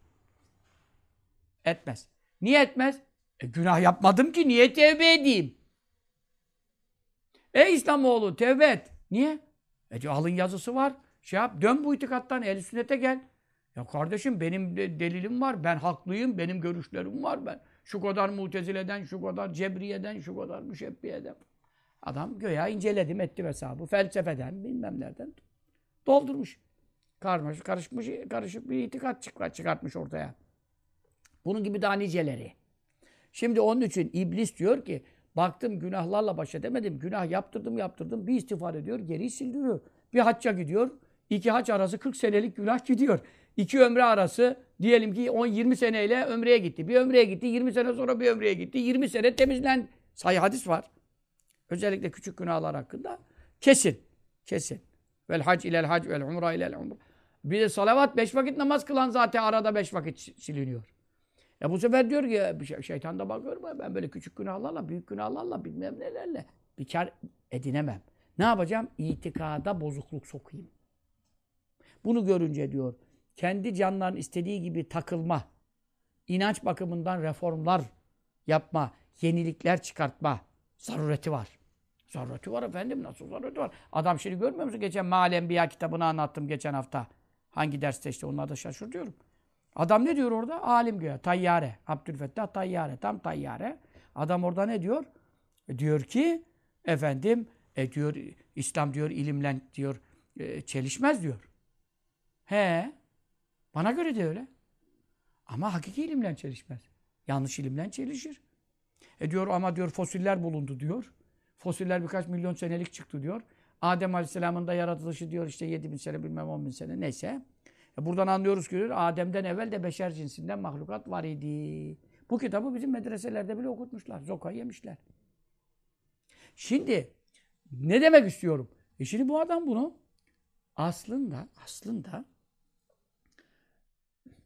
Etmez. Niye etmez? E, günah yapmadım ki niye tevbe edeyim? Ey İslamoğlu tevbe et. Niye? E alın yazısı var. Şey yap dön bu itikattan el sünnete gel. Ya kardeşim benim de delilim var. Ben haklıyım. Benim görüşlerim var. Ben şu kadar mutezileden, şu kadar cebriyeden, şu kadar müşebbiyeden. Adam göya inceledim, ettim hesabı. Felsefeden, bilmem nereden. Doldurmuş. Karmış, karışmış, karışık bir itikat çık- çıkartmış ortaya. Bunun gibi daha niceleri. Şimdi onun için iblis diyor ki baktım günahlarla baş edemedim. Günah yaptırdım yaptırdım. Bir istiğfar ediyor geri sildiriyor. Bir hacca gidiyor. iki hac arası 40 senelik günah gidiyor. İki ömre arası diyelim ki 10-20 seneyle ömreye gitti. Bir ömreye gitti. 20 sene sonra bir ömreye gitti. 20 sene temizlen. Sayı hadis var. Özellikle küçük günahlar hakkında. Kesin. Kesin. Vel hac ilel hac vel umra ilel umra. Bir de salavat beş vakit namaz kılan zaten arada beş vakit siliniyor. E bu sefer diyor ki şey- şeytan da bakıyor ben böyle küçük günahlarla, büyük günahlarla bilmem nelerle bir kar edinemem. Ne yapacağım? İtikada bozukluk sokayım. Bunu görünce diyor kendi canların istediği gibi takılma, inanç bakımından reformlar yapma, yenilikler çıkartma zarureti var. Zarureti var efendim. Nasıl zarureti var? Adam şimdi görmüyor musun? Geçen Mal Enbiya kitabını anlattım geçen hafta. Hangi derste işte onlar da şaşırtıyorum. Adam ne diyor orada? Alim diyor. Tayyare. Abdülfettah Tayyare. Tam Tayyare. Adam orada ne diyor? E, diyor ki efendim e, diyor İslam diyor ilimle diyor e, çelişmez diyor. He. Bana göre de öyle. Ama hakiki ilimle çelişmez. Yanlış ilimle çelişir. E diyor ama diyor fosiller bulundu diyor. Fosiller birkaç milyon senelik çıktı diyor. Adem Aleyhisselam'ın da yaratılışı diyor işte 7 bin sene bilmem 10 bin sene neyse. E buradan anlıyoruz ki diyor, Adem'den evvel de beşer cinsinden mahlukat var idi. Bu kitabı bizim medreselerde bile okutmuşlar. Zoka yemişler. Şimdi ne demek istiyorum? E şimdi bu adam bunu aslında aslında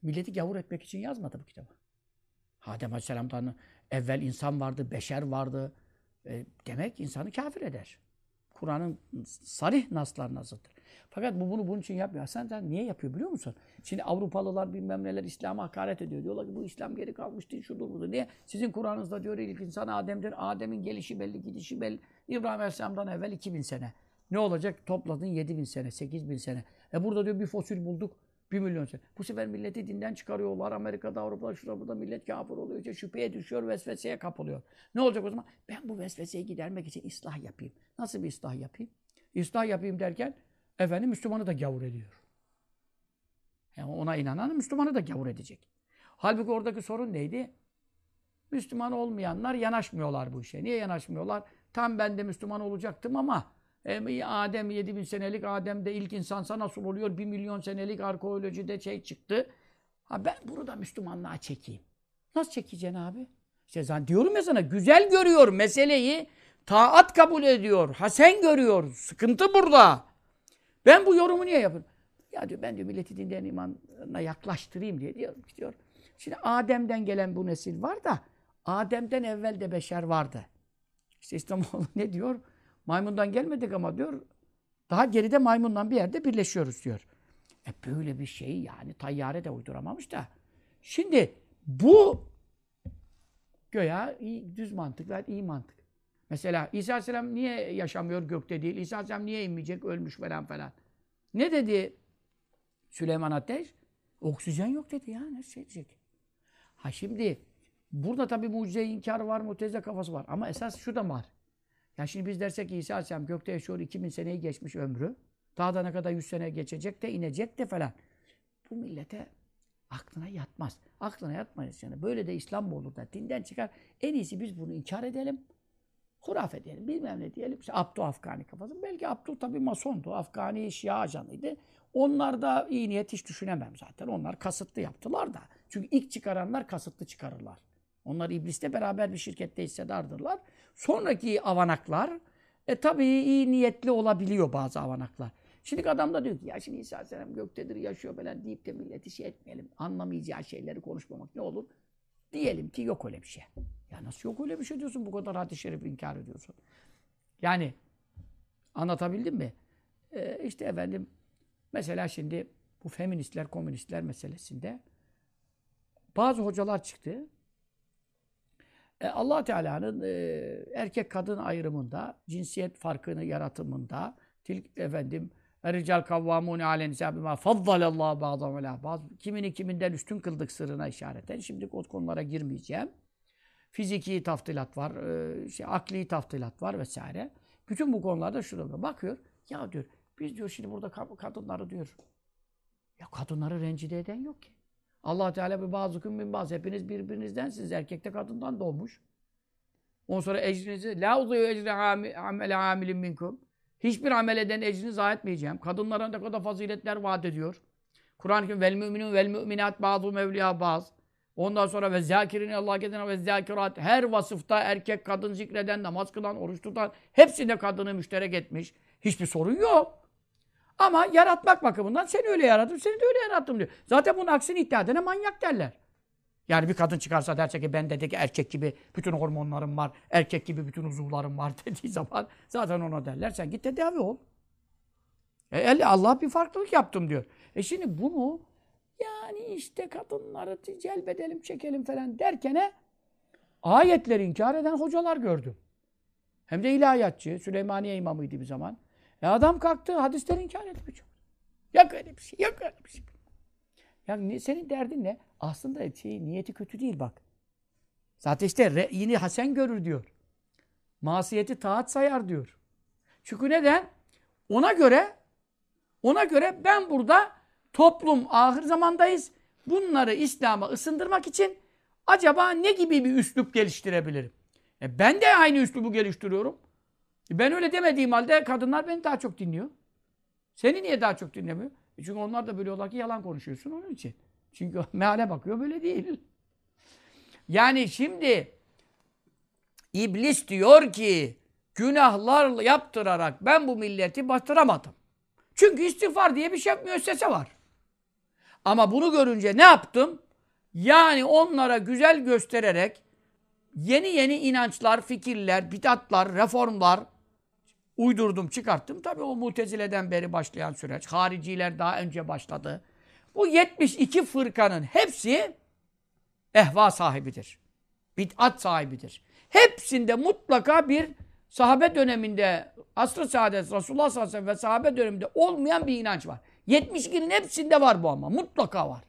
milleti gavur etmek için yazmadı bu kitabı. Adem Aleyhisselam'dan evvel insan vardı, beşer vardı. E, demek insanı kafir eder. Kur'an'ın sarih naslarına zıttır. Fakat bu bunu bunun için yapmıyor. Sen, sen niye yapıyor biliyor musun? Şimdi Avrupalılar bilmem neler İslam'a hakaret ediyor. Diyorlar ki bu İslam geri kalmış değil, şudur budur. Niye? Sizin Kur'an'ınızda diyor ilk insan Adem'dir. Adem'in gelişi belli, gidişi belli. İbrahim Aleyhisselam'dan evvel 2000 sene. Ne olacak? Topladın 7000 sene, 8000 sene. E burada diyor bir fosil bulduk. 1 milyon sene. Bu sefer milleti dinden çıkarıyorlar. Amerika'da, Avrupa'da, şurada burada millet kafir oluyor. İşte şüpheye düşüyor, vesveseye kapılıyor. Ne olacak o zaman? Ben bu vesveseyi gidermek için ıslah yapayım. Nasıl bir ıslah yapayım? Islah yapayım derken efendim Müslümanı da gavur ediyor. Yani ona inanan Müslümanı da gavur edecek. Halbuki oradaki sorun neydi? Müslüman olmayanlar yanaşmıyorlar bu işe. Niye yanaşmıyorlar? Tam ben de Müslüman olacaktım ama e, Adem 7000 senelik Adem'de ilk insansa nasıl oluyor? 1 milyon senelik arkeolojide şey çıktı. Ha ben bunu da Müslümanlığa çekeyim. Nasıl çekeceksin abi? İşte zaten diyorum ya sana güzel görüyor meseleyi. Taat kabul ediyor. Hasen görüyor. Sıkıntı burada. Ben bu yorumu niye yapıyorum? Ya diyor ben diyor milleti dinden imana yaklaştırayım diye diyorum diyor. Şimdi Adem'den gelen bu nesil var da Adem'den evvel de beşer vardı. İşte İslamoğlu ne diyor? Maymundan gelmedik ama diyor daha geride maymundan bir yerde birleşiyoruz diyor. E böyle bir şey yani tayyare de uyduramamış da. Şimdi bu göya iyi, düz mantık ve iyi mantık. Mesela İsa Aleyhisselam niye yaşamıyor gökte değil? İsa Aleyhisselam niye inmeyecek? Ölmüş falan falan. Ne dedi Süleyman Ateş? Oksijen yok dedi ya. Ne şey diyecek? Ha şimdi burada tabii mucize inkarı var, mutezile kafası var. Ama esas şu da var. Ya şimdi biz dersek İsa Aleyhisselam gökte yaşıyor, 2000 seneyi geçmiş ömrü. Daha da ne kadar 100 sene geçecek de inecek de falan. Bu millete aklına yatmaz. Aklına yatmayız yani. Böyle de İslam mı olur da dinden çıkar. En iyisi biz bunu inkar edelim. Hurafe diyelim, bilmem ne diyelim. İşte Abdu Afgani kafası. Belki Abdu tabii masondu. Afgani Şia ajanıydı. Onlar da iyi niyet hiç düşünemem zaten. Onlar kasıtlı yaptılar da. Çünkü ilk çıkaranlar kasıtlı çıkarırlar. Onlar iblisle beraber bir şirkette hissedardırlar. Sonraki avanaklar e tabii iyi niyetli olabiliyor bazı avanaklar. Şimdi adam da diyor ki ya şimdi İsa Aleyhisselam göktedir yaşıyor falan deyip de milleti şey etmeyelim. Anlamayacağı şeyleri konuşmamak ne olur? Diyelim ki yok öyle bir şey. Ya nasıl yok öyle bir şey diyorsun? Bu kadar hadis-i şerif inkar ediyorsun. Yani anlatabildim mi? Ee, işte efendim mesela şimdi bu feministler, komünistler meselesinde bazı hocalar çıktı. E, allah Teala'nın e, erkek kadın ayrımında, cinsiyet farkını yaratımında, tilk efendim Rical kavvamun alen nisabima faddalallahu ba'dan ala bazı kimini kiminden üstün kıldık sırrına işareten. Şimdi o konulara girmeyeceğim. Fiziki taftilat var, e, şey, akli taftilat var vesaire. Bütün bu konularda şurada bakıyor. Ya diyor biz diyor şimdi burada kadınları diyor Ya kadınları rencide eden yok ki. Allah Teala bir bazı gün bin bazı. Hepiniz birbirinizdensiniz. Erkek de kadından doğmuş. Ondan sonra ecrinizi la uzuyu ecre amele amilin minkum. Hiçbir amel eden ecrini zayi etmeyeceğim. Kadınlara ne kadar faziletler vaat ediyor. Kur'an-ı Kerim vel müminun vel müminat bazı mevliya bazı. Ondan sonra ve zâkirin Allah kedine ve zâkirat her vasıfta erkek kadın zikreden, namaz kılan, oruç tutan hepsinde kadını müşterek etmiş. Hiçbir sorun yok. Ama yaratmak bakımından seni öyle yarattım, seni de öyle yarattım diyor. Zaten bunun aksini iddia edene manyak derler. Yani bir kadın çıkarsa derse ki ben dedi ki erkek gibi bütün hormonlarım var, erkek gibi bütün uzuvlarım var dediği zaman zaten ona derler sen git tedavi ol. E, Allah bir farklılık yaptım diyor. E şimdi bunu yani işte kadınları celbedelim, çekelim falan derkene ayetleri inkar eden hocalar gördüm. Hem de ilahiyatçı, Süleymaniye imamıydı bir zaman. E adam kalktı, hadisleri inkar etmiş. Yok öyle bir şey, yok öyle bir şey. Ya ne, senin derdin ne? Aslında şey, niyeti kötü değil bak. Zaten işte re'ini hasen görür diyor. Masiyeti taat sayar diyor. Çünkü neden? Ona göre ona göre ben burada toplum ahir zamandayız. Bunları İslam'a ısındırmak için acaba ne gibi bir üslup geliştirebilirim? E ben de aynı üslubu geliştiriyorum. Ben öyle demediğim halde kadınlar beni daha çok dinliyor. Seni niye daha çok dinlemiyor? E çünkü onlar da biliyorlar ki yalan konuşuyorsun onun için. Çünkü meale bakıyor böyle değil. Yani şimdi iblis diyor ki günahlar yaptırarak ben bu milleti bastıramadım. Çünkü istiğfar diye bir şey müessese var. Ama bunu görünce ne yaptım? Yani onlara güzel göstererek yeni yeni inançlar, fikirler, bidatlar, reformlar uydurdum, çıkarttım. Tabii o mutezileden beri başlayan süreç. Hariciler daha önce başladı. Bu 72 fırkanın hepsi ehva sahibidir. Bid'at sahibidir. Hepsinde mutlaka bir sahabe döneminde asr-ı saadet Resulullah sallallahu aleyhi ve sellem ve sahabe döneminde olmayan bir inanç var. 72'nin hepsinde var bu ama. Mutlaka var.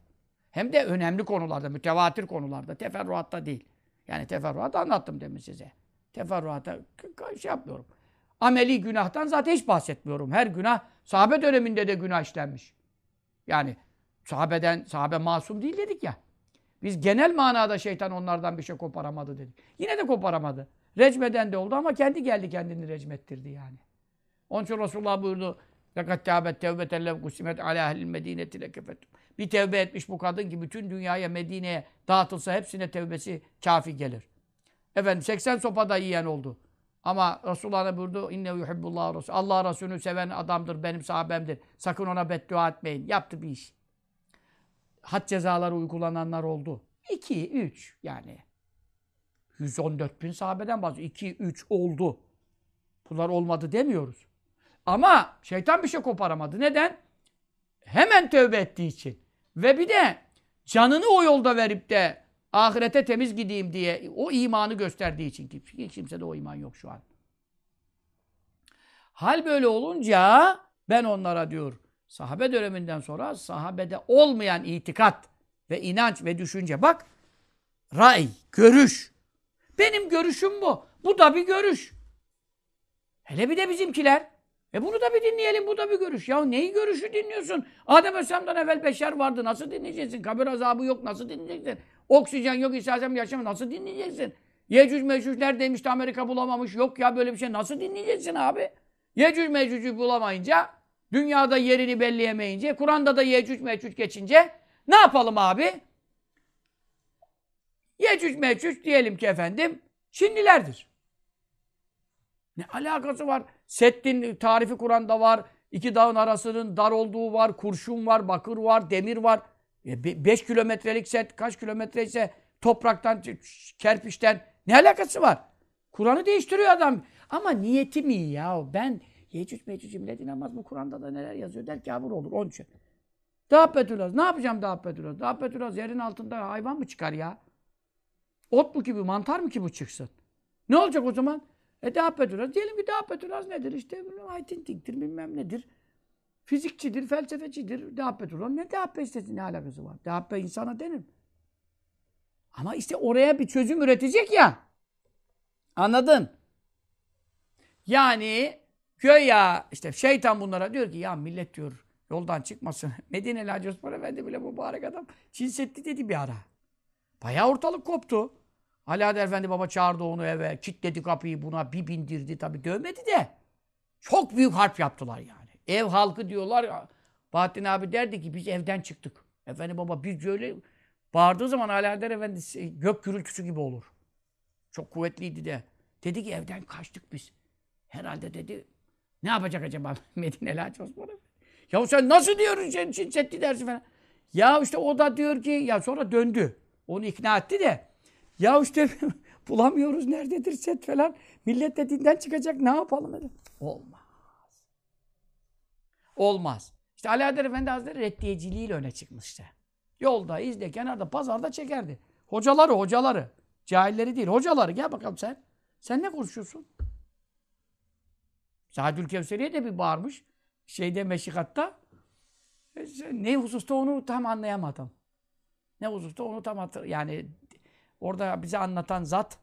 Hem de önemli konularda, mütevatir konularda. Teferruatta değil. Yani teferruat anlattım demin size. Teferruata şey yapmıyorum. Ameli günahtan zaten hiç bahsetmiyorum. Her günah sahabe döneminde de günah işlenmiş. Yani sahabeden, sahabe masum değil dedik ya. Biz genel manada şeytan onlardan bir şey koparamadı dedik. Yine de koparamadı. Recmeden de oldu ama kendi geldi kendini recmettirdi yani. Onun için Resulullah buyurdu. Fakat tâbet tevbeten kusimet alâ ehlil medîneti lekefettum. Bir tevbe etmiş bu kadın ki bütün dünyaya, Medine'ye dağıtılsa hepsine tevbesi kafi gelir. Efendim 80 sopa da yiyen oldu. Ama Resulullah buyurdu. İnne yuhibbullah Resul. Allah Resulü'nü seven adamdır, benim sahabemdir. Sakın ona beddua etmeyin. Yaptı bir iş. Had cezaları uygulananlar oldu. 2, 3 yani. 114 bin sahabeden bahsediyor. 2, 3 oldu. Bunlar olmadı demiyoruz. Ama şeytan bir şey koparamadı. Neden? Hemen tövbe ettiği için. Ve bir de canını o yolda verip de ahirete temiz gideyim diye o imanı gösterdiği için. Kimse de o iman yok şu an. Hal böyle olunca ben onlara diyor sahabe döneminden sonra sahabede olmayan itikat ve inanç ve düşünce. Bak ray, görüş. Benim görüşüm bu. Bu da bir görüş. Hele bir de bizimkiler. E bunu da bir dinleyelim, bu da bir görüş. Ya neyi görüşü dinliyorsun? Adem Aleyhisselam'dan evvel beşer vardı, nasıl dinleyeceksin? Kabir azabı yok, nasıl dinleyeceksin? Oksijen yok, İsa Aleyhisselam yaşamı nasıl dinleyeceksin? Yecüc Mecüc neredeymiş de Amerika bulamamış, yok ya böyle bir şey nasıl dinleyeceksin abi? Yecüc Mecüc'ü bulamayınca, dünyada yerini belleyemeyince, Kur'an'da da Yecüc Mecüc geçince ne yapalım abi? Yecüc Mecüc diyelim ki efendim, Çinlilerdir. Ne alakası var? Settin tarifi Kur'an'da var. İki dağın arasının dar olduğu var. Kurşun var, bakır var, demir var. 5 e, kilometrelik set kaç kilometre ise topraktan, kerpiçten ne alakası var? Kur'an'ı değiştiriyor adam. Ama niyeti mi ya? Ben Yecüc Mecüc'ü millet inanmaz mı? Kur'an'da da neler yazıyor der kabur olur. Onun için. Dâbbetülaz. Ne yapacağım Dâbbetülaz? Dâbbetülaz yerin altında hayvan mı çıkar ya? Ot mu ki bu? Mantar mı ki bu çıksın? Ne olacak o zaman? E Dâbbetülaz. Diyelim ki Dâbbetülaz nedir? İşte Aytintik'tir bilmem nedir. Fizikçidir, felsefecidir. Dâbbetülaz. Ne Dâbbe istesi ne alakası var? Dâbbe insana denir. Ama işte oraya bir çözüm üretecek ya. Anladın? Yani göya işte şeytan bunlara diyor ki ya millet diyor Yoldan çıkmasın. Medine'li Hacı Osman Efendi bile mübarek adam cinsetti dedi bir ara. Bayağı ortalık koptu. Adel Efendi baba çağırdı onu eve. Kitledi kapıyı buna bir bindirdi. Tabii dövmedi de. Çok büyük harp yaptılar yani. Ev halkı diyorlar. Bahattin abi derdi ki biz evden çıktık. Efendi baba biz öyle bağırdığı zaman Adel Efendi gök gürültüsü gibi olur. Çok kuvvetliydi de. Dedi ki evden kaçtık biz. Herhalde dedi ne yapacak acaba Medine'li Hacı Osman? Ya sen nasıl diyorsun sen cinsetti dersi falan. Ya işte o da diyor ki ya sonra döndü. Onu ikna etti de. Ya işte bulamıyoruz nerededir set falan. Millet de dinden çıkacak ne yapalım dedi. Olmaz. Olmaz. İşte Ali Adel Efendi Hazretleri reddiyeciliğiyle öne çıkmıştı. Yolda, izde, kenarda, pazarda çekerdi. Hocaları, hocaları. Cahilleri değil, hocaları. Gel bakalım sen. Sen ne konuşuyorsun? Sadül Kevseri'ye de bir bağırmış. Şeyde meşikatta. E, ne hususta onu tam anlayamadım. Ne hususta onu tam hatır. Yani orada bize anlatan zat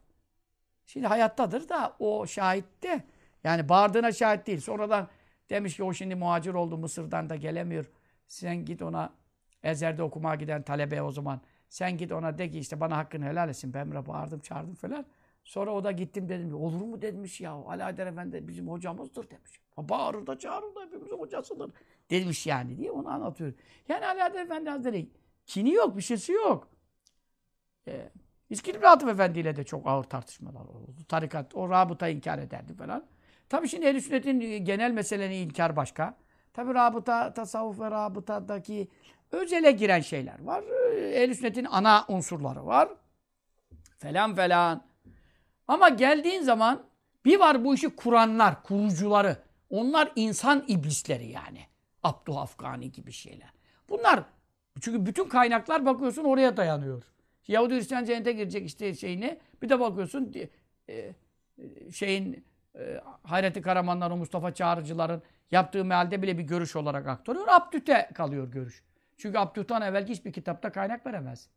şimdi hayattadır da o şahit de yani bağırdığına şahit değil. Sonradan demiş ki o şimdi muhacir oldu Mısır'dan da gelemiyor. Sen git ona Ezer'de okumaya giden talebe o zaman. Sen git ona de ki işte bana hakkını helal etsin. Buna bağırdım çağırdım falan. Sonra o da gittim dedim. Olur mu demiş ya. Adem Efendi bizim hocamızdır demiş. Bağırır da çağırır da hepimizin hocasıdır. Demiş yani diye onu anlatıyor. Yani Adem Efendi Hazretleri kini yok, bir şeysi yok. Ee, İskilipli Atıf Efendi ile de çok ağır tartışmalar oldu. Tarikat, o rabıta inkar ederdi falan. Tabii şimdi ehl Sünnet'in genel meselenin inkar başka. Tabii rabıta, tasavvuf ve rabıtadaki özele giren şeyler var. ehl Sünnet'in ana unsurları var. Falan falan. Ama geldiğin zaman bir var bu işi kuranlar, kurucuları. Onlar insan iblisleri yani. Abdü Afgani gibi şeyler. Bunlar çünkü bütün kaynaklar bakıyorsun oraya dayanıyor. Yahudi Hristiyan cennete girecek işte şeyini. Bir de bakıyorsun e, şeyin e, Hayrettin Karamanlar, Mustafa Çağrıcıların yaptığı mealde bile bir görüş olarak aktarıyor. Abdüte kalıyor görüş. Çünkü Abdüh'tan evvelki hiçbir kitapta kaynak veremez.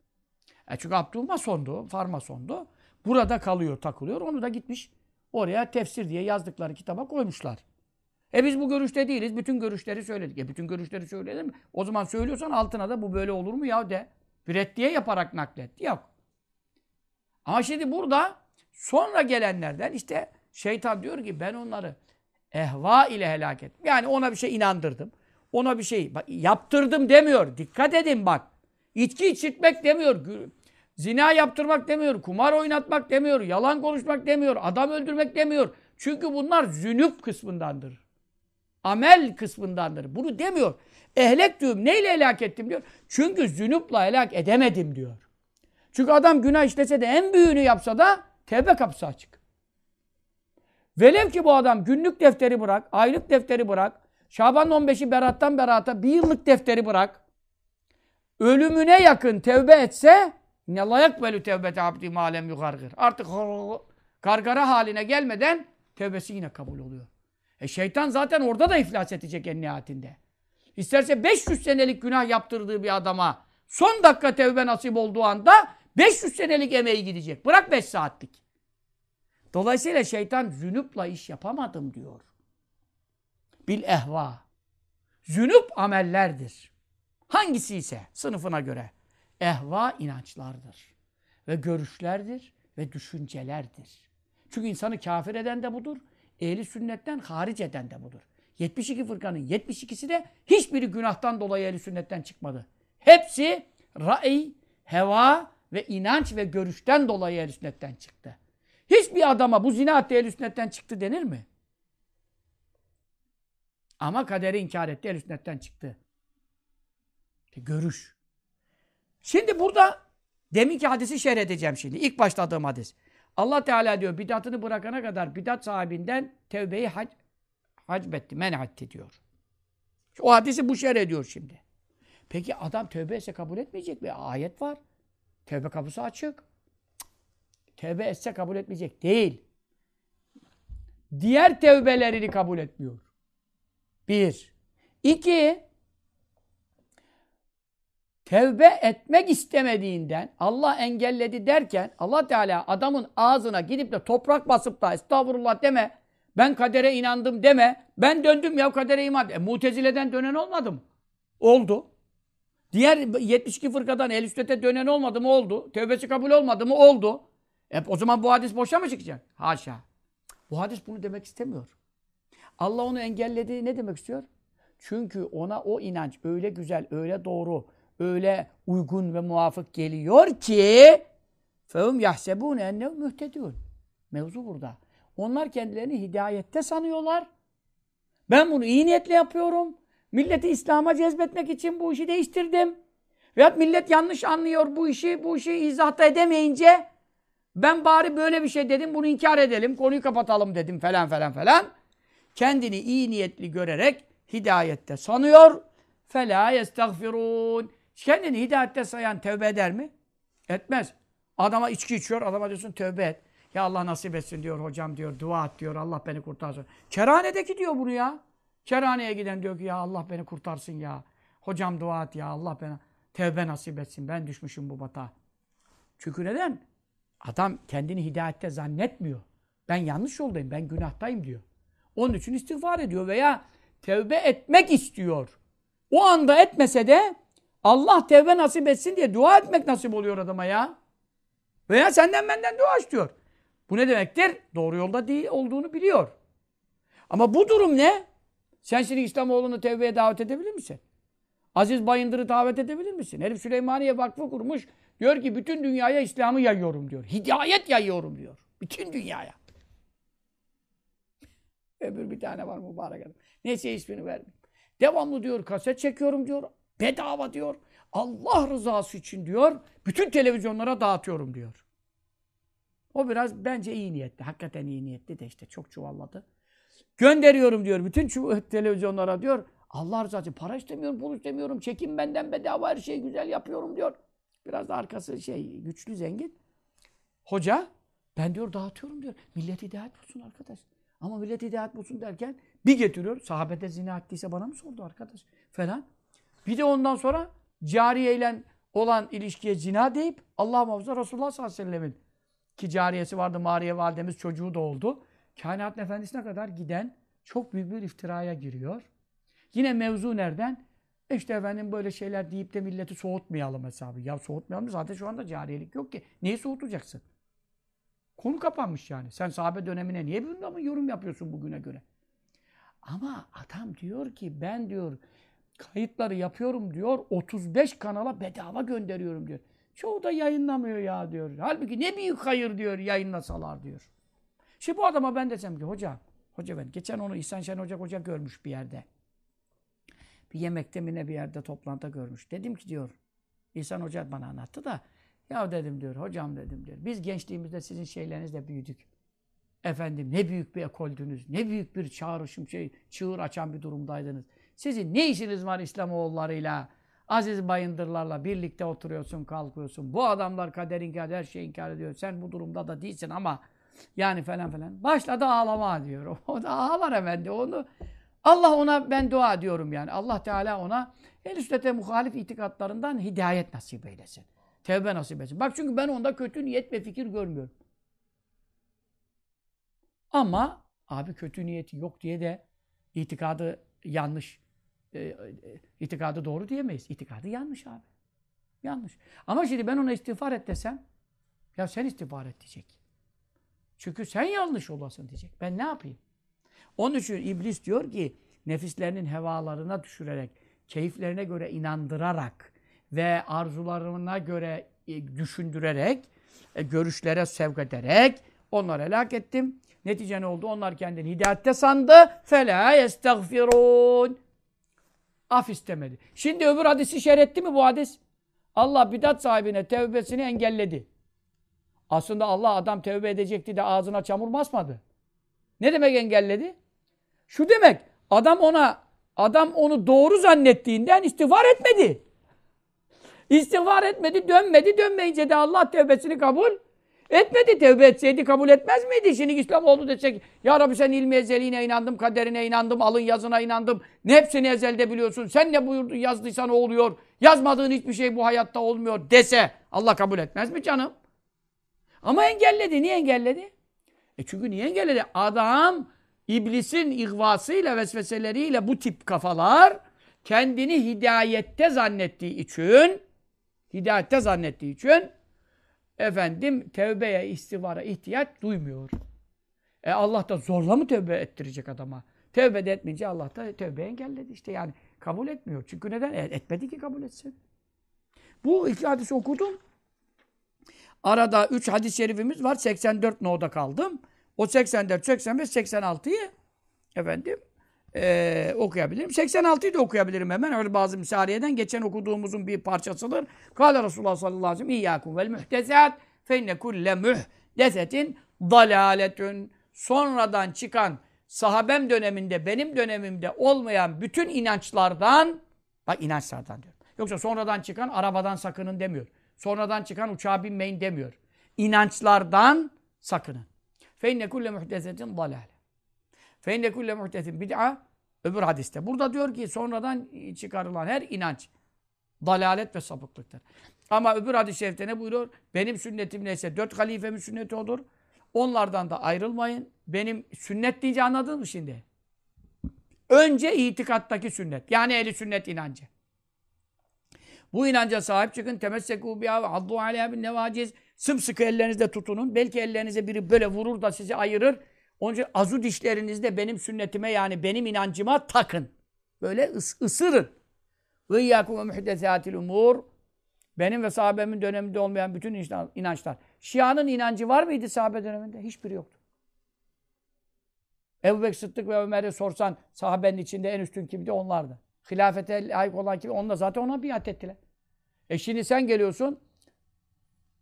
E çünkü Abdüh masondu, farmasondu. Burada kalıyor, takılıyor. Onu da gitmiş oraya tefsir diye yazdıkları kitaba koymuşlar. E biz bu görüşte değiliz. Bütün görüşleri söyledik. E bütün görüşleri söyledim? O zaman söylüyorsan altına da bu böyle olur mu ya de. Bir reddiye yaparak naklet. Yok. Ama şimdi burada sonra gelenlerden işte şeytan diyor ki ben onları ehva ile helak ettim. Yani ona bir şey inandırdım. Ona bir şey bak, yaptırdım demiyor. Dikkat edin bak. İçki içirtmek demiyor. Zina yaptırmak demiyor. Kumar oynatmak demiyor. Yalan konuşmak demiyor. Adam öldürmek demiyor. Çünkü bunlar zünüp kısmındandır. Amel kısmındandır. Bunu demiyor. Ehlek diyorum. Neyle helak ettim diyor. Çünkü zünupla helak edemedim diyor. Çünkü adam günah işlese de en büyüğünü yapsa da tevbe kapısı açık. Velev ki bu adam günlük defteri bırak, aylık defteri bırak, Şaban 15'i berattan berata bir yıllık defteri bırak. Ölümüne yakın tevbe etse ne layak belü tevbete abdi malem yugargır. Artık gargara haline gelmeden tevbesi yine kabul oluyor. E şeytan zaten orada da iflas edecek en nihayetinde. İsterse 500 senelik günah yaptırdığı bir adama son dakika tevbe nasip olduğu anda 500 senelik emeği gidecek. Bırak 5 saatlik. Dolayısıyla şeytan zünupla iş yapamadım diyor. Bil ehva. Zünüp amellerdir. Hangisi ise sınıfına göre. Ehva inançlardır. Ve görüşlerdir ve düşüncelerdir. Çünkü insanı kafir eden de budur. Ehli sünnetten haric eden de budur. 72 fırkanın 72'si de hiçbiri günahtan dolayı ehli sünnetten çıkmadı. Hepsi ra'i, heva ve inanç ve görüşten dolayı ehli sünnetten çıktı. Hiçbir adama bu zina etti ehli sünnetten çıktı denir mi? Ama kaderi inkar etti ehli sünnetten çıktı. İşte görüş. Şimdi burada deminki hadisi şerh edeceğim şimdi. İlk başladığım hadis. Allah Teala diyor bidatını bırakana kadar bidat sahibinden tevbeyi hac, hacbetti, men'etti diyor. O hadisi bu şerh ediyor şimdi. Peki adam tövbe etse kabul etmeyecek mi? Ayet var. Tövbe kapısı açık. Tövbe etse kabul etmeyecek. Değil. Diğer tevbelerini kabul etmiyor. Bir. İki. Tevbe etmek istemediğinden Allah engelledi derken Allah Teala adamın ağzına gidip de toprak basıp da estağfurullah deme. Ben kadere inandım deme. Ben döndüm ya kadere iman. E, mutezileden dönen olmadım. Oldu. Diğer 72 fırkadan el sünnete dönen olmadı mı? Oldu. Tevbesi kabul olmadı mı? Oldu. E, o zaman bu hadis boşa mı çıkacak? Haşa. Bu hadis bunu demek istemiyor. Allah onu engelledi. Ne demek istiyor? Çünkü ona o inanç öyle güzel, öyle doğru, öyle uygun ve muvafık geliyor ki فَهُمْ يَحْسَبُونَ اَنَّهُ mühtedûn. Mevzu burada. Onlar kendilerini hidayette sanıyorlar. Ben bunu iyi niyetle yapıyorum. Milleti İslam'a cezbetmek için bu işi değiştirdim. Veyahut millet yanlış anlıyor bu işi, bu işi izahta edemeyince ben bari böyle bir şey dedim bunu inkar edelim konuyu kapatalım dedim falan falan falan. Kendini iyi niyetli görerek hidayette sanıyor. Fela yestagfirun. Kendini hidayette sayan tövbe eder mi? Etmez. Adama içki içiyor adama diyorsun tövbe et. Ya Allah nasip etsin diyor hocam diyor dua et diyor Allah beni kurtarsın. Kerhanedeki diyor bunu ya. Kerhaneye giden diyor ki ya Allah beni kurtarsın ya. Hocam dua et ya Allah beni tevbe nasip etsin ben düşmüşüm bu batağa. Çünkü neden? Adam kendini hidayette zannetmiyor. Ben yanlış yoldayım, ben günahtayım diyor. Onun için istiğfar ediyor veya tevbe etmek istiyor. O anda etmese de Allah tevbe nasip etsin diye dua etmek nasip oluyor adama ya. Veya senden benden dua istiyor. Bu ne demektir? Doğru yolda değil olduğunu biliyor. Ama bu durum ne? Sen şimdi İslamoğlu'nu tevbeye davet edebilir misin? Aziz Bayındır'ı davet edebilir misin? Herif Süleymaniye Vakfı kurmuş. Diyor ki bütün dünyaya İslam'ı yayıyorum diyor. Hidayet yayıyorum diyor. Bütün dünyaya. Öbür bir tane var mübarek adam. Neyse ismini vermeyeyim. Devamlı diyor kaset çekiyorum diyor. Bedava diyor. Allah rızası için diyor. Bütün televizyonlara dağıtıyorum diyor. O biraz bence iyi niyetli. Hakikaten iyi niyetli de işte çok çuvalladı. Gönderiyorum diyor bütün televizyonlara diyor. Allah rızası için para istemiyorum, pul istemiyorum. Çekin benden bedava her şeyi güzel yapıyorum diyor. Biraz da arkası şey güçlü zengin. Hoca ben diyor dağıtıyorum diyor. Millet hidayet bulsun arkadaş. Ama millet hidayet bulsun derken bir getiriyor. Sahabede zina ettiyse bana mı sordu arkadaş? Falan. Bir de ondan sonra cariye ile olan ilişkiye zina deyip Allah muhafaza Resulullah sallallahu aleyhi ve sellemin ki cariyesi vardı Mariye validemiz çocuğu da oldu. Kainatın efendisine kadar giden çok büyük bir iftiraya giriyor. Yine mevzu nereden? İşte efendim böyle şeyler deyip de milleti soğutmayalım hesabı. Ya soğutmayalım zaten şu anda cariyelik yok ki. Neyi soğutacaksın? Konu kapanmış yani. Sen sahabe dönemine niye bir yorum yapıyorsun bugüne göre? Ama adam diyor ki ben diyor kayıtları yapıyorum diyor 35 kanala bedava gönderiyorum diyor. Çoğu da yayınlamıyor ya diyor. Halbuki ne büyük hayır diyor yayınlasalar diyor. Şimdi bu adama ben desem ki hoca, hoca ben geçen onu İhsan Şen Hoca Hoca görmüş bir yerde. Bir yemekte mi ne bir yerde toplantıda görmüş. Dedim ki diyor, İhsan Hoca bana anlattı da ya dedim diyor, hocam dedim diyor. Biz gençliğimizde sizin şeylerinizle büyüdük. Efendim ne büyük bir ekoldünüz, ne büyük bir çağrışım şey, çığır açan bir durumdaydınız. Sizin ne işiniz var İslamoğullarıyla, Aziz Bayındırlarla birlikte oturuyorsun, kalkıyorsun. Bu adamlar kader inkar, her şeyi inkar ediyor. Sen bu durumda da değilsin ama yani falan falan. Başladı ağlama diyor. O da ağlar efendi. Onu Allah ona ben dua ediyorum yani. Allah Teala ona el sünnete muhalif itikatlarından hidayet nasip eylesin. Tevbe nasip etsin. Bak çünkü ben onda kötü niyet ve fikir görmüyorum. Ama abi kötü niyeti yok diye de itikadı yanlış, e, e, itikadı doğru diyemeyiz. İtikadı yanlış abi. Yanlış. Ama şimdi ben ona istiğfar et desem, ya sen istiğfar et diyecek. Çünkü sen yanlış olasın diyecek. Ben ne yapayım? Onun için iblis diyor ki nefislerinin hevalarına düşürerek, keyiflerine göre inandırarak ve arzularına göre e, düşündürerek, e, görüşlere sevk ederek onları helak ettim. Netice ne oldu? Onlar kendini hidayette sandı. Fela yestagfirun. Af istemedi. Şimdi öbür hadisi şerh mi bu hadis? Allah bidat sahibine tevbesini engelledi. Aslında Allah adam tevbe edecekti de ağzına çamur basmadı. Ne demek engelledi? Şu demek, adam ona adam onu doğru zannettiğinden istiğfar etmedi. İstiğfar etmedi, dönmedi. Dönmeyince de Allah tevbesini kabul etmedi. Tevbe etseydi kabul etmez miydi? Şimdi İslam oldu desek, Ya Rabbi sen ilmi ezeliğine inandım, kaderine inandım, alın yazına inandım. Ne hepsini ezelde biliyorsun. Sen ne buyurdun, yazdıysan oluyor. Yazmadığın hiçbir şey bu hayatta olmuyor dese Allah kabul etmez mi canım? Ama engelledi. Niye engelledi? E çünkü niye engelledi? Adam iblisin ihvasıyla, vesveseleriyle bu tip kafalar kendini hidayette zannettiği için hidayette zannettiği için efendim tevbeye, istivara ihtiyaç duymuyor. E Allah da zorla mı tövbe ettirecek adama? Tövbe de etmeyince Allah da tövbe engelledi işte yani kabul etmiyor. Çünkü neden? E, etmedi ki kabul etsin. Bu iki hadisi okudum. Arada üç hadis-i şerifimiz var. 84 no'da kaldım. O 84, 85, 86'yı efendim e, okuyabilirim. 86'yı da okuyabilirim hemen. Öyle bazı misaliyeden geçen okuduğumuzun bir parçasıdır. Kâle Resulullah sallallahu aleyhi ve sellem İyyâkum vel muhtesat fe inne kulle muhdesetin dalâletün sonradan çıkan sahabem döneminde, benim dönemimde olmayan bütün inançlardan bak inançlardan diyor. Yoksa sonradan çıkan arabadan sakının demiyor. Sonradan çıkan uçağa binmeyin demiyor. İnançlardan sakının. Fe inne kulle muhdesetin dalâle. Fe inne kulle öbür hadiste. Burada diyor ki sonradan çıkarılan her inanç dalalet ve sapıklıktır. Ama öbür hadis-i şerifte ne buyuruyor? Benim sünnetim neyse dört halifemin sünneti olur. Onlardan da ayrılmayın. Benim sünnet deyince anladın mı şimdi? Önce itikattaki sünnet. Yani eli sünnet inancı. Bu inanca sahip çıkın. Temessekû biha ve addu aleyha bin nevaciz. Sımsıkı ellerinizde tutunun. Belki ellerinize biri böyle vurur da sizi ayırır. Onun için azu dişlerinizde benim sünnetime yani benim inancıma takın. Böyle ıs ısırın. Ve muhdesâtil umur. Benim ve sahabemin döneminde olmayan bütün inançlar. Şia'nın inancı var mıydı sahabe döneminde? Hiçbiri yoktu. Ebu Bekir Sıddık ve Ömer'e sorsan sahabenin içinde en üstün kimdi? Onlardı. Hilafete layık olan kim? Onlar zaten ona biat ettiler. E şimdi sen geliyorsun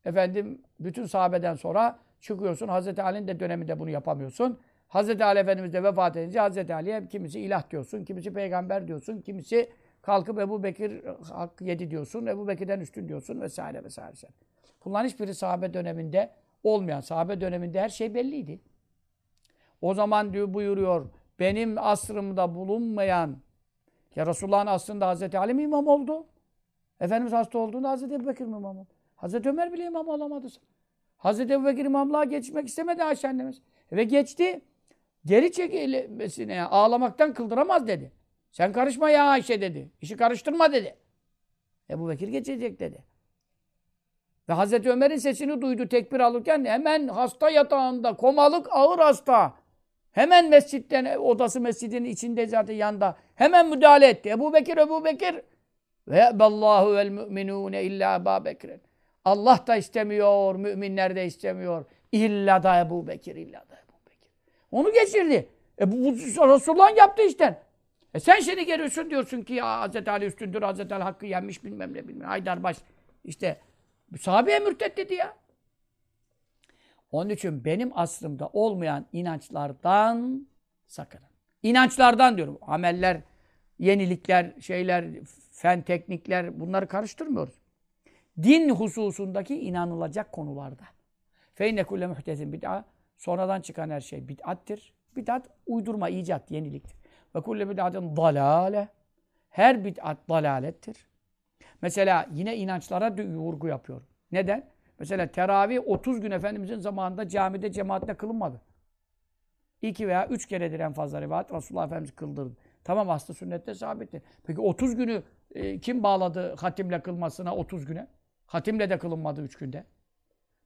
efendim bütün sahabeden sonra çıkıyorsun. Hazreti Ali'nin de döneminde bunu yapamıyorsun. Hazreti Ali Efendimiz de vefat edince Hazreti Ali'ye kimisi ilah diyorsun, kimisi peygamber diyorsun, kimisi kalkıp Ebu Bekir hak yedi diyorsun, Ebu Bekir'den üstün diyorsun vesaire vesaire. Bunların hiçbiri sahabe döneminde olmayan, sahabe döneminde her şey belliydi. O zaman diyor buyuruyor, benim asrımda bulunmayan, ya Resulullah'ın aslında Hazreti Ali mi imam oldu? Efendimiz hasta olduğunda Hazreti Ebu Bekir mi imam oldu? Hazreti Ömer bile imam olamadı. Hazreti Ebu Bekir imamlığa geçmek istemedi Ayşe annemiz. Ve geçti. Geri çekilmesine ağlamaktan kıldıramaz dedi. Sen karışma ya Ayşe dedi. İşi karıştırma dedi. Ebu Bekir geçecek dedi. Ve Hazreti Ömer'in sesini duydu tekbir alırken hemen hasta yatağında, komalık ağır hasta. Hemen mescitten, odası mescidin içinde zaten yanda. Hemen müdahale etti. Ebu Bekir, Ebu Bekir. Ve ballahu vel müminune illa Ebu Bekir'in. Allah da istemiyor, müminler de istemiyor. İlla da Ebu Bekir, illa da Ebu Bekir. Onu geçirdi. E bu, bu Resulullah'ın yaptığı işte. E sen şimdi geliyorsun diyorsun ki ya Hazreti Ali üstündür, Hazreti Ali hakkı yenmiş bilmem ne bilmem. Haydarbaş işte sahabeye mürtet dedi ya. Onun için benim asrımda olmayan inançlardan sakının. İnançlardan diyorum. Ameller, yenilikler, şeyler, fen teknikler bunları karıştırmıyoruz. Din hususundaki inanılacak konularda. Feyne kulle muhtesin bid'a. Sonradan çıkan her şey bid'attir. Bid'at uydurma, icat, yeniliktir. Ve kulle bid'atın dalale. Her bid'at dalalettir. Mesela yine inançlara vurgu yapıyorum. Neden? Mesela teravih 30 gün Efendimizin zamanında camide cemaatle kılınmadı. İki veya üç keredir en fazla rivayet Resulullah Efendimiz kıldırdı. Tamam aslı sünnette sabittir. Peki 30 günü e, kim bağladı hatimle kılmasına 30 güne? Hatimle de kılınmadı 3 günde.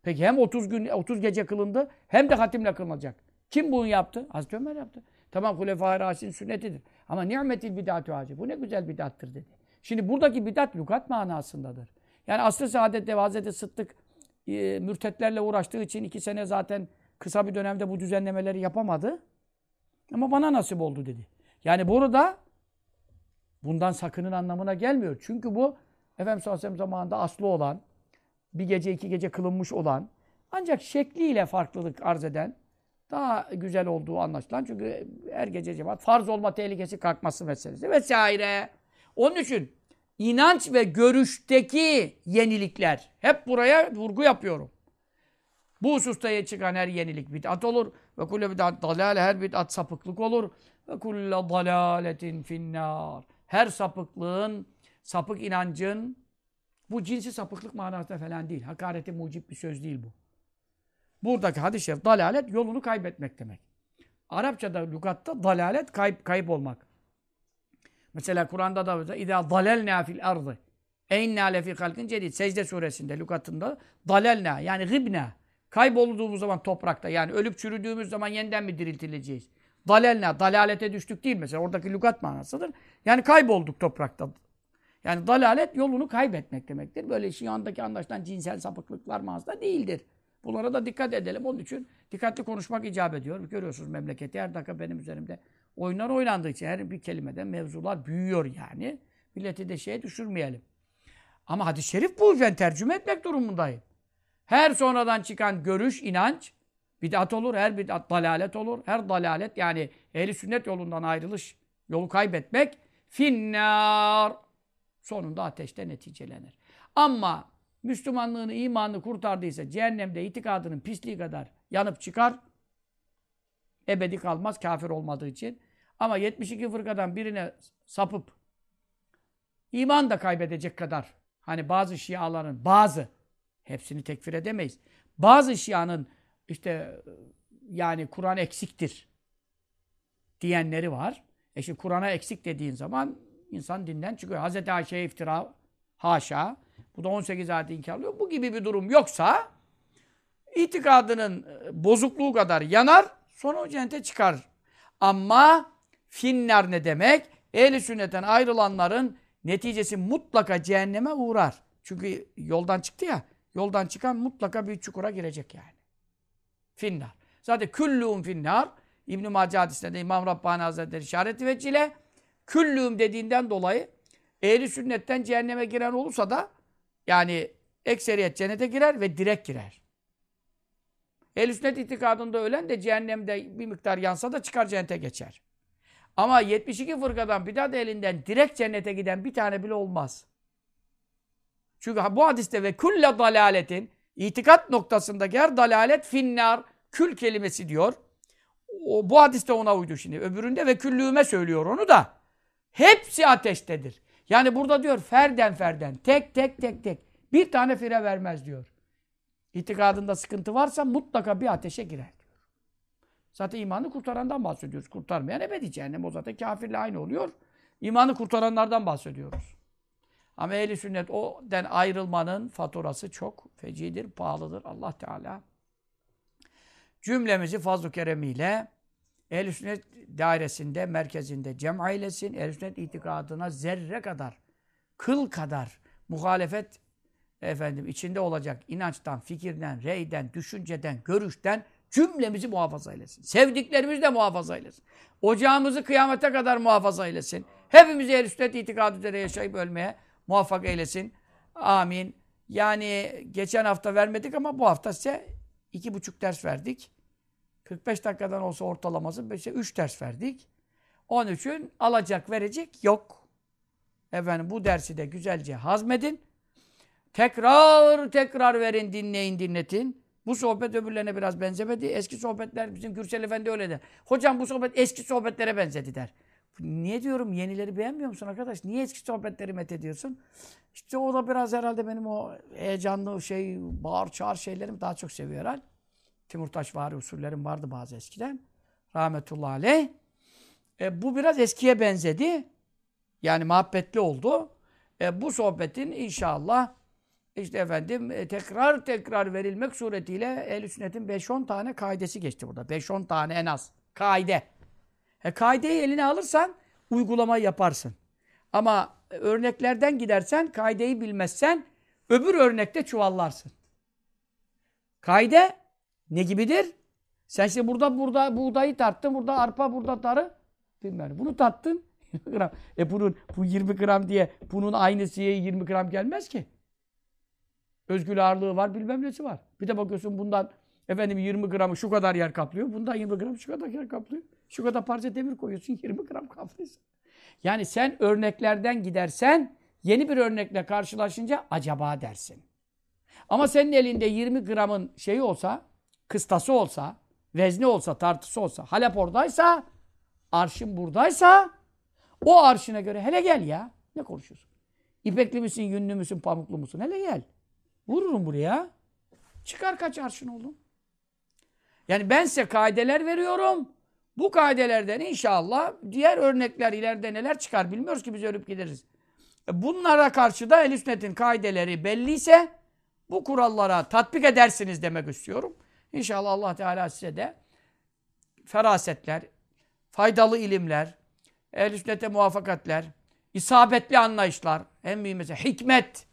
Peki hem 30 gün 30 gece kılındı hem de hatimle kılınacak. Kim bunu yaptı? Hazreti Ömer yaptı. Tamam Hulefai Raşid'in sünnetidir. Ama ni'metil bid'atü hacı. Bu ne güzel bid'attır dedi. Şimdi buradaki bid'at lügat manasındadır. Yani asr-ı saadette Hazreti Sıddık e, mürtetlerle uğraştığı için iki sene zaten kısa bir dönemde bu düzenlemeleri yapamadı. Ama bana nasip oldu dedi. Yani burada bundan sakının anlamına gelmiyor. Çünkü bu Efendimiz sallallahu aleyhi zamanında aslı olan, bir gece iki gece kılınmış olan, ancak şekliyle farklılık arz eden, daha güzel olduğu anlaşılan. Çünkü her gece cemaat farz olma tehlikesi kalkması meselesi vesaire. Onun için inanç ve görüşteki yenilikler. Hep buraya vurgu yapıyorum. Bu hususta çıkan her yenilik bid'at olur. Ve kulle bid'at dalale her bid'at sapıklık olur. Ve kulle dalaletin finnar. Her sapıklığın, sapık inancın bu cinsi sapıklık manasında falan değil. Hakareti mucip bir söz değil bu. Buradaki hadis-i şerif dalalet yolunu kaybetmek demek. Arapçada, lügatta dalalet kayıp, kayıp olmak. Mesela Kur'an'da da İzâ dalelnâ fil ardı. Eynnâ lefî halkın cedid. Secde suresinde, lukatında dalelnâ yani gıbnâ. Kaybolduğumuz zaman toprakta yani ölüp çürüdüğümüz zaman yeniden mi diriltileceğiz? Dalelna, dalalete düştük değil mesela. Oradaki lügat manasıdır. Yani kaybolduk toprakta. Yani dalalet yolunu kaybetmek demektir. Böyle şu andaki anlaşılan cinsel sapıklıklar manasında değildir. Bunlara da dikkat edelim. Onun için dikkatli konuşmak icap ediyor. Görüyorsunuz memleketi her dakika benim üzerimde oyunlar oynandığı için her bir kelimeden mevzular büyüyor yani. Milleti de şeye düşürmeyelim. Ama hadis-i şerif bu. Ben tercüme etmek durumundayım. Her sonradan çıkan görüş, inanç bid'at olur. Her bid'at dalalet olur. Her dalalet yani ehli sünnet yolundan ayrılış, yolu kaybetmek finnar. Sonunda ateşte neticelenir. Ama Müslümanlığını, imanını kurtardıysa cehennemde itikadının pisliği kadar yanıp çıkar. Ebedi kalmaz kafir olmadığı için. Ama 72 fırkadan birine sapıp iman da kaybedecek kadar hani bazı şiaların bazı hepsini tekfir edemeyiz. Bazı şianın işte yani Kur'an eksiktir diyenleri var. E şimdi Kur'an'a eksik dediğin zaman insan dinden çıkıyor. Hazreti Ayşe'ye iftira haşa. Bu da 18 ayet inkarlıyor. Bu gibi bir durum yoksa itikadının e, bozukluğu kadar yanar sonra o cennete çıkar. Ama finnar ne demek? Ehli sünnetten ayrılanların neticesi mutlaka cehenneme uğrar. Çünkü yoldan çıktı ya. Yoldan çıkan mutlaka bir çukura girecek yani. Finnar. Zaten küllûm finnar. İbn-i Mace hadisinde İmam Rabbani Hazretleri işareti veçile küllûm dediğinden dolayı ehli sünnetten cehenneme giren olursa da yani ekseriyet cennete girer ve direkt girer. Ehl-i sünnet itikadında ölen de cehennemde bir miktar yansa da çıkar cennete geçer. Ama 72 fırkadan bidat elinden direkt cennete giden bir tane bile olmaz. Çünkü bu hadiste ve külle dalaletin itikat noktasındaki her dalalet finnar kül kelimesi diyor. O, bu hadiste ona uydu şimdi. Öbüründe ve küllüğüme söylüyor onu da. Hepsi ateştedir. Yani burada diyor ferden ferden, tek tek tek tek. Bir tane fire vermez diyor. İtikadında sıkıntı varsa mutlaka bir ateşe girer diyor. Zaten imanı kurtarandan bahsediyoruz. Kurtarmayan ebedi cehennem. O zaten kafirle aynı oluyor. İmanı kurtaranlardan bahsediyoruz. Ama ehli sünnet o den ayrılmanın faturası çok fecidir, pahalıdır. Allah Teala cümlemizi fazl-ı keremiyle ehl sünnet dairesinde, merkezinde cem eylesin. ehl sünnet itikadına zerre kadar, kıl kadar muhalefet efendim içinde olacak inançtan, fikirden, reyden, düşünceden, görüşten cümlemizi muhafaza eylesin. Sevdiklerimizi de muhafaza eylesin. Ocağımızı kıyamete kadar muhafaza eylesin. Hepimizi ehl sünnet itikadı üzere yaşayıp ölmeye muvaffak eylesin. Amin. Yani geçen hafta vermedik ama bu hafta size iki buçuk ders verdik. 45 dakikadan olsa ortalaması 5'e 3 ders verdik. Onun için alacak verecek yok. Efendim bu dersi de güzelce hazmedin. Tekrar tekrar verin, dinleyin, dinletin. Bu sohbet öbürlerine biraz benzemedi. Eski sohbetler bizim Gürsel Efendi öyle der. Hocam bu sohbet eski sohbetlere benzedi der. Niye diyorum yenileri beğenmiyor musun arkadaş? Niye eski sohbetleri met ediyorsun? İşte o da biraz herhalde benim o heyecanlı şey, bağır çağır şeylerim daha çok seviyor herhalde. Timurtaş vari usullerim vardı bazı eskiden. Rahmetullahi aleyh. E, bu biraz eskiye benzedi. Yani muhabbetli oldu. E, bu sohbetin inşallah işte efendim e, tekrar tekrar verilmek suretiyle ehl sünnetin 5-10 tane kaidesi geçti burada. 5-10 tane en az. Kaide. E, kaideyi eline alırsan uygulamayı yaparsın. Ama örneklerden gidersen, kaideyi bilmezsen öbür örnekte çuvallarsın. Kaide ne gibidir? Sen işte burada burada buğdayı tarttın, burada arpa, burada tarı. Bilmem. Bunu tattın. 20 gram. E bunun bu 20 gram diye bunun aynısı 20 gram gelmez ki. Özgül ağırlığı var, bilmem nesi var. Bir de bakıyorsun bundan efendim 20 gramı şu kadar yer kaplıyor. Bundan 20 gram şu kadar yer kaplıyor. Şu kadar parça demir koyuyorsun 20 gram kaplıyorsun. Yani sen örneklerden gidersen yeni bir örnekle karşılaşınca acaba dersin. Ama senin elinde 20 gramın şeyi olsa, kıstası olsa, vezni olsa, tartısı olsa, Halep oradaysa, arşın buradaysa o arşına göre hele gel ya. Ne konuşuyorsun? İpekli misin, yünlü müsün, pamuklu musun? Hele gel. Vururum buraya. Çıkar kaç arşın oğlum. Yani ben size kaideler veriyorum. Bu kaidelerden inşallah diğer örnekler ileride neler çıkar bilmiyoruz ki biz ölüp gideriz. E, Bunlara karşı da el sünnetin kaideleri belliyse bu kurallara tatbik edersiniz demek istiyorum. İnşallah Allah Teala size de ferasetler, faydalı ilimler, ehl sünnete muvaffakatler, isabetli anlayışlar, en mühim mesela hikmet,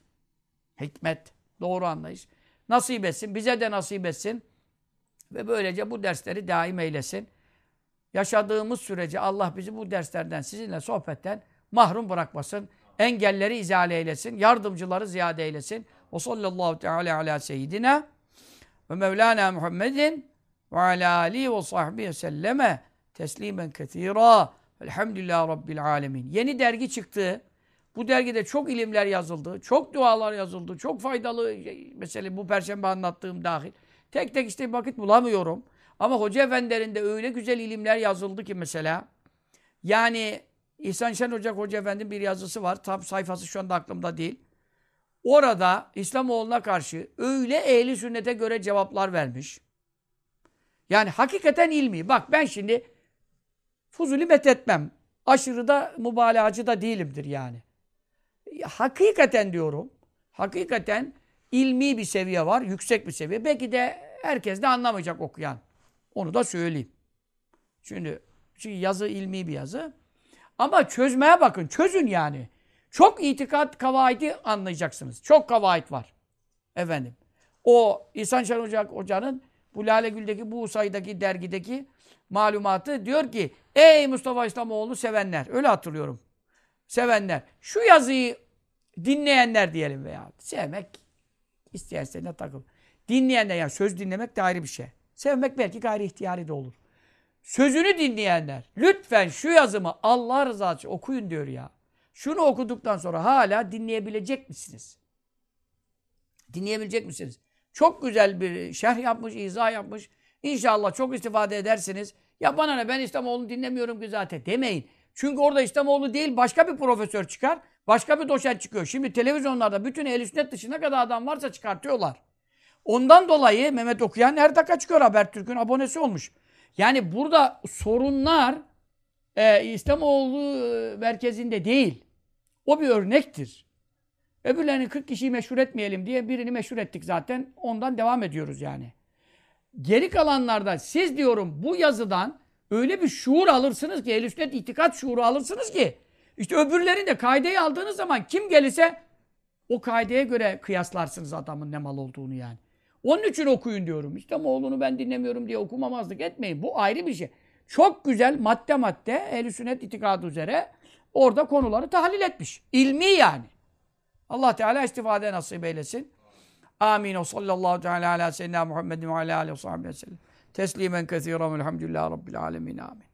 hikmet, doğru anlayış, nasip etsin, bize de nasip etsin ve böylece bu dersleri daim eylesin. Yaşadığımız sürece Allah bizi bu derslerden, sizinle sohbetten mahrum bırakmasın. Engelleri izale eylesin, yardımcıları ziyade eylesin. O sallallahu teala ala seyyidina ve Mevlana Muhammedin ve ala alihi ve sahbihi selleme teslimen kethira. Elhamdülillah Rabbil alemin. Yeni dergi çıktı. Bu dergide çok ilimler yazıldı. Çok dualar yazıldı. Çok faydalı mesela bu perşembe anlattığım dahil. Tek tek işte vakit bulamıyorum. Ama Hoca Efendilerinde öyle güzel ilimler yazıldı ki mesela. Yani İhsan Şen Hoca Hoca Efendi'nin bir yazısı var. Tam sayfası şu anda aklımda değil. Orada İslamoğlu'na karşı öyle ehli sünnete göre cevaplar vermiş. Yani hakikaten ilmi. Bak ben şimdi Fuzuli methetmem. Aşırı da mübalağacı da değilimdir yani. Hakikaten diyorum. Hakikaten ilmi bir seviye var. Yüksek bir seviye. Belki de herkes de anlamayacak okuyan. Onu da söyleyeyim. Şimdi, çünkü yazı ilmi bir yazı. Ama çözmeye bakın. Çözün yani. Çok itikat kavaidi anlayacaksınız. Çok kavaid var. Efendim. O İhsan Şen Hoca, Hoca'nın bu Lale Gül'deki bu sayıdaki dergideki malumatı diyor ki ey Mustafa İslamoğlu sevenler. Öyle hatırlıyorum. Sevenler. Şu yazıyı dinleyenler diyelim veya sevmek isteyense ne takıl. Dinleyenler yani söz dinlemek de ayrı bir şey. Sevmek belki gayri ihtiyari de olur. Sözünü dinleyenler lütfen şu yazımı Allah rızası için okuyun diyor ya. Şunu okuduktan sonra hala dinleyebilecek misiniz? Dinleyebilecek misiniz? Çok güzel bir şerh yapmış, izah yapmış. İnşallah çok istifade edersiniz. Ya bana ne ben İslamoğlu'nu dinlemiyorum ki zaten demeyin. Çünkü orada İslamoğlu değil başka bir profesör çıkar. Başka bir doçent çıkıyor. Şimdi televizyonlarda bütün ehl sünnet dışında kadar adam varsa çıkartıyorlar. Ondan dolayı Mehmet Okuyan her dakika çıkıyor Habertürk'ün abonesi olmuş. Yani burada sorunlar e, İslamoğlu e, merkezinde değil. O bir örnektir. Öbürlerini 40 kişiyi meşhur etmeyelim diye birini meşhur ettik zaten. Ondan devam ediyoruz yani. Geri kalanlarda siz diyorum bu yazıdan öyle bir şuur alırsınız ki, el sünnet itikat şuuru alırsınız ki işte öbürlerini de kaideyi aldığınız zaman kim gelirse o kaideye göre kıyaslarsınız adamın ne mal olduğunu yani. Onun için okuyun diyorum. İslamoğlu'nu ben dinlemiyorum diye okumamazlık etmeyin. Bu ayrı bir şey. Çok güzel madde madde ehl sünnet itikadı üzere orada konuları tahlil etmiş. İlmi yani. Allah Teala istifade nasip eylesin. Amin. O sallallahu teala ala seyyidina Muhammedin ve ala aleyhi ve sellem. Teslimen kethiren velhamdülillahi rabbil alemin. Amin.